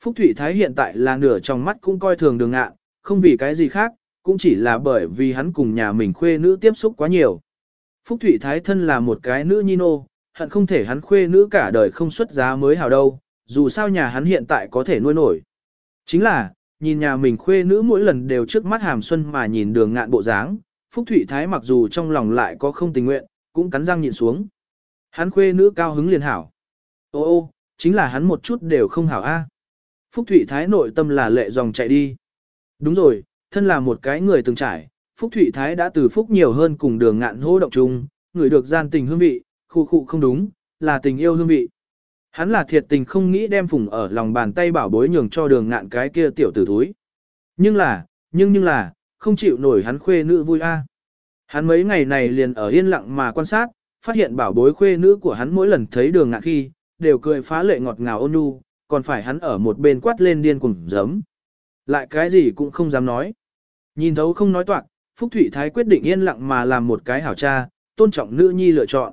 Phúc Thụy Thái hiện tại là nửa trong mắt cũng coi thường đường ngạn, không vì cái gì khác, cũng chỉ là bởi vì hắn cùng nhà mình khuê nữ tiếp xúc quá nhiều. Phúc Thụy Thái thân là một cái nữ nhi nô, hận không thể hắn khuê nữ cả đời không xuất giá mới hào đâu, dù sao nhà hắn hiện tại có thể nuôi nổi. Chính là, nhìn nhà mình khuê nữ mỗi lần đều trước mắt hàm xuân mà nhìn đường ngạn bộ dáng, Phúc Thụy Thái mặc dù trong lòng lại có không tình nguyện, cũng cắn răng nhịn xuống. Hắn khuê nữ cao hứng liền hảo. Ô ô, chính là hắn một chút đều không hảo a. Phúc Thụy Thái nội tâm là lệ dòng chạy đi. Đúng rồi, thân là một cái người từng trải, Phúc Thụy Thái đã từ Phúc nhiều hơn cùng đường ngạn hô động chung, người được gian tình hương vị, khu khu không đúng, là tình yêu hương vị. Hắn là thiệt tình không nghĩ đem phùng ở lòng bàn tay bảo bối nhường cho đường ngạn cái kia tiểu tử thúi. Nhưng là, nhưng nhưng là, không chịu nổi hắn khuê nữ vui a. Hắn mấy ngày này liền ở yên lặng mà quan sát, phát hiện bảo bối khuê nữ của hắn mỗi lần thấy đường ngạn khi, đều cười phá lệ ngọt ngào ôn nhu, còn phải hắn ở một bên quát lên điên cùng giấm. Lại cái gì cũng không dám nói. Nhìn thấu không nói toạc, Phúc Thụy Thái quyết định yên lặng mà làm một cái hảo cha, tôn trọng nữ nhi lựa chọn.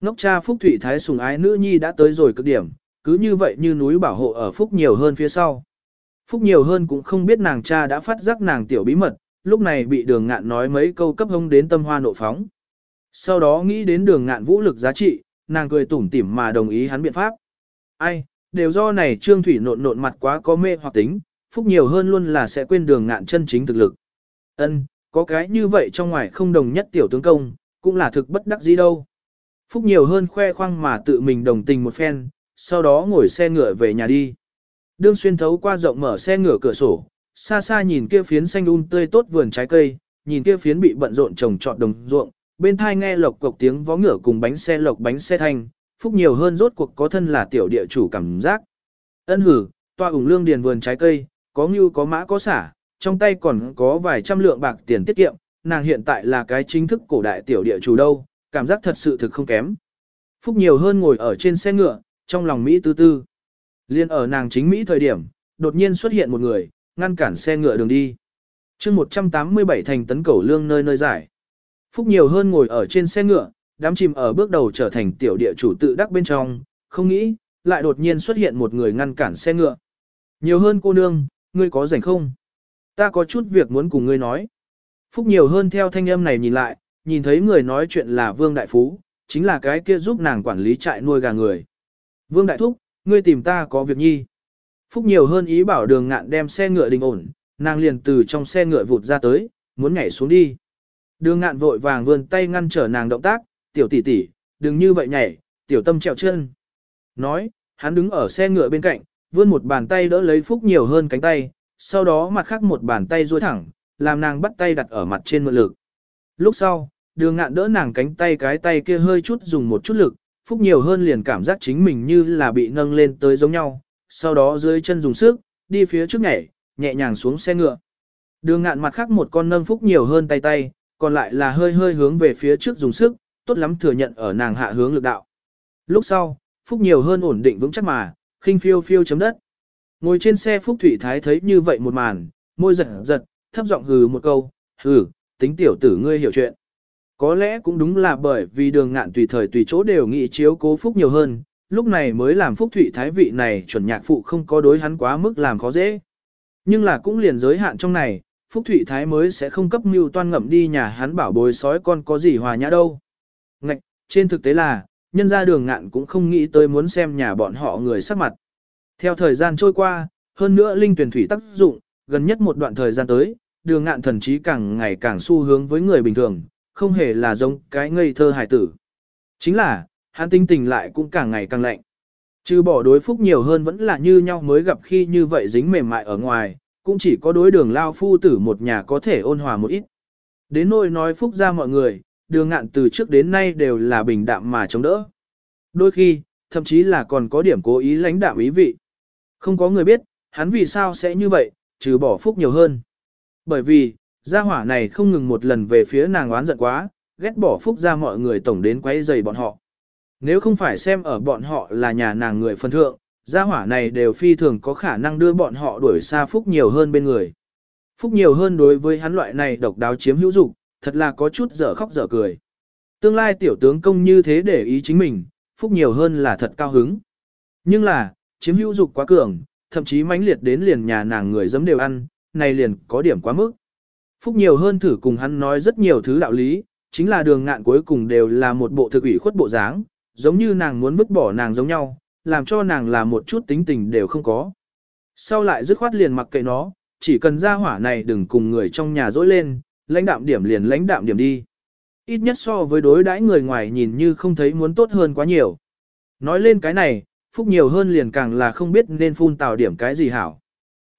Ngốc cha Phúc Thụy Thái sùng ái nữ nhi đã tới rồi cực điểm, cứ như vậy như núi bảo hộ ở Phúc nhiều hơn phía sau. Phúc nhiều hơn cũng không biết nàng cha đã phát giác nàng tiểu bí mật, lúc này bị đường ngạn nói mấy câu cấp hông đến tâm hoa nộ phóng. Sau đó nghĩ đến đường ngạn vũ lực giá trị, nàng cười tủm tỉm mà đồng ý hắn biện pháp. Ai, đều do này trương thủy nộn nộn mặt quá có mê hoặc tính, Phúc nhiều hơn luôn là sẽ quên đường ngạn chân chính thực lực. Ân, có cái như vậy trong ngoài không đồng nhất tiểu tướng công, cũng là thực bất đắc gì đâu. Phúc nhiều hơn khoe khoang mà tự mình đồng tình một phen, sau đó ngồi xe ngựa về nhà đi. Đương xuyên thấu qua rộng mở xe ngựa cửa sổ, xa xa nhìn kia phiến xanh um tươi tốt vườn trái cây, nhìn kia phiến bị bận rộn trồng trọt đồng ruộng, bên thai nghe lộc cộc tiếng vó ngựa cùng bánh xe lộc bánh xe thanh, phúc nhiều hơn rốt cuộc có thân là tiểu địa chủ cảm giác. Ân hử, toa ủng lương điền vườn trái cây, có ngưu có mã có xả, trong tay còn có vài trăm lượng bạc tiền tiết kiệm, nàng hiện tại là cái chính thức cổ đại tiểu địa chủ đâu, cảm giác thật sự thực không kém. Phúc nhiều hơn ngồi ở trên xe ngựa, trong lòng Mỹ tư tư. Liên ở nàng chính Mỹ thời điểm, đột nhiên xuất hiện một người, ngăn cản xe ngựa đường đi. chương 187 thành tấn cầu lương nơi nơi giải. Phúc nhiều hơn ngồi ở trên xe ngựa, đám chìm ở bước đầu trở thành tiểu địa chủ tự đắc bên trong, không nghĩ, lại đột nhiên xuất hiện một người ngăn cản xe ngựa. Nhiều hơn cô nương, ngươi có rảnh không? Ta có chút việc muốn cùng ngươi nói. Phúc nhiều hơn theo thanh âm này nhìn lại, nhìn thấy người nói chuyện là Vương Đại Phú, chính là cái kia giúp nàng quản lý trại nuôi gà người. Vương Đại Thúc, ngươi tìm ta có việc nhi. Phúc nhiều hơn ý bảo đường ngạn đem xe ngựa đình ổn, nàng liền từ trong xe ngựa vụt ra tới, muốn nhảy xuống đi. Đường ngạn vội vàng vươn tay ngăn trở nàng động tác, tiểu tỷ tỷ, đừng như vậy nhảy, tiểu tâm trèo chân. Nói, hắn đứng ở xe ngựa bên cạnh, vươn một bàn tay đỡ lấy Phúc nhiều hơn cánh tay, sau đó mặt khác một bàn tay duỗi thẳng, làm nàng bắt tay đặt ở mặt trên mượn lực. Lúc sau, đường ngạn đỡ nàng cánh tay cái tay kia hơi chút dùng một chút lực, Phúc nhiều hơn liền cảm giác chính mình như là bị nâng lên tới giống nhau, sau đó dưới chân dùng sức, đi phía trước nhảy, nhẹ nhàng xuống xe ngựa. Đường ngạn mặt khác một con nâng Phúc nhiều hơn tay tay, còn lại là hơi hơi hướng về phía trước dùng sức, tốt lắm thừa nhận ở nàng hạ hướng lực đạo. Lúc sau, Phúc nhiều hơn ổn định vững chắc mà, khinh phiêu phiêu chấm đất. Ngồi trên xe Phúc Thủy Thái thấy như vậy một màn, môi giật giật, thấp giọng hừ một câu, hừ, tính tiểu tử ngươi hiểu chuyện. Có lẽ cũng đúng là bởi vì đường ngạn tùy thời tùy chỗ đều nghĩ chiếu cố Phúc nhiều hơn, lúc này mới làm Phúc Thụy Thái vị này chuẩn nhạc phụ không có đối hắn quá mức làm khó dễ. Nhưng là cũng liền giới hạn trong này, Phúc Thụy Thái mới sẽ không cấp mưu toan ngậm đi nhà hắn bảo bồi sói con có gì hòa nhã đâu. Ngạch, trên thực tế là, nhân ra đường ngạn cũng không nghĩ tới muốn xem nhà bọn họ người sắc mặt. Theo thời gian trôi qua, hơn nữa linh tuyển thủy tác dụng, gần nhất một đoạn thời gian tới, đường ngạn thần trí càng ngày càng xu hướng với người bình thường, không hề là giống cái ngây thơ hài tử. Chính là, hắn tinh tình lại cũng càng ngày càng lạnh. Chứ bỏ đối phúc nhiều hơn vẫn là như nhau mới gặp khi như vậy dính mềm mại ở ngoài, cũng chỉ có đối đường lao phu tử một nhà có thể ôn hòa một ít. Đến nỗi nói phúc ra mọi người, đường ngạn từ trước đến nay đều là bình đạm mà chống đỡ. Đôi khi, thậm chí là còn có điểm cố ý lãnh đạm ý vị. Không có người biết, hắn vì sao sẽ như vậy, trừ bỏ phúc nhiều hơn. Bởi vì, gia hỏa này không ngừng một lần về phía nàng oán giận quá, ghét bỏ phúc ra mọi người tổng đến quấy rầy bọn họ. Nếu không phải xem ở bọn họ là nhà nàng người phân thượng, gia hỏa này đều phi thường có khả năng đưa bọn họ đuổi xa phúc nhiều hơn bên người. Phúc nhiều hơn đối với hắn loại này độc đáo chiếm hữu dục, thật là có chút dở khóc dở cười. Tương lai tiểu tướng công như thế để ý chính mình, phúc nhiều hơn là thật cao hứng. Nhưng là, chiếm hữu dục quá cường, thậm chí mãnh liệt đến liền nhà nàng người dấm đều ăn, này liền có điểm quá mức. Phúc nhiều hơn thử cùng hắn nói rất nhiều thứ đạo lý, chính là đường ngạn cuối cùng đều là một bộ thực ủy khuất bộ dáng, giống như nàng muốn vứt bỏ nàng giống nhau, làm cho nàng là một chút tính tình đều không có. Sau lại dứt khoát liền mặc kệ nó, chỉ cần ra hỏa này đừng cùng người trong nhà dỗi lên, lãnh đạm điểm liền lãnh đạm điểm đi. Ít nhất so với đối đãi người ngoài nhìn như không thấy muốn tốt hơn quá nhiều. Nói lên cái này, phúc nhiều hơn liền càng là không biết nên phun tào điểm cái gì hảo.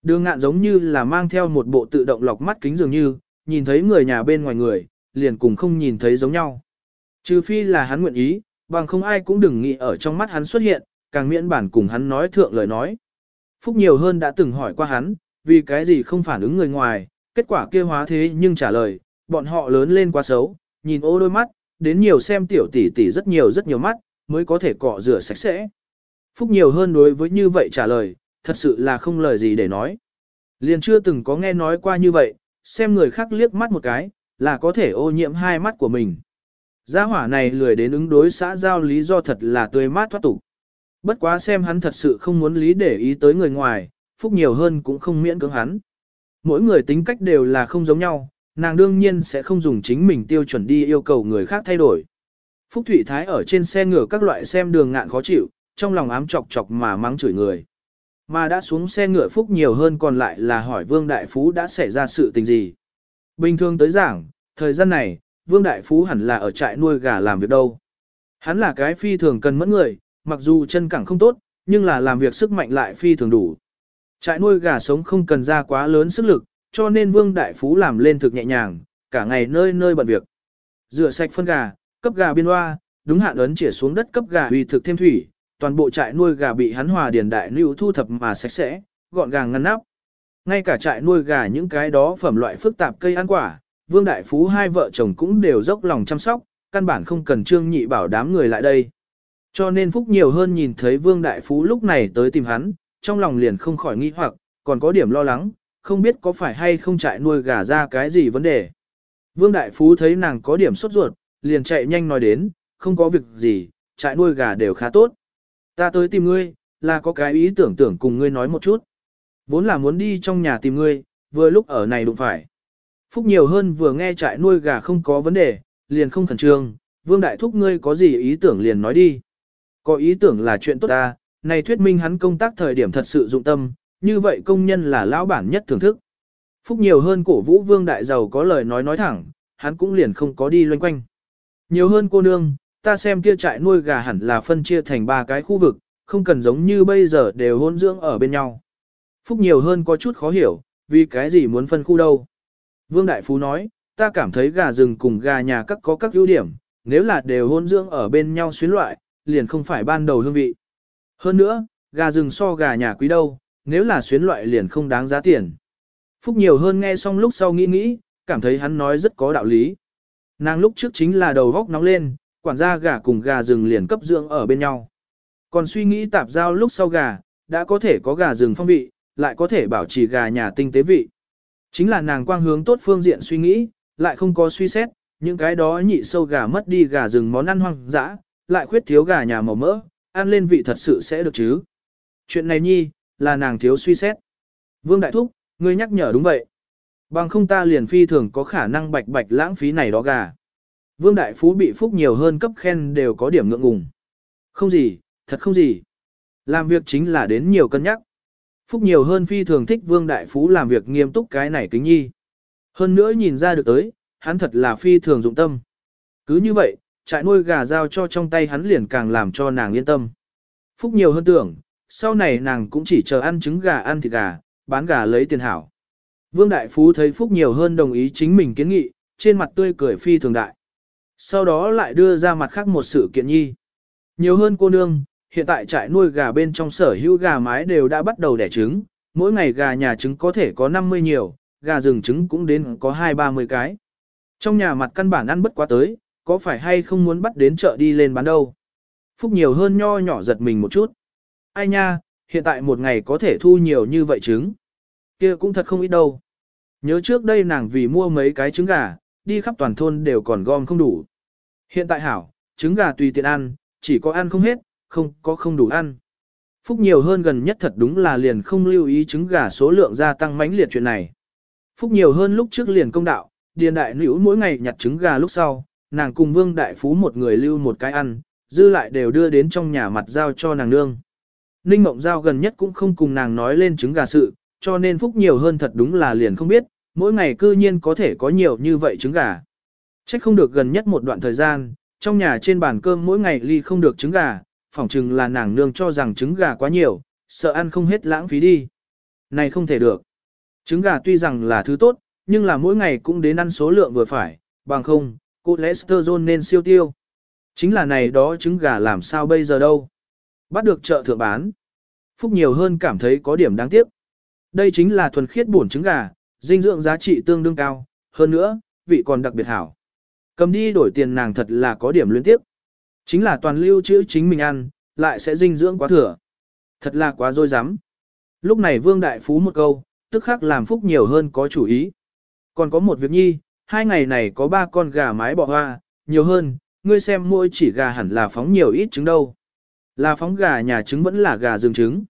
Đường ngạn giống như là mang theo một bộ tự động lọc mắt kính dường như, nhìn thấy người nhà bên ngoài người, liền cùng không nhìn thấy giống nhau. Trừ phi là hắn nguyện ý, bằng không ai cũng đừng nghĩ ở trong mắt hắn xuất hiện, càng miễn bản cùng hắn nói thượng lời nói. Phúc nhiều hơn đã từng hỏi qua hắn, vì cái gì không phản ứng người ngoài, kết quả kia hóa thế nhưng trả lời, bọn họ lớn lên quá xấu, nhìn ô đôi mắt, đến nhiều xem tiểu tỷ tỷ rất nhiều rất nhiều mắt, mới có thể cọ rửa sạch sẽ. Phúc nhiều hơn đối với như vậy trả lời, thật sự là không lời gì để nói. Liền chưa từng có nghe nói qua như vậy, xem người khác liếc mắt một cái, là có thể ô nhiễm hai mắt của mình. Gia hỏa này lười đến ứng đối xã giao lý do thật là tươi mát thoát tục. Bất quá xem hắn thật sự không muốn lý để ý tới người ngoài, phúc nhiều hơn cũng không miễn cưỡng hắn. Mỗi người tính cách đều là không giống nhau, nàng đương nhiên sẽ không dùng chính mình tiêu chuẩn đi yêu cầu người khác thay đổi. Phúc Thụy Thái ở trên xe ngựa các loại xem đường ngạn khó chịu, trong lòng ám chọc chọc mà mắng chửi người. Mà đã xuống xe ngựa Phúc nhiều hơn còn lại là hỏi Vương Đại Phú đã xảy ra sự tình gì. Bình thường tới giảng, thời gian này, Vương Đại Phú hẳn là ở trại nuôi gà làm việc đâu. Hắn là cái phi thường cần mẫn người, mặc dù chân cẳng không tốt, nhưng là làm việc sức mạnh lại phi thường đủ. Trại nuôi gà sống không cần ra quá lớn sức lực, cho nên Vương Đại Phú làm lên thực nhẹ nhàng, cả ngày nơi nơi bận việc. Rửa sạch phân gà, cấp gà biên hoa, đúng hạn ấn chĩa xuống đất cấp gà uy thực thêm thủy, toàn bộ trại nuôi gà bị hắn hòa điền đại lưu thu thập mà sạch sẽ, gọn gàng ngăn nắp. Ngay cả trại nuôi gà những cái đó phẩm loại phức tạp cây ăn quả, Vương Đại Phú hai vợ chồng cũng đều dốc lòng chăm sóc, căn bản không cần Trương Nhị bảo đám người lại đây. Cho nên Phúc nhiều hơn nhìn thấy Vương Đại Phú lúc này tới tìm hắn, trong lòng liền không khỏi nghi hoặc, còn có điểm lo lắng, không biết có phải hay không trại nuôi gà ra cái gì vấn đề. Vương Đại Phú thấy nàng có điểm sốt ruột, liền chạy nhanh nói đến, không có việc gì, trại nuôi gà đều khá tốt. Ta tới tìm ngươi, là có cái ý tưởng tưởng cùng ngươi nói một chút. Vốn là muốn đi trong nhà tìm ngươi, vừa lúc ở này đụng phải. Phúc nhiều hơn vừa nghe trại nuôi gà không có vấn đề, liền không khẩn trương, Vương Đại Thúc ngươi có gì ý tưởng liền nói đi. Có ý tưởng là chuyện tốt ta, này thuyết minh hắn công tác thời điểm thật sự dụng tâm, như vậy công nhân là lão bản nhất thưởng thức. Phúc nhiều hơn cổ vũ Vương Đại Giàu có lời nói nói thẳng, hắn cũng liền không có đi loanh quanh. Nhiều hơn cô nương, ta xem kia trại nuôi gà hẳn là phân chia thành ba cái khu vực, không cần giống như bây giờ đều hôn dưỡng ở bên nhau. Phúc nhiều hơn có chút khó hiểu, vì cái gì muốn phân khu đâu. Vương Đại Phú nói, ta cảm thấy gà rừng cùng gà nhà các có các ưu điểm, nếu là đều hôn dưỡng ở bên nhau xuyến loại, liền không phải ban đầu hương vị. Hơn nữa, gà rừng so gà nhà quý đâu, nếu là xuyến loại liền không đáng giá tiền. Phúc nhiều hơn nghe xong lúc sau nghĩ nghĩ, cảm thấy hắn nói rất có đạo lý. Nàng lúc trước chính là đầu góc nóng lên, quản gia gà cùng gà rừng liền cấp dưỡng ở bên nhau. Còn suy nghĩ tạp giao lúc sau gà, đã có thể có gà rừng phong vị, lại có thể bảo trì gà nhà tinh tế vị. Chính là nàng quang hướng tốt phương diện suy nghĩ, lại không có suy xét, những cái đó nhị sâu gà mất đi gà rừng món ăn hoang dã, lại khuyết thiếu gà nhà màu mỡ, ăn lên vị thật sự sẽ được chứ. Chuyện này nhi, là nàng thiếu suy xét. Vương Đại Thúc, ngươi nhắc nhở đúng vậy. Bằng không ta liền phi thường có khả năng bạch bạch lãng phí này đó gà. Vương Đại Phú bị phúc nhiều hơn cấp khen đều có điểm ngượng ngùng. Không gì, thật không gì. Làm việc chính là đến nhiều cân nhắc. Phúc nhiều hơn phi thường thích Vương Đại Phú làm việc nghiêm túc cái này kính nhi. Hơn nữa nhìn ra được tới, hắn thật là phi thường dụng tâm. Cứ như vậy, trại nuôi gà giao cho trong tay hắn liền càng làm cho nàng yên tâm. Phúc nhiều hơn tưởng, sau này nàng cũng chỉ chờ ăn trứng gà ăn thịt gà, bán gà lấy tiền hảo. Vương Đại Phú thấy Phúc nhiều hơn đồng ý chính mình kiến nghị, trên mặt tươi cười phi thường đại. Sau đó lại đưa ra mặt khác một sự kiện nhi. Nhiều hơn cô nương, hiện tại trại nuôi gà bên trong sở hữu gà mái đều đã bắt đầu đẻ trứng, mỗi ngày gà nhà trứng có thể có 50 nhiều, gà rừng trứng cũng đến có 2-30 cái. Trong nhà mặt căn bản ăn bất quá tới, có phải hay không muốn bắt đến chợ đi lên bán đâu. Phúc nhiều hơn nho nhỏ giật mình một chút. Ai nha, hiện tại một ngày có thể thu nhiều như vậy trứng. kia cũng thật không ít đâu. Nhớ trước đây nàng vì mua mấy cái trứng gà, đi khắp toàn thôn đều còn gom không đủ. Hiện tại hảo, trứng gà tùy tiện ăn, chỉ có ăn không hết, không có không đủ ăn. Phúc nhiều hơn gần nhất thật đúng là liền không lưu ý trứng gà số lượng gia tăng mãnh liệt chuyện này. Phúc nhiều hơn lúc trước liền công đạo, điền đại nữ mỗi ngày nhặt trứng gà lúc sau, nàng cùng vương đại phú một người lưu một cái ăn, dư lại đều đưa đến trong nhà mặt giao cho nàng nương. Ninh Mộng Giao gần nhất cũng không cùng nàng nói lên trứng gà sự, cho nên Phúc nhiều hơn thật đúng là liền không biết, mỗi ngày cư nhiên có thể có nhiều như vậy trứng gà. Trách không được gần nhất một đoạn thời gian, trong nhà trên bàn cơm mỗi ngày ly không được trứng gà, phỏng chừng là nàng nương cho rằng trứng gà quá nhiều, sợ ăn không hết lãng phí đi. Này không thể được. Trứng gà tuy rằng là thứ tốt, nhưng là mỗi ngày cũng đến ăn số lượng vừa phải, bằng không, cô cholesterol nên siêu tiêu. Chính là này đó trứng gà làm sao bây giờ đâu. Bắt được chợ thượng bán. Phúc nhiều hơn cảm thấy có điểm đáng tiếc. Đây chính là thuần khiết bổn trứng gà, dinh dưỡng giá trị tương đương cao, hơn nữa, vị còn đặc biệt hảo. Cầm đi đổi tiền nàng thật là có điểm luyến tiếp. Chính là toàn lưu trữ chính mình ăn, lại sẽ dinh dưỡng quá thừa. Thật là quá dối rắm Lúc này Vương Đại Phú một câu, tức khắc làm Phúc nhiều hơn có chủ ý. Còn có một việc nhi, hai ngày này có ba con gà mái bọ hoa, nhiều hơn, ngươi xem mỗi chỉ gà hẳn là phóng nhiều ít trứng đâu. Là phóng gà nhà trứng vẫn là gà rừng trứng.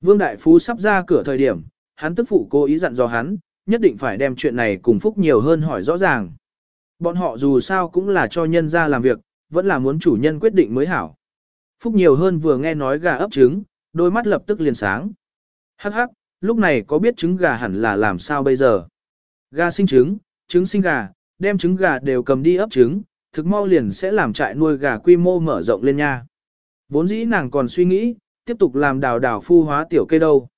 Vương Đại Phú sắp ra cửa thời điểm, hắn tức phụ cố ý dặn dò hắn, nhất định phải đem chuyện này cùng Phúc nhiều hơn hỏi rõ ràng. Bọn họ dù sao cũng là cho nhân ra làm việc, vẫn là muốn chủ nhân quyết định mới hảo. Phúc nhiều hơn vừa nghe nói gà ấp trứng, đôi mắt lập tức liền sáng. Hắc hắc, lúc này có biết trứng gà hẳn là làm sao bây giờ? Gà sinh trứng, trứng sinh gà, đem trứng gà đều cầm đi ấp trứng, thực mau liền sẽ làm trại nuôi gà quy mô mở rộng lên nha. Vốn dĩ nàng còn suy nghĩ, tiếp tục làm đào đào phu hóa tiểu cây đâu.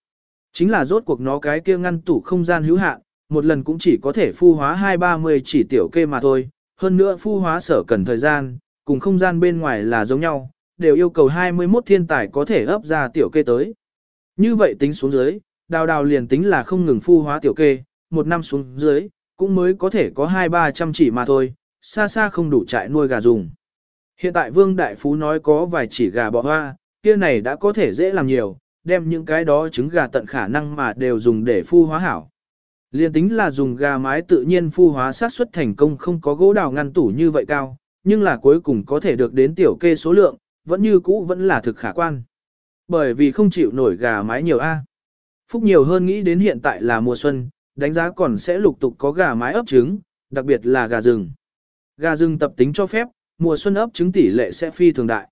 Chính là rốt cuộc nó cái kia ngăn tủ không gian hữu hạn, một lần cũng chỉ có thể phu hóa hai ba mươi chỉ tiểu kê mà thôi, hơn nữa phu hóa sở cần thời gian, cùng không gian bên ngoài là giống nhau, đều yêu cầu 21 thiên tài có thể ấp ra tiểu kê tới. Như vậy tính xuống dưới, đào đào liền tính là không ngừng phu hóa tiểu kê, một năm xuống dưới, cũng mới có thể có hai ba trăm chỉ mà thôi, xa xa không đủ trại nuôi gà dùng. Hiện tại Vương Đại Phú nói có vài chỉ gà bọ hoa, kia này đã có thể dễ làm nhiều, đem những cái đó trứng gà tận khả năng mà đều dùng để phu hóa hảo. Liên tính là dùng gà mái tự nhiên phu hóa sát xuất thành công không có gỗ đào ngăn tủ như vậy cao, nhưng là cuối cùng có thể được đến tiểu kê số lượng, vẫn như cũ vẫn là thực khả quan. Bởi vì không chịu nổi gà mái nhiều A. Phúc nhiều hơn nghĩ đến hiện tại là mùa xuân, đánh giá còn sẽ lục tục có gà mái ấp trứng, đặc biệt là gà rừng. Gà rừng tập tính cho phép, mùa xuân ấp trứng tỷ lệ sẽ phi thường đại.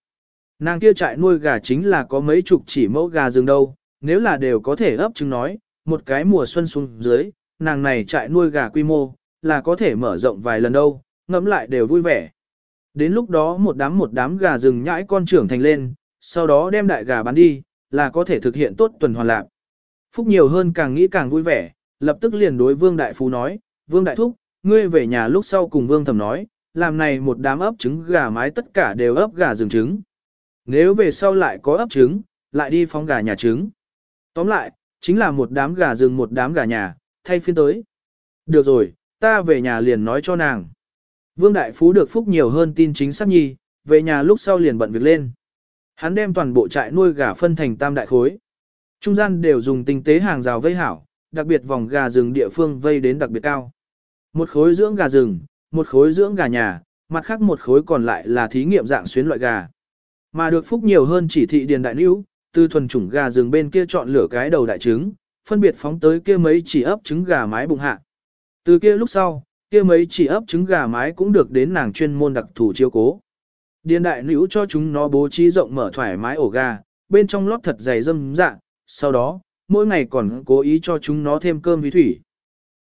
Nàng kia trại nuôi gà chính là có mấy chục chỉ mẫu gà rừng đâu, nếu là đều có thể ấp trứng nói, một cái mùa xuân xuống dưới, nàng này trại nuôi gà quy mô, là có thể mở rộng vài lần đâu, ngẫm lại đều vui vẻ. Đến lúc đó một đám một đám gà rừng nhãi con trưởng thành lên, sau đó đem đại gà bán đi, là có thể thực hiện tốt tuần hoàn lạc. Phúc nhiều hơn càng nghĩ càng vui vẻ, lập tức liền đối Vương Đại Phú nói, Vương Đại Thúc, ngươi về nhà lúc sau cùng Vương Thẩm nói, làm này một đám ấp trứng gà mái tất cả đều ấp gà rừng trứng. Nếu về sau lại có ấp trứng, lại đi phóng gà nhà trứng. Tóm lại, chính là một đám gà rừng một đám gà nhà, thay phiên tới. Được rồi, ta về nhà liền nói cho nàng. Vương Đại Phú được phúc nhiều hơn tin chính xác nhi, về nhà lúc sau liền bận việc lên. Hắn đem toàn bộ trại nuôi gà phân thành tam đại khối. Trung gian đều dùng tinh tế hàng rào vây hảo, đặc biệt vòng gà rừng địa phương vây đến đặc biệt cao. Một khối dưỡng gà rừng, một khối dưỡng gà nhà, mặt khác một khối còn lại là thí nghiệm dạng xuyến loại gà. Mà được phúc nhiều hơn chỉ thị điền đại níu, từ thuần chủng gà rừng bên kia chọn lửa cái đầu đại trứng, phân biệt phóng tới kia mấy chỉ ấp trứng gà mái bụng hạ. Từ kia lúc sau, kia mấy chỉ ấp trứng gà mái cũng được đến nàng chuyên môn đặc thù chiếu cố. Điền đại nữ cho chúng nó bố trí rộng mở thoải mái ổ gà, bên trong lót thật dày dâm dạ, sau đó, mỗi ngày còn cố ý cho chúng nó thêm cơm với thủy.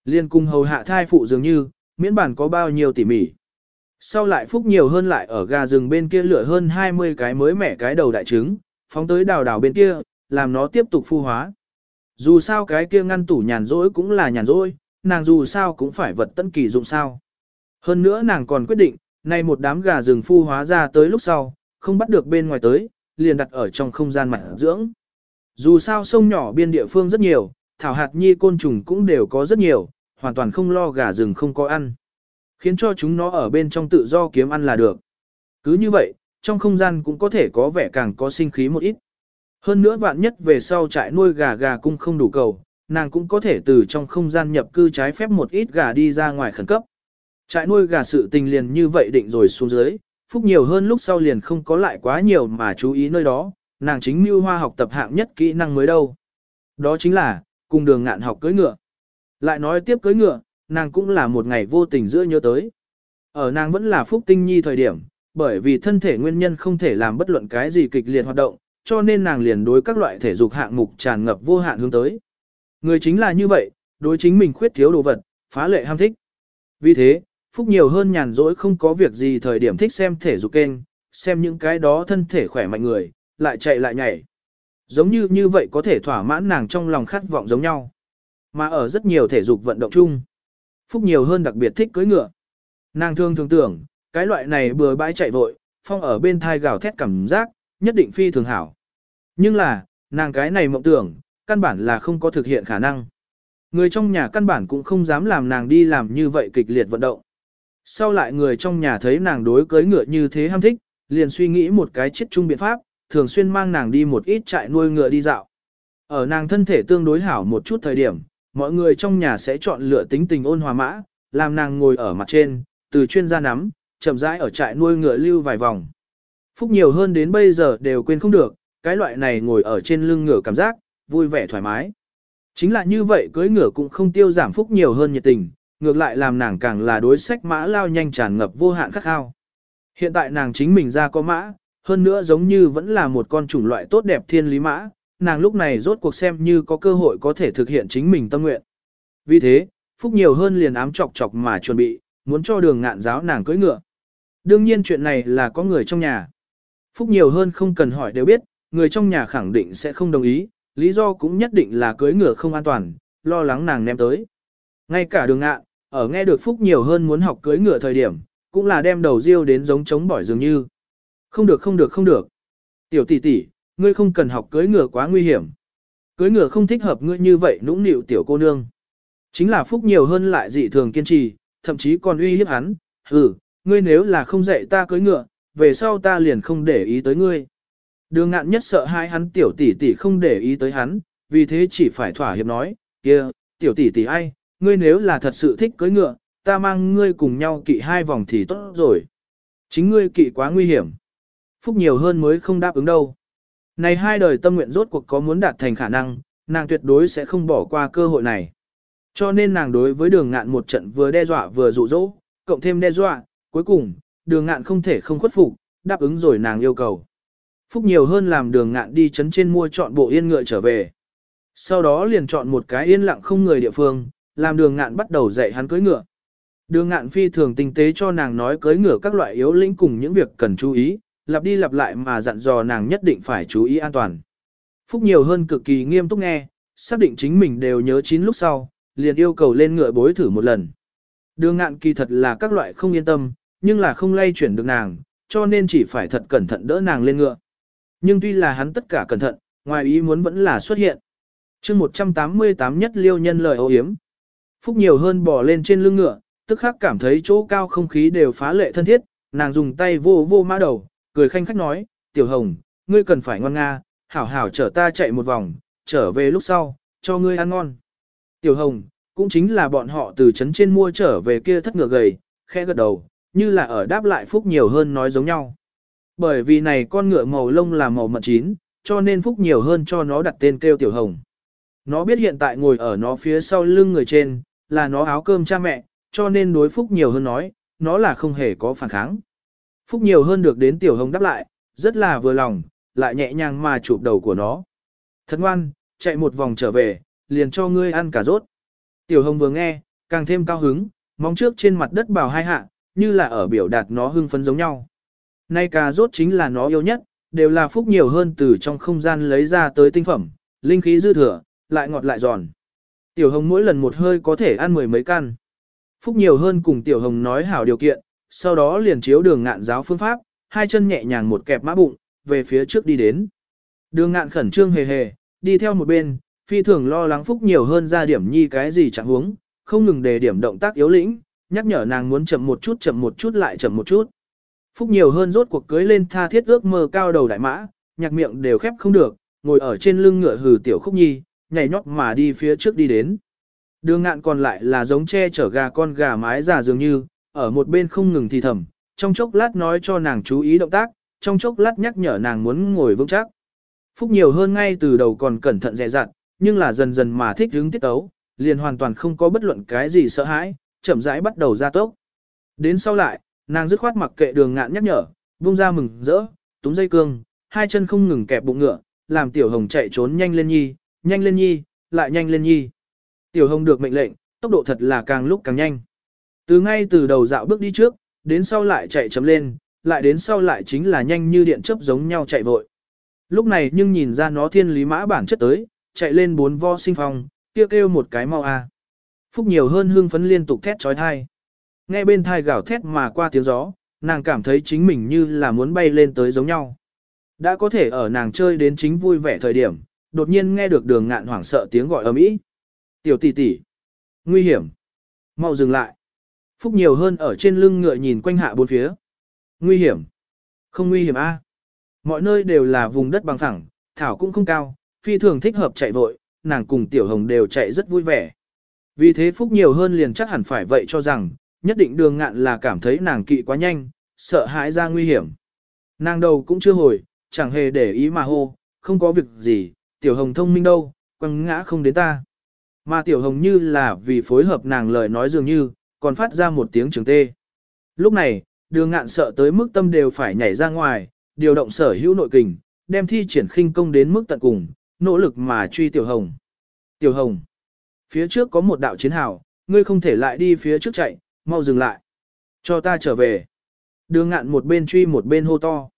Liên cung hầu hạ thai phụ dường như, miễn bản có bao nhiêu tỉ mỉ. Sau lại phúc nhiều hơn lại ở gà rừng bên kia lửa hơn 20 cái mới mẻ cái đầu đại trứng, phóng tới đào đào bên kia, làm nó tiếp tục phu hóa. Dù sao cái kia ngăn tủ nhàn rỗi cũng là nhàn rỗi, nàng dù sao cũng phải vật tân kỳ dụng sao. Hơn nữa nàng còn quyết định, nay một đám gà rừng phu hóa ra tới lúc sau, không bắt được bên ngoài tới, liền đặt ở trong không gian mặt dưỡng. Dù sao sông nhỏ biên địa phương rất nhiều, thảo hạt nhi côn trùng cũng đều có rất nhiều, hoàn toàn không lo gà rừng không có ăn. Khiến cho chúng nó ở bên trong tự do kiếm ăn là được. Cứ như vậy, trong không gian cũng có thể có vẻ càng có sinh khí một ít. Hơn nữa vạn nhất về sau trại nuôi gà gà cung không đủ cầu, nàng cũng có thể từ trong không gian nhập cư trái phép một ít gà đi ra ngoài khẩn cấp. Trại nuôi gà sự tình liền như vậy định rồi xuống dưới, phúc nhiều hơn lúc sau liền không có lại quá nhiều mà chú ý nơi đó, nàng chính mưu hoa học tập hạng nhất kỹ năng mới đâu. Đó chính là, cùng đường ngạn học cưới ngựa. Lại nói tiếp cưới ngựa, nàng cũng là một ngày vô tình giữa nhớ tới. Ở nàng vẫn là phúc tinh nhi thời điểm, bởi vì thân thể nguyên nhân không thể làm bất luận cái gì kịch liệt hoạt động, cho nên nàng liền đối các loại thể dục hạng mục tràn ngập vô hạn hướng tới. Người chính là như vậy, đối chính mình khuyết thiếu đồ vật, phá lệ ham thích. Vì thế, Phúc nhiều hơn nhàn rỗi không có việc gì thời điểm thích xem thể dục kênh, xem những cái đó thân thể khỏe mạnh người, lại chạy lại nhảy. Giống như như vậy có thể thỏa mãn nàng trong lòng khát vọng giống nhau. Mà ở rất nhiều thể dục vận động chung, Phúc nhiều hơn đặc biệt thích cưỡi ngựa. Nàng thương thường tưởng, cái loại này bừa bãi chạy vội, phong ở bên thai gào thét cảm giác, nhất định phi thường hảo. Nhưng là, nàng cái này mộng tưởng, căn bản là không có thực hiện khả năng. Người trong nhà căn bản cũng không dám làm nàng đi làm như vậy kịch liệt vận động. Sau lại người trong nhà thấy nàng đối cưới ngựa như thế ham thích, liền suy nghĩ một cái chiết chung biện pháp, thường xuyên mang nàng đi một ít trại nuôi ngựa đi dạo. Ở nàng thân thể tương đối hảo một chút thời điểm, mọi người trong nhà sẽ chọn lựa tính tình ôn hòa mã, làm nàng ngồi ở mặt trên, từ chuyên gia nắm, chậm rãi ở trại nuôi ngựa lưu vài vòng. Phúc nhiều hơn đến bây giờ đều quên không được, cái loại này ngồi ở trên lưng ngựa cảm giác, vui vẻ thoải mái. Chính là như vậy cưới ngựa cũng không tiêu giảm Phúc nhiều hơn nhiệt tình, ngược lại làm nàng càng là đối sách mã lao nhanh tràn ngập vô hạn khắc khao. Hiện tại nàng chính mình ra có mã, hơn nữa giống như vẫn là một con chủng loại tốt đẹp thiên lý mã, nàng lúc này rốt cuộc xem như có cơ hội có thể thực hiện chính mình tâm nguyện. Vì thế, Phúc nhiều hơn liền ám chọc chọc mà chuẩn bị, muốn cho đường ngạn giáo nàng cưỡi ngựa. Đương nhiên chuyện này là có người trong nhà. Phúc nhiều hơn không cần hỏi đều biết, người trong nhà khẳng định sẽ không đồng ý, lý do cũng nhất định là cưới ngựa không an toàn, lo lắng nàng ném tới. Ngay cả đường ngạn, ở nghe được Phúc nhiều hơn muốn học cưới ngựa thời điểm, cũng là đem đầu riêu đến giống chống bỏi dường như. Không được không được không được. Tiểu tỷ tỷ, ngươi không cần học cưới ngựa quá nguy hiểm. cưới ngựa không thích hợp ngươi như vậy nũng nịu tiểu cô nương. Chính là Phúc nhiều hơn lại dị thường kiên trì, thậm chí còn uy hiếp hắn, ừ, ngươi nếu là không dạy ta cưới ngựa, về sau ta liền không để ý tới ngươi. Đường ngạn nhất sợ hai hắn tiểu tỷ tỷ không để ý tới hắn, vì thế chỉ phải thỏa hiệp nói, kia, tiểu tỷ tỷ ai, ngươi nếu là thật sự thích cưỡi ngựa, ta mang ngươi cùng nhau kỵ hai vòng thì tốt rồi. Chính ngươi kỵ quá nguy hiểm. Phúc nhiều hơn mới không đáp ứng đâu. Này hai đời tâm nguyện rốt cuộc có muốn đạt thành khả năng, nàng tuyệt đối sẽ không bỏ qua cơ hội này. Cho nên nàng đối với đường ngạn một trận vừa đe dọa vừa dụ dỗ, cộng thêm đe dọa, cuối cùng, đường ngạn không thể không khuất phục, đáp ứng rồi nàng yêu cầu. Phúc nhiều hơn làm đường ngạn đi chấn trên mua chọn bộ yên ngựa trở về. Sau đó liền chọn một cái yên lặng không người địa phương, làm đường ngạn bắt đầu dạy hắn cưỡi ngựa. Đường ngạn phi thường tinh tế cho nàng nói cưỡi ngựa các loại yếu lĩnh cùng những việc cần chú ý, lặp đi lặp lại mà dặn dò nàng nhất định phải chú ý an toàn. Phúc nhiều hơn cực kỳ nghiêm túc nghe, xác định chính mình đều nhớ chín lúc sau, liền yêu cầu lên ngựa bối thử một lần. Đường ngạn kỳ thật là các loại không yên tâm, nhưng là không lay chuyển được nàng, cho nên chỉ phải thật cẩn thận đỡ nàng lên ngựa. Nhưng tuy là hắn tất cả cẩn thận, ngoài ý muốn vẫn là xuất hiện. chương 188 nhất liêu nhân lời ô hiếm. Phúc nhiều hơn bỏ lên trên lưng ngựa, tức khắc cảm thấy chỗ cao không khí đều phá lệ thân thiết, nàng dùng tay vô vô mã đầu, cười khanh khách nói, tiểu hồng, ngươi cần phải ngoan nga, hảo hảo chở ta chạy một vòng, trở về lúc sau, cho ngươi ăn ngon. Tiểu hồng, cũng chính là bọn họ từ trấn trên mua trở về kia thất ngựa gầy, khẽ gật đầu, như là ở đáp lại Phúc nhiều hơn nói giống nhau. Bởi vì này con ngựa màu lông là màu mận chín, cho nên Phúc nhiều hơn cho nó đặt tên kêu Tiểu Hồng. Nó biết hiện tại ngồi ở nó phía sau lưng người trên, là nó áo cơm cha mẹ, cho nên đối Phúc nhiều hơn nói, nó là không hề có phản kháng. Phúc nhiều hơn được đến Tiểu Hồng đáp lại, rất là vừa lòng, lại nhẹ nhàng mà chụp đầu của nó. Thật ngoan, chạy một vòng trở về, liền cho ngươi ăn cả rốt. Tiểu Hồng vừa nghe, càng thêm cao hứng, mong trước trên mặt đất bào hai hạ, như là ở biểu đạt nó hưng phấn giống nhau. Nay cà rốt chính là nó yêu nhất, đều là phúc nhiều hơn từ trong không gian lấy ra tới tinh phẩm, linh khí dư thừa, lại ngọt lại giòn. Tiểu Hồng mỗi lần một hơi có thể ăn mười mấy căn. Phúc nhiều hơn cùng Tiểu Hồng nói hảo điều kiện, sau đó liền chiếu đường ngạn giáo phương pháp, hai chân nhẹ nhàng một kẹp mã bụng, về phía trước đi đến. Đường ngạn khẩn trương hề hề, đi theo một bên, phi thường lo lắng Phúc nhiều hơn ra điểm nhi cái gì chẳng huống, không ngừng đề điểm động tác yếu lĩnh, nhắc nhở nàng muốn chậm một chút chậm một chút lại chậm một chút. Phúc nhiều hơn rốt cuộc cưới lên tha thiết ước mơ cao đầu đại mã, nhạc miệng đều khép không được, ngồi ở trên lưng ngựa hừ tiểu khúc nhi, nhảy nhót mà đi phía trước đi đến. Đường ngạn còn lại là giống che chở gà con gà mái già dường như, ở một bên không ngừng thì thầm, trong chốc lát nói cho nàng chú ý động tác, trong chốc lát nhắc nhở nàng muốn ngồi vững chắc. Phúc nhiều hơn ngay từ đầu còn cẩn thận dè dặt, nhưng là dần dần mà thích hướng tiết tấu, liền hoàn toàn không có bất luận cái gì sợ hãi, chậm rãi bắt đầu ra tốc. Đến sau lại, nàng dứt khoát mặc kệ đường ngạn nhắc nhở, buông ra mừng rỡ, túm dây cương, hai chân không ngừng kẹp bụng ngựa, làm tiểu hồng chạy trốn nhanh lên nhi, nhanh lên nhi, lại nhanh lên nhi. Tiểu hồng được mệnh lệnh, tốc độ thật là càng lúc càng nhanh. Từ ngay từ đầu dạo bước đi trước, đến sau lại chạy chấm lên, lại đến sau lại chính là nhanh như điện chớp giống nhau chạy vội. Lúc này nhưng nhìn ra nó thiên lý mã bản chất tới, chạy lên bốn vo sinh phong, kia kêu, kêu một cái mau a. Phúc nhiều hơn hương phấn liên tục thét trói thai. Nghe bên thai gào thét mà qua tiếng gió, nàng cảm thấy chính mình như là muốn bay lên tới giống nhau. Đã có thể ở nàng chơi đến chính vui vẻ thời điểm, đột nhiên nghe được đường ngạn hoảng sợ tiếng gọi ầm ĩ. Tiểu tỷ tỷ, nguy hiểm, mau dừng lại. Phúc nhiều hơn ở trên lưng ngựa nhìn quanh hạ bốn phía. Nguy hiểm, không nguy hiểm a. Mọi nơi đều là vùng đất bằng phẳng, thảo cũng không cao, phi thường thích hợp chạy vội, nàng cùng tiểu hồng đều chạy rất vui vẻ. Vì thế Phúc nhiều hơn liền chắc hẳn phải vậy cho rằng, nhất định đường ngạn là cảm thấy nàng kỵ quá nhanh, sợ hãi ra nguy hiểm. Nàng đầu cũng chưa hồi, chẳng hề để ý mà hô, không có việc gì, tiểu hồng thông minh đâu, quăng ngã không đến ta. Mà tiểu hồng như là vì phối hợp nàng lời nói dường như, còn phát ra một tiếng trường tê. Lúc này, đường ngạn sợ tới mức tâm đều phải nhảy ra ngoài, điều động sở hữu nội kình, đem thi triển khinh công đến mức tận cùng, nỗ lực mà truy tiểu hồng. Tiểu hồng, phía trước có một đạo chiến hào, ngươi không thể lại đi phía trước chạy, mau dừng lại. Cho ta trở về. Đường ngạn một bên truy một bên hô to.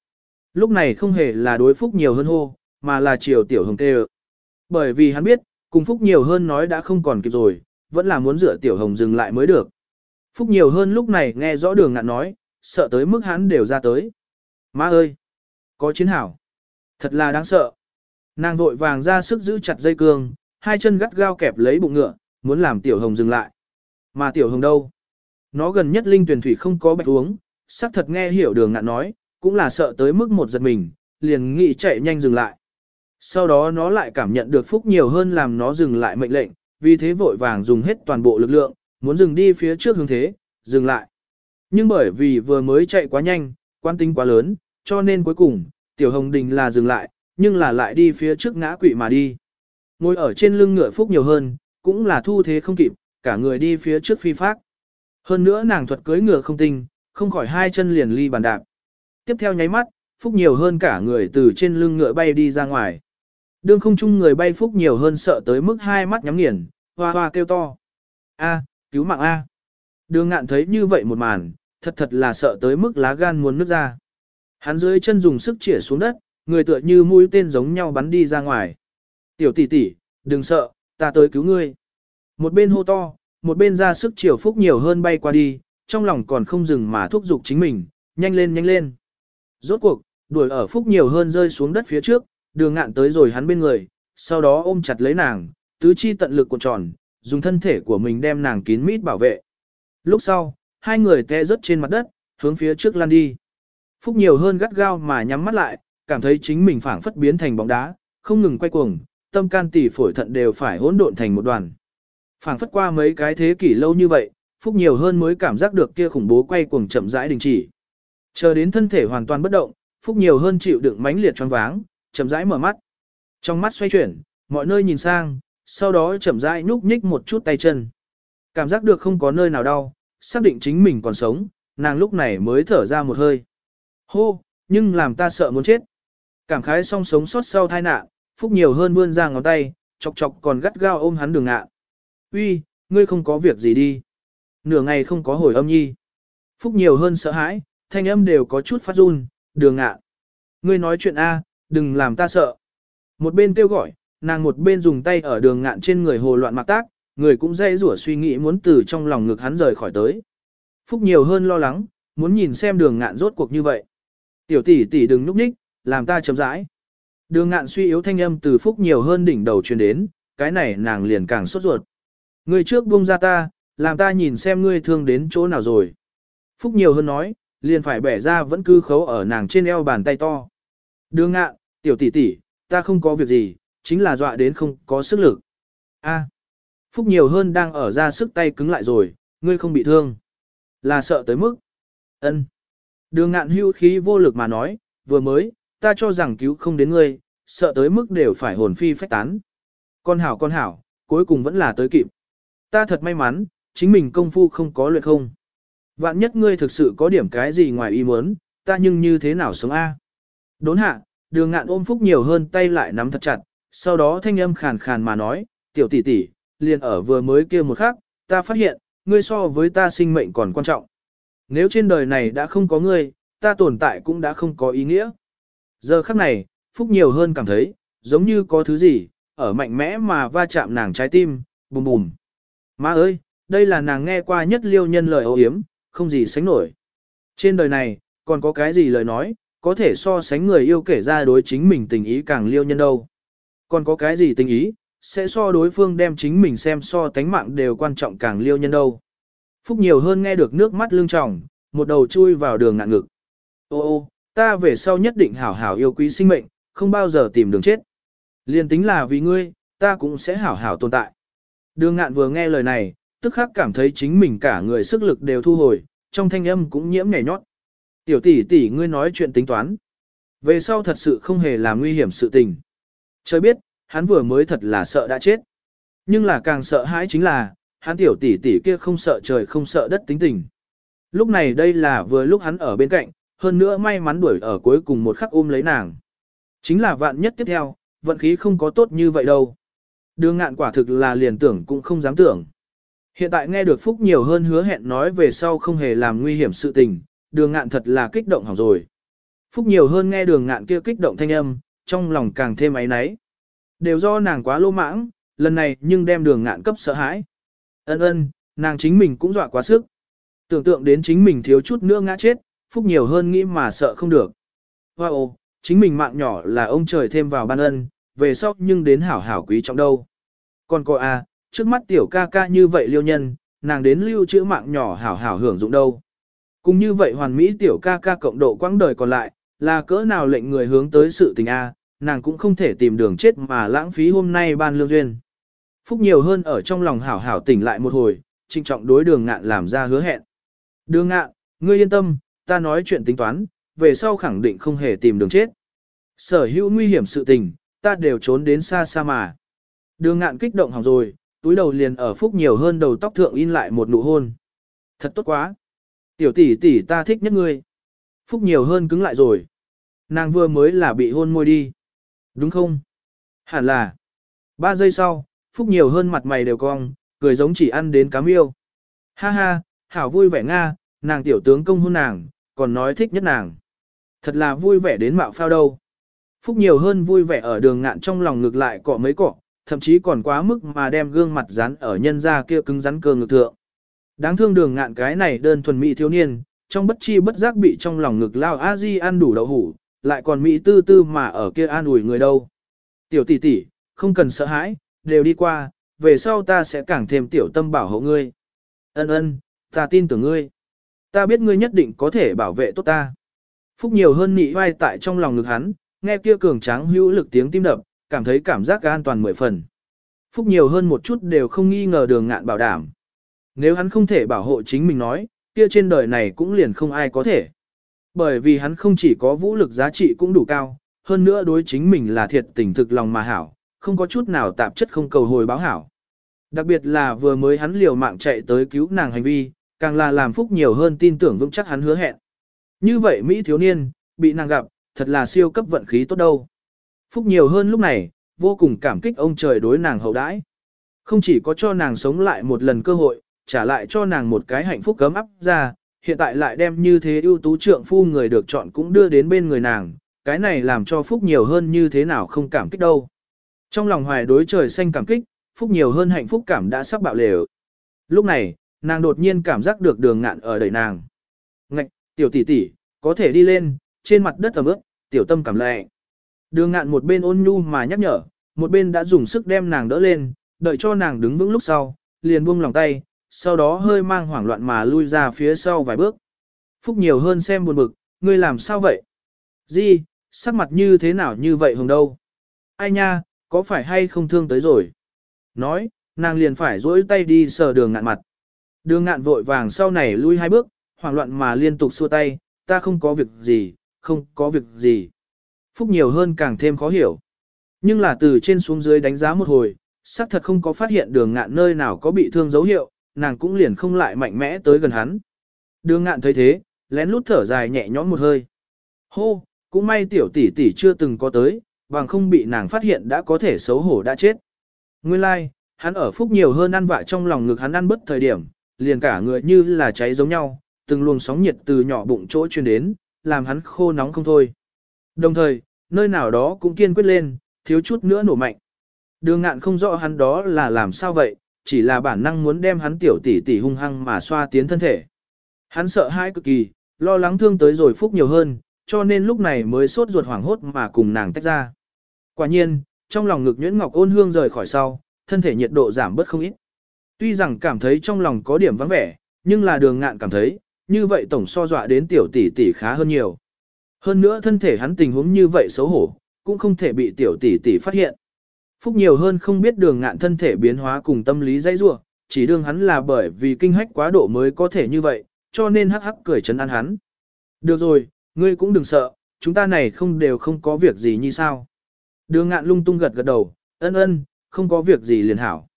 Lúc này không hề là đối phúc nhiều hơn hô, mà là chiều tiểu hồng tê Bởi vì hắn biết, cùng phúc nhiều hơn nói đã không còn kịp rồi, vẫn là muốn rửa tiểu hồng dừng lại mới được. Phúc nhiều hơn lúc này nghe rõ đường ngạn nói, sợ tới mức hắn đều ra tới. Má ơi! Có chiến hảo! Thật là đáng sợ! Nàng vội vàng ra sức giữ chặt dây cương, hai chân gắt gao kẹp lấy bụng ngựa, muốn làm tiểu hồng dừng lại. Mà tiểu hồng đâu? Nó gần nhất linh tuyển thủy không có bạch uống, sắc thật nghe hiểu đường ngạn nói, cũng là sợ tới mức một giật mình, liền nghĩ chạy nhanh dừng lại. Sau đó nó lại cảm nhận được phúc nhiều hơn làm nó dừng lại mệnh lệnh, vì thế vội vàng dùng hết toàn bộ lực lượng, muốn dừng đi phía trước hướng thế, dừng lại. Nhưng bởi vì vừa mới chạy quá nhanh, quan tính quá lớn, cho nên cuối cùng, tiểu hồng đình là dừng lại, nhưng là lại đi phía trước ngã quỵ mà đi. Ngồi ở trên lưng ngựa phúc nhiều hơn, cũng là thu thế không kịp, cả người đi phía trước phi phác. Hơn nữa nàng thuật cưới ngựa không tinh, không khỏi hai chân liền ly bàn đạp. Tiếp theo nháy mắt, phúc nhiều hơn cả người từ trên lưng ngựa bay đi ra ngoài. Đương không chung người bay phúc nhiều hơn sợ tới mức hai mắt nhắm nghiền, hoa hoa kêu to. A, cứu mạng A. Đường ngạn thấy như vậy một màn, thật thật là sợ tới mức lá gan muốn nứt ra. Hắn dưới chân dùng sức chĩa xuống đất, người tựa như mũi tên giống nhau bắn đi ra ngoài. Tiểu tỷ tỷ, đừng sợ, ta tới cứu ngươi. Một bên hô to, một bên ra sức chiều phúc nhiều hơn bay qua đi, trong lòng còn không dừng mà thúc giục chính mình, nhanh lên nhanh lên. Rốt cuộc, đuổi ở phúc nhiều hơn rơi xuống đất phía trước, đường ngạn tới rồi hắn bên người, sau đó ôm chặt lấy nàng, tứ chi tận lực cuộn tròn, dùng thân thể của mình đem nàng kín mít bảo vệ. Lúc sau, hai người té rớt trên mặt đất, hướng phía trước lăn đi. Phúc nhiều hơn gắt gao mà nhắm mắt lại, cảm thấy chính mình phảng phất biến thành bóng đá, không ngừng quay cuồng, tâm can tỷ phổi thận đều phải hỗn độn thành một đoàn. Phảng phất qua mấy cái thế kỷ lâu như vậy, Phúc nhiều hơn mới cảm giác được kia khủng bố quay cuồng chậm rãi đình chỉ. Chờ đến thân thể hoàn toàn bất động, Phúc nhiều hơn chịu đựng mãnh liệt choáng váng, chậm rãi mở mắt. Trong mắt xoay chuyển, mọi nơi nhìn sang, sau đó chậm rãi nhúc nhích một chút tay chân. Cảm giác được không có nơi nào đau, xác định chính mình còn sống, nàng lúc này mới thở ra một hơi. Hô, nhưng làm ta sợ muốn chết. Cảm khái song sống sót sau tai nạn, Phúc nhiều hơn vươn ra ngón tay, chọc chọc còn gắt gao ôm hắn đường ngạ. Uy, ngươi không có việc gì đi. Nửa ngày không có hồi âm nhi. Phúc nhiều hơn sợ hãi, thanh âm đều có chút phát run, đường ngạ. Ngươi nói chuyện A, đừng làm ta sợ. Một bên kêu gọi, nàng một bên dùng tay ở đường ngạn trên người hồ loạn mặc tác, người cũng dây rủa suy nghĩ muốn từ trong lòng ngực hắn rời khỏi tới. Phúc nhiều hơn lo lắng, muốn nhìn xem đường ngạn rốt cuộc như vậy. Tiểu tỷ tỷ đừng núp ních, làm ta chậm rãi. Đường ngạn suy yếu thanh âm từ Phúc nhiều hơn đỉnh đầu truyền đến, cái này nàng liền càng sốt ruột. Ngươi trước buông ra ta, làm ta nhìn xem ngươi thương đến chỗ nào rồi. Phúc nhiều hơn nói, liền phải bẻ ra vẫn cứ khấu ở nàng trên eo bàn tay to. Đường ngạn, tiểu tỷ tỷ, ta không có việc gì, chính là dọa đến không có sức lực. A, Phúc nhiều hơn đang ở ra sức tay cứng lại rồi, ngươi không bị thương. Là sợ tới mức. ân. Đường ngạn hưu khí vô lực mà nói, vừa mới, ta cho rằng cứu không đến ngươi, sợ tới mức đều phải hồn phi phách tán. Con hảo con hảo, cuối cùng vẫn là tới kịp. Ta thật may mắn, chính mình công phu không có luyện không. Vạn nhất ngươi thực sự có điểm cái gì ngoài ý muốn, ta nhưng như thế nào sống A. Đốn hạ, đường ngạn ôm phúc nhiều hơn tay lại nắm thật chặt, sau đó thanh âm khàn khàn mà nói, tiểu tỷ tỷ, liền ở vừa mới kia một khắc, ta phát hiện, ngươi so với ta sinh mệnh còn quan trọng. Nếu trên đời này đã không có ngươi, ta tồn tại cũng đã không có ý nghĩa. Giờ khắc này, Phúc nhiều hơn cảm thấy, giống như có thứ gì, ở mạnh mẽ mà va chạm nàng trái tim, bùm bùm. Má ơi, đây là nàng nghe qua nhất liêu nhân lời ấu hiếm, không gì sánh nổi. Trên đời này, còn có cái gì lời nói, có thể so sánh người yêu kể ra đối chính mình tình ý càng liêu nhân đâu. Còn có cái gì tình ý, sẽ so đối phương đem chính mình xem so tánh mạng đều quan trọng càng liêu nhân đâu. Phúc nhiều hơn nghe được nước mắt lưng tròng, một đầu chui vào đường ngạn ngực. Ô ô, ta về sau nhất định hảo hảo yêu quý sinh mệnh, không bao giờ tìm đường chết. Liên tính là vì ngươi, ta cũng sẽ hảo hảo tồn tại. Đường ngạn vừa nghe lời này, tức khắc cảm thấy chính mình cả người sức lực đều thu hồi, trong thanh âm cũng nhiễm nhảy nhót. Tiểu tỷ tỷ ngươi nói chuyện tính toán. Về sau thật sự không hề làm nguy hiểm sự tình. Trời biết, hắn vừa mới thật là sợ đã chết. Nhưng là càng sợ hãi chính là, hắn tiểu tỷ tỷ kia không sợ trời không sợ đất tính tình. Lúc này đây là vừa lúc hắn ở bên cạnh, hơn nữa may mắn đuổi ở cuối cùng một khắc ôm lấy nàng. Chính là vạn nhất tiếp theo, vận khí không có tốt như vậy đâu. Đường ngạn quả thực là liền tưởng cũng không dám tưởng. Hiện tại nghe được Phúc nhiều hơn hứa hẹn nói về sau không hề làm nguy hiểm sự tình, đường ngạn thật là kích động hỏng rồi. Phúc nhiều hơn nghe đường ngạn kia kích động thanh âm, trong lòng càng thêm ấy náy. Đều do nàng quá lô mãng, lần này nhưng đem đường ngạn cấp sợ hãi. Ân ân, nàng chính mình cũng dọa quá sức. Tưởng tượng đến chính mình thiếu chút nữa ngã chết, Phúc nhiều hơn nghĩ mà sợ không được. Wow, chính mình mạng nhỏ là ông trời thêm vào ban ân, về sau nhưng đến hảo hảo quý trọng đâu. Còn có a, à, trước mắt tiểu ca ca như vậy liêu nhân, nàng đến lưu trữ mạng nhỏ hảo hảo hưởng dụng đâu. Cũng như vậy hoàn mỹ tiểu ca ca cộng độ quãng đời còn lại, là cỡ nào lệnh người hướng tới sự tình A, nàng cũng không thể tìm đường chết mà lãng phí hôm nay ban lương duyên. Phúc nhiều hơn ở trong lòng hảo hảo tỉnh lại một hồi, trịnh trọng đối đường ngạn làm ra hứa hẹn. Đường ngạn, ngươi yên tâm, ta nói chuyện tính toán, về sau khẳng định không hề tìm đường chết. Sở hữu nguy hiểm sự tình, ta đều trốn đến xa xa mà. Đường ngạn kích động hỏng rồi, túi đầu liền ở phúc nhiều hơn đầu tóc thượng in lại một nụ hôn. Thật tốt quá. Tiểu tỷ tỷ ta thích nhất ngươi. Phúc nhiều hơn cứng lại rồi. Nàng vừa mới là bị hôn môi đi. Đúng không? Hẳn là. Ba giây sau, Phúc nhiều hơn mặt mày đều cong, cười giống chỉ ăn đến cá miêu. Ha ha, hảo vui vẻ Nga, nàng tiểu tướng công hôn nàng, còn nói thích nhất nàng. Thật là vui vẻ đến mạo phao đâu. Phúc nhiều hơn vui vẻ ở đường ngạn trong lòng ngược lại cọ mấy cọ, thậm chí còn quá mức mà đem gương mặt rắn ở nhân ra kia cứng rắn cơ ngực thượng. Đáng thương đường ngạn cái này đơn thuần mỹ thiếu niên, trong bất chi bất giác bị trong lòng ngực lao a di ăn đủ đậu hủ, lại còn mỹ tư tư mà ở kia an ủi người đâu. Tiểu tỷ tỷ, không cần sợ hãi, đều đi qua, về sau ta sẽ càng thêm tiểu tâm bảo hộ ngươi. Ân ân, ta tin tưởng ngươi. Ta biết ngươi nhất định có thể bảo vệ tốt ta. Phúc nhiều hơn nị vai tại trong lòng ngực hắn, nghe kia cường tráng hữu lực tiếng tim đập, cảm thấy cảm giác an toàn mười phần. Phúc nhiều hơn một chút đều không nghi ngờ đường ngạn bảo đảm. Nếu hắn không thể bảo hộ chính mình nói, kia trên đời này cũng liền không ai có thể. Bởi vì hắn không chỉ có vũ lực giá trị cũng đủ cao, hơn nữa đối chính mình là thiệt tình thực lòng mà hảo, không có chút nào tạp chất không cầu hồi báo hảo. Đặc biệt là vừa mới hắn liều mạng chạy tới cứu nàng hành vi, càng là làm phúc nhiều hơn tin tưởng vững chắc hắn hứa hẹn. Như vậy Mỹ thiếu niên, bị nàng gặp, thật là siêu cấp vận khí tốt đâu. Phúc nhiều hơn lúc này, vô cùng cảm kích ông trời đối nàng hậu đãi. Không chỉ có cho nàng sống lại một lần cơ hội, trả lại cho nàng một cái hạnh phúc cấm áp ra, hiện tại lại đem như thế ưu tú trượng phu người được chọn cũng đưa đến bên người nàng, cái này làm cho Phúc nhiều hơn như thế nào không cảm kích đâu. Trong lòng hoài đối trời xanh cảm kích, Phúc nhiều hơn hạnh phúc cảm đã sắp bạo lều. Lúc này, nàng đột nhiên cảm giác được đường ngạn ở đẩy nàng. Ngạch, tiểu tỷ tỷ, có thể đi lên, trên mặt đất ẩm ướt, tiểu tâm cảm lệ. Đường ngạn một bên ôn nhu mà nhắc nhở, một bên đã dùng sức đem nàng đỡ lên, đợi cho nàng đứng vững lúc sau, liền buông lòng tay, sau đó hơi mang hoảng loạn mà lui ra phía sau vài bước. Phúc nhiều hơn xem buồn bực, ngươi làm sao vậy? Di, sắc mặt như thế nào như vậy hồng đâu? Ai nha, có phải hay không thương tới rồi? Nói, nàng liền phải dỗi tay đi sờ đường ngạn mặt. Đường ngạn vội vàng sau này lui hai bước, hoảng loạn mà liên tục xua tay, ta không có việc gì, không có việc gì. Phúc nhiều hơn càng thêm khó hiểu. Nhưng là từ trên xuống dưới đánh giá một hồi, xác thật không có phát hiện đường ngạn nơi nào có bị thương dấu hiệu, nàng cũng liền không lại mạnh mẽ tới gần hắn. Đường ngạn thấy thế, lén lút thở dài nhẹ nhõm một hơi. Hô, cũng may tiểu tỷ tỷ chưa từng có tới, bằng không bị nàng phát hiện đã có thể xấu hổ đã chết. Nguyên lai, like, hắn ở phúc nhiều hơn ăn vạ trong lòng ngực hắn ăn bất thời điểm, liền cả người như là cháy giống nhau, từng luồng sóng nhiệt từ nhỏ bụng chỗ truyền đến, làm hắn khô nóng không thôi. Đồng thời, nơi nào đó cũng kiên quyết lên, thiếu chút nữa nổ mạnh. Đường ngạn không rõ hắn đó là làm sao vậy, chỉ là bản năng muốn đem hắn tiểu tỷ tỷ hung hăng mà xoa tiến thân thể. Hắn sợ hãi cực kỳ, lo lắng thương tới rồi phúc nhiều hơn, cho nên lúc này mới sốt ruột hoảng hốt mà cùng nàng tách ra. Quả nhiên, trong lòng ngực nhuyễn ngọc ôn hương rời khỏi sau, thân thể nhiệt độ giảm bớt không ít. Tuy rằng cảm thấy trong lòng có điểm vắng vẻ, nhưng là đường ngạn cảm thấy, như vậy tổng so dọa đến tiểu tỷ tỷ khá hơn nhiều. Hơn nữa thân thể hắn tình huống như vậy xấu hổ, cũng không thể bị tiểu tỷ tỷ phát hiện. Phúc nhiều hơn không biết đường ngạn thân thể biến hóa cùng tâm lý dãy rua, chỉ đương hắn là bởi vì kinh hách quá độ mới có thể như vậy, cho nên hắc hắc cười chấn an hắn. Được rồi, ngươi cũng đừng sợ, chúng ta này không đều không có việc gì như sao. Đường ngạn lung tung gật gật đầu, ân ân, không có việc gì liền hảo.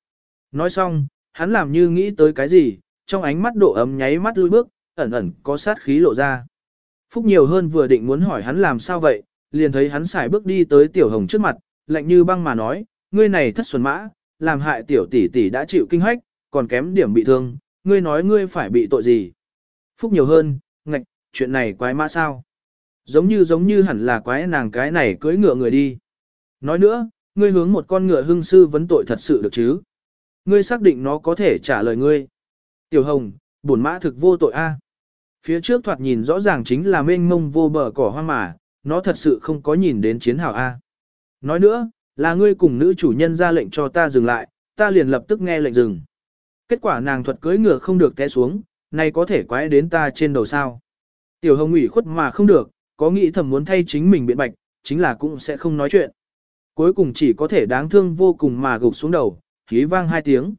Nói xong, hắn làm như nghĩ tới cái gì, trong ánh mắt độ ấm nháy mắt lui bước, ẩn ẩn có sát khí lộ ra. Phúc nhiều hơn vừa định muốn hỏi hắn làm sao vậy, liền thấy hắn xài bước đi tới tiểu hồng trước mặt, lạnh như băng mà nói, ngươi này thất xuân mã, làm hại tiểu tỷ tỷ đã chịu kinh hách, còn kém điểm bị thương, ngươi nói ngươi phải bị tội gì. Phúc nhiều hơn, ngạch, chuyện này quái mã sao? Giống như giống như hẳn là quái nàng cái này cưới ngựa người đi. Nói nữa, ngươi hướng một con ngựa hưng sư vấn tội thật sự được chứ? Ngươi xác định nó có thể trả lời ngươi. Tiểu Hồng, bổn mã thực vô tội a. Phía trước thoạt nhìn rõ ràng chính là mênh mông vô bờ cỏ hoa mà, nó thật sự không có nhìn đến chiến hào a. Nói nữa, là ngươi cùng nữ chủ nhân ra lệnh cho ta dừng lại, ta liền lập tức nghe lệnh dừng. Kết quả nàng thuật cưỡi ngựa không được té xuống, này có thể quái đến ta trên đầu sao. Tiểu hồng ủy khuất mà không được, có nghĩ thầm muốn thay chính mình biện bạch, chính là cũng sẽ không nói chuyện. Cuối cùng chỉ có thể đáng thương vô cùng mà gục xuống đầu, khí vang hai tiếng.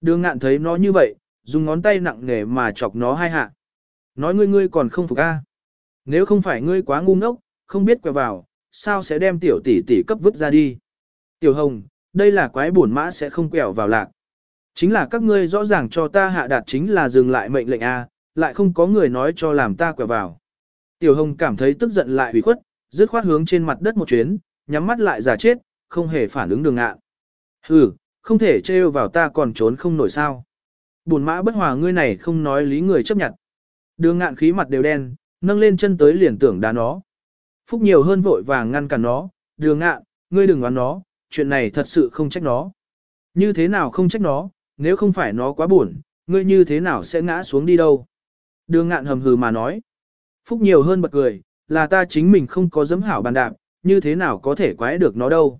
Đường ngạn thấy nó như vậy, dùng ngón tay nặng nề mà chọc nó hai hạ. Nói ngươi ngươi còn không phục a? Nếu không phải ngươi quá ngu ngốc, không biết quẹo vào, sao sẽ đem tiểu tỷ tỷ cấp vứt ra đi? Tiểu Hồng, đây là quái bổn mã sẽ không quẹo vào lạc. Chính là các ngươi rõ ràng cho ta hạ đạt chính là dừng lại mệnh lệnh A, lại không có người nói cho làm ta quẹo vào. Tiểu Hồng cảm thấy tức giận lại hủy khuất, dứt khoát hướng trên mặt đất một chuyến, nhắm mắt lại giả chết, không hề phản ứng đường ngạn. Hừ, không thể trêu vào ta còn trốn không nổi sao. Bùn mã bất hòa ngươi này không nói lý người chấp nhận. Đường ngạn khí mặt đều đen, nâng lên chân tới liền tưởng đá nó. Phúc nhiều hơn vội vàng ngăn cản nó, đường ngạn, ngươi đừng oán nó, chuyện này thật sự không trách nó. Như thế nào không trách nó, nếu không phải nó quá buồn, ngươi như thế nào sẽ ngã xuống đi đâu. Đường ngạn hầm hừ mà nói. Phúc nhiều hơn bật cười, là ta chính mình không có dấm hảo bàn đạp, như thế nào có thể quái được nó đâu.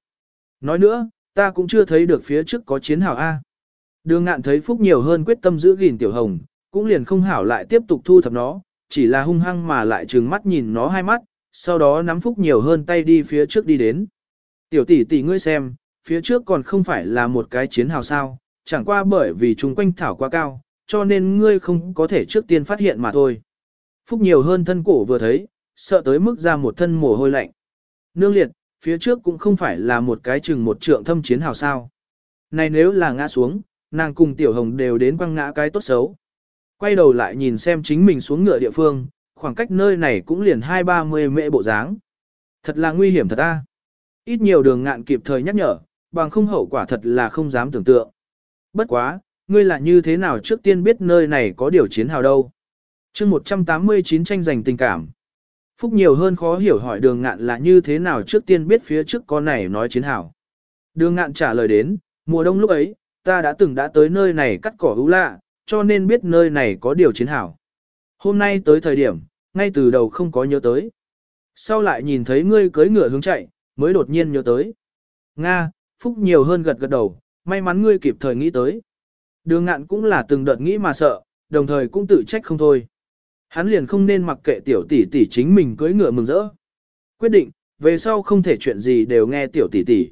Nói nữa, ta cũng chưa thấy được phía trước có chiến hảo A. Đường ngạn thấy Phúc nhiều hơn quyết tâm giữ gìn tiểu hồng, cũng liền không hảo lại tiếp tục thu thập nó, chỉ là hung hăng mà lại trừng mắt nhìn nó hai mắt, sau đó nắm Phúc nhiều hơn tay đi phía trước đi đến. Tiểu tỷ tỷ ngươi xem, phía trước còn không phải là một cái chiến hào sao, chẳng qua bởi vì chúng quanh thảo quá cao, cho nên ngươi không có thể trước tiên phát hiện mà thôi. Phúc nhiều hơn thân cổ vừa thấy, sợ tới mức ra một thân mồ hôi lạnh. Nương liệt, phía trước cũng không phải là một cái chừng một trượng thâm chiến hào sao. Này nếu là ngã xuống, nàng cùng tiểu hồng đều đến quăng ngã cái tốt xấu. Quay đầu lại nhìn xem chính mình xuống ngựa địa phương, khoảng cách nơi này cũng liền hai ba mươi mệ bộ dáng. Thật là nguy hiểm thật a. Ít nhiều đường ngạn kịp thời nhắc nhở, bằng không hậu quả thật là không dám tưởng tượng. Bất quá, ngươi là như thế nào trước tiên biết nơi này có điều chiến hào đâu. chương 189 tranh giành tình cảm. Phúc nhiều hơn khó hiểu hỏi đường ngạn là như thế nào trước tiên biết phía trước con này nói chiến hào. Đường ngạn trả lời đến, mùa đông lúc ấy, ta đã từng đã tới nơi này cắt cỏ hữu lạ, cho nên biết nơi này có điều chiến hảo. Hôm nay tới thời điểm, ngay từ đầu không có nhớ tới. Sau lại nhìn thấy ngươi cưới ngựa hướng chạy, mới đột nhiên nhớ tới. Nga, Phúc nhiều hơn gật gật đầu, may mắn ngươi kịp thời nghĩ tới. Đường ngạn cũng là từng đợt nghĩ mà sợ, đồng thời cũng tự trách không thôi. Hắn liền không nên mặc kệ tiểu tỷ tỷ chính mình cưới ngựa mừng rỡ. Quyết định, về sau không thể chuyện gì đều nghe tiểu tỷ tỷ.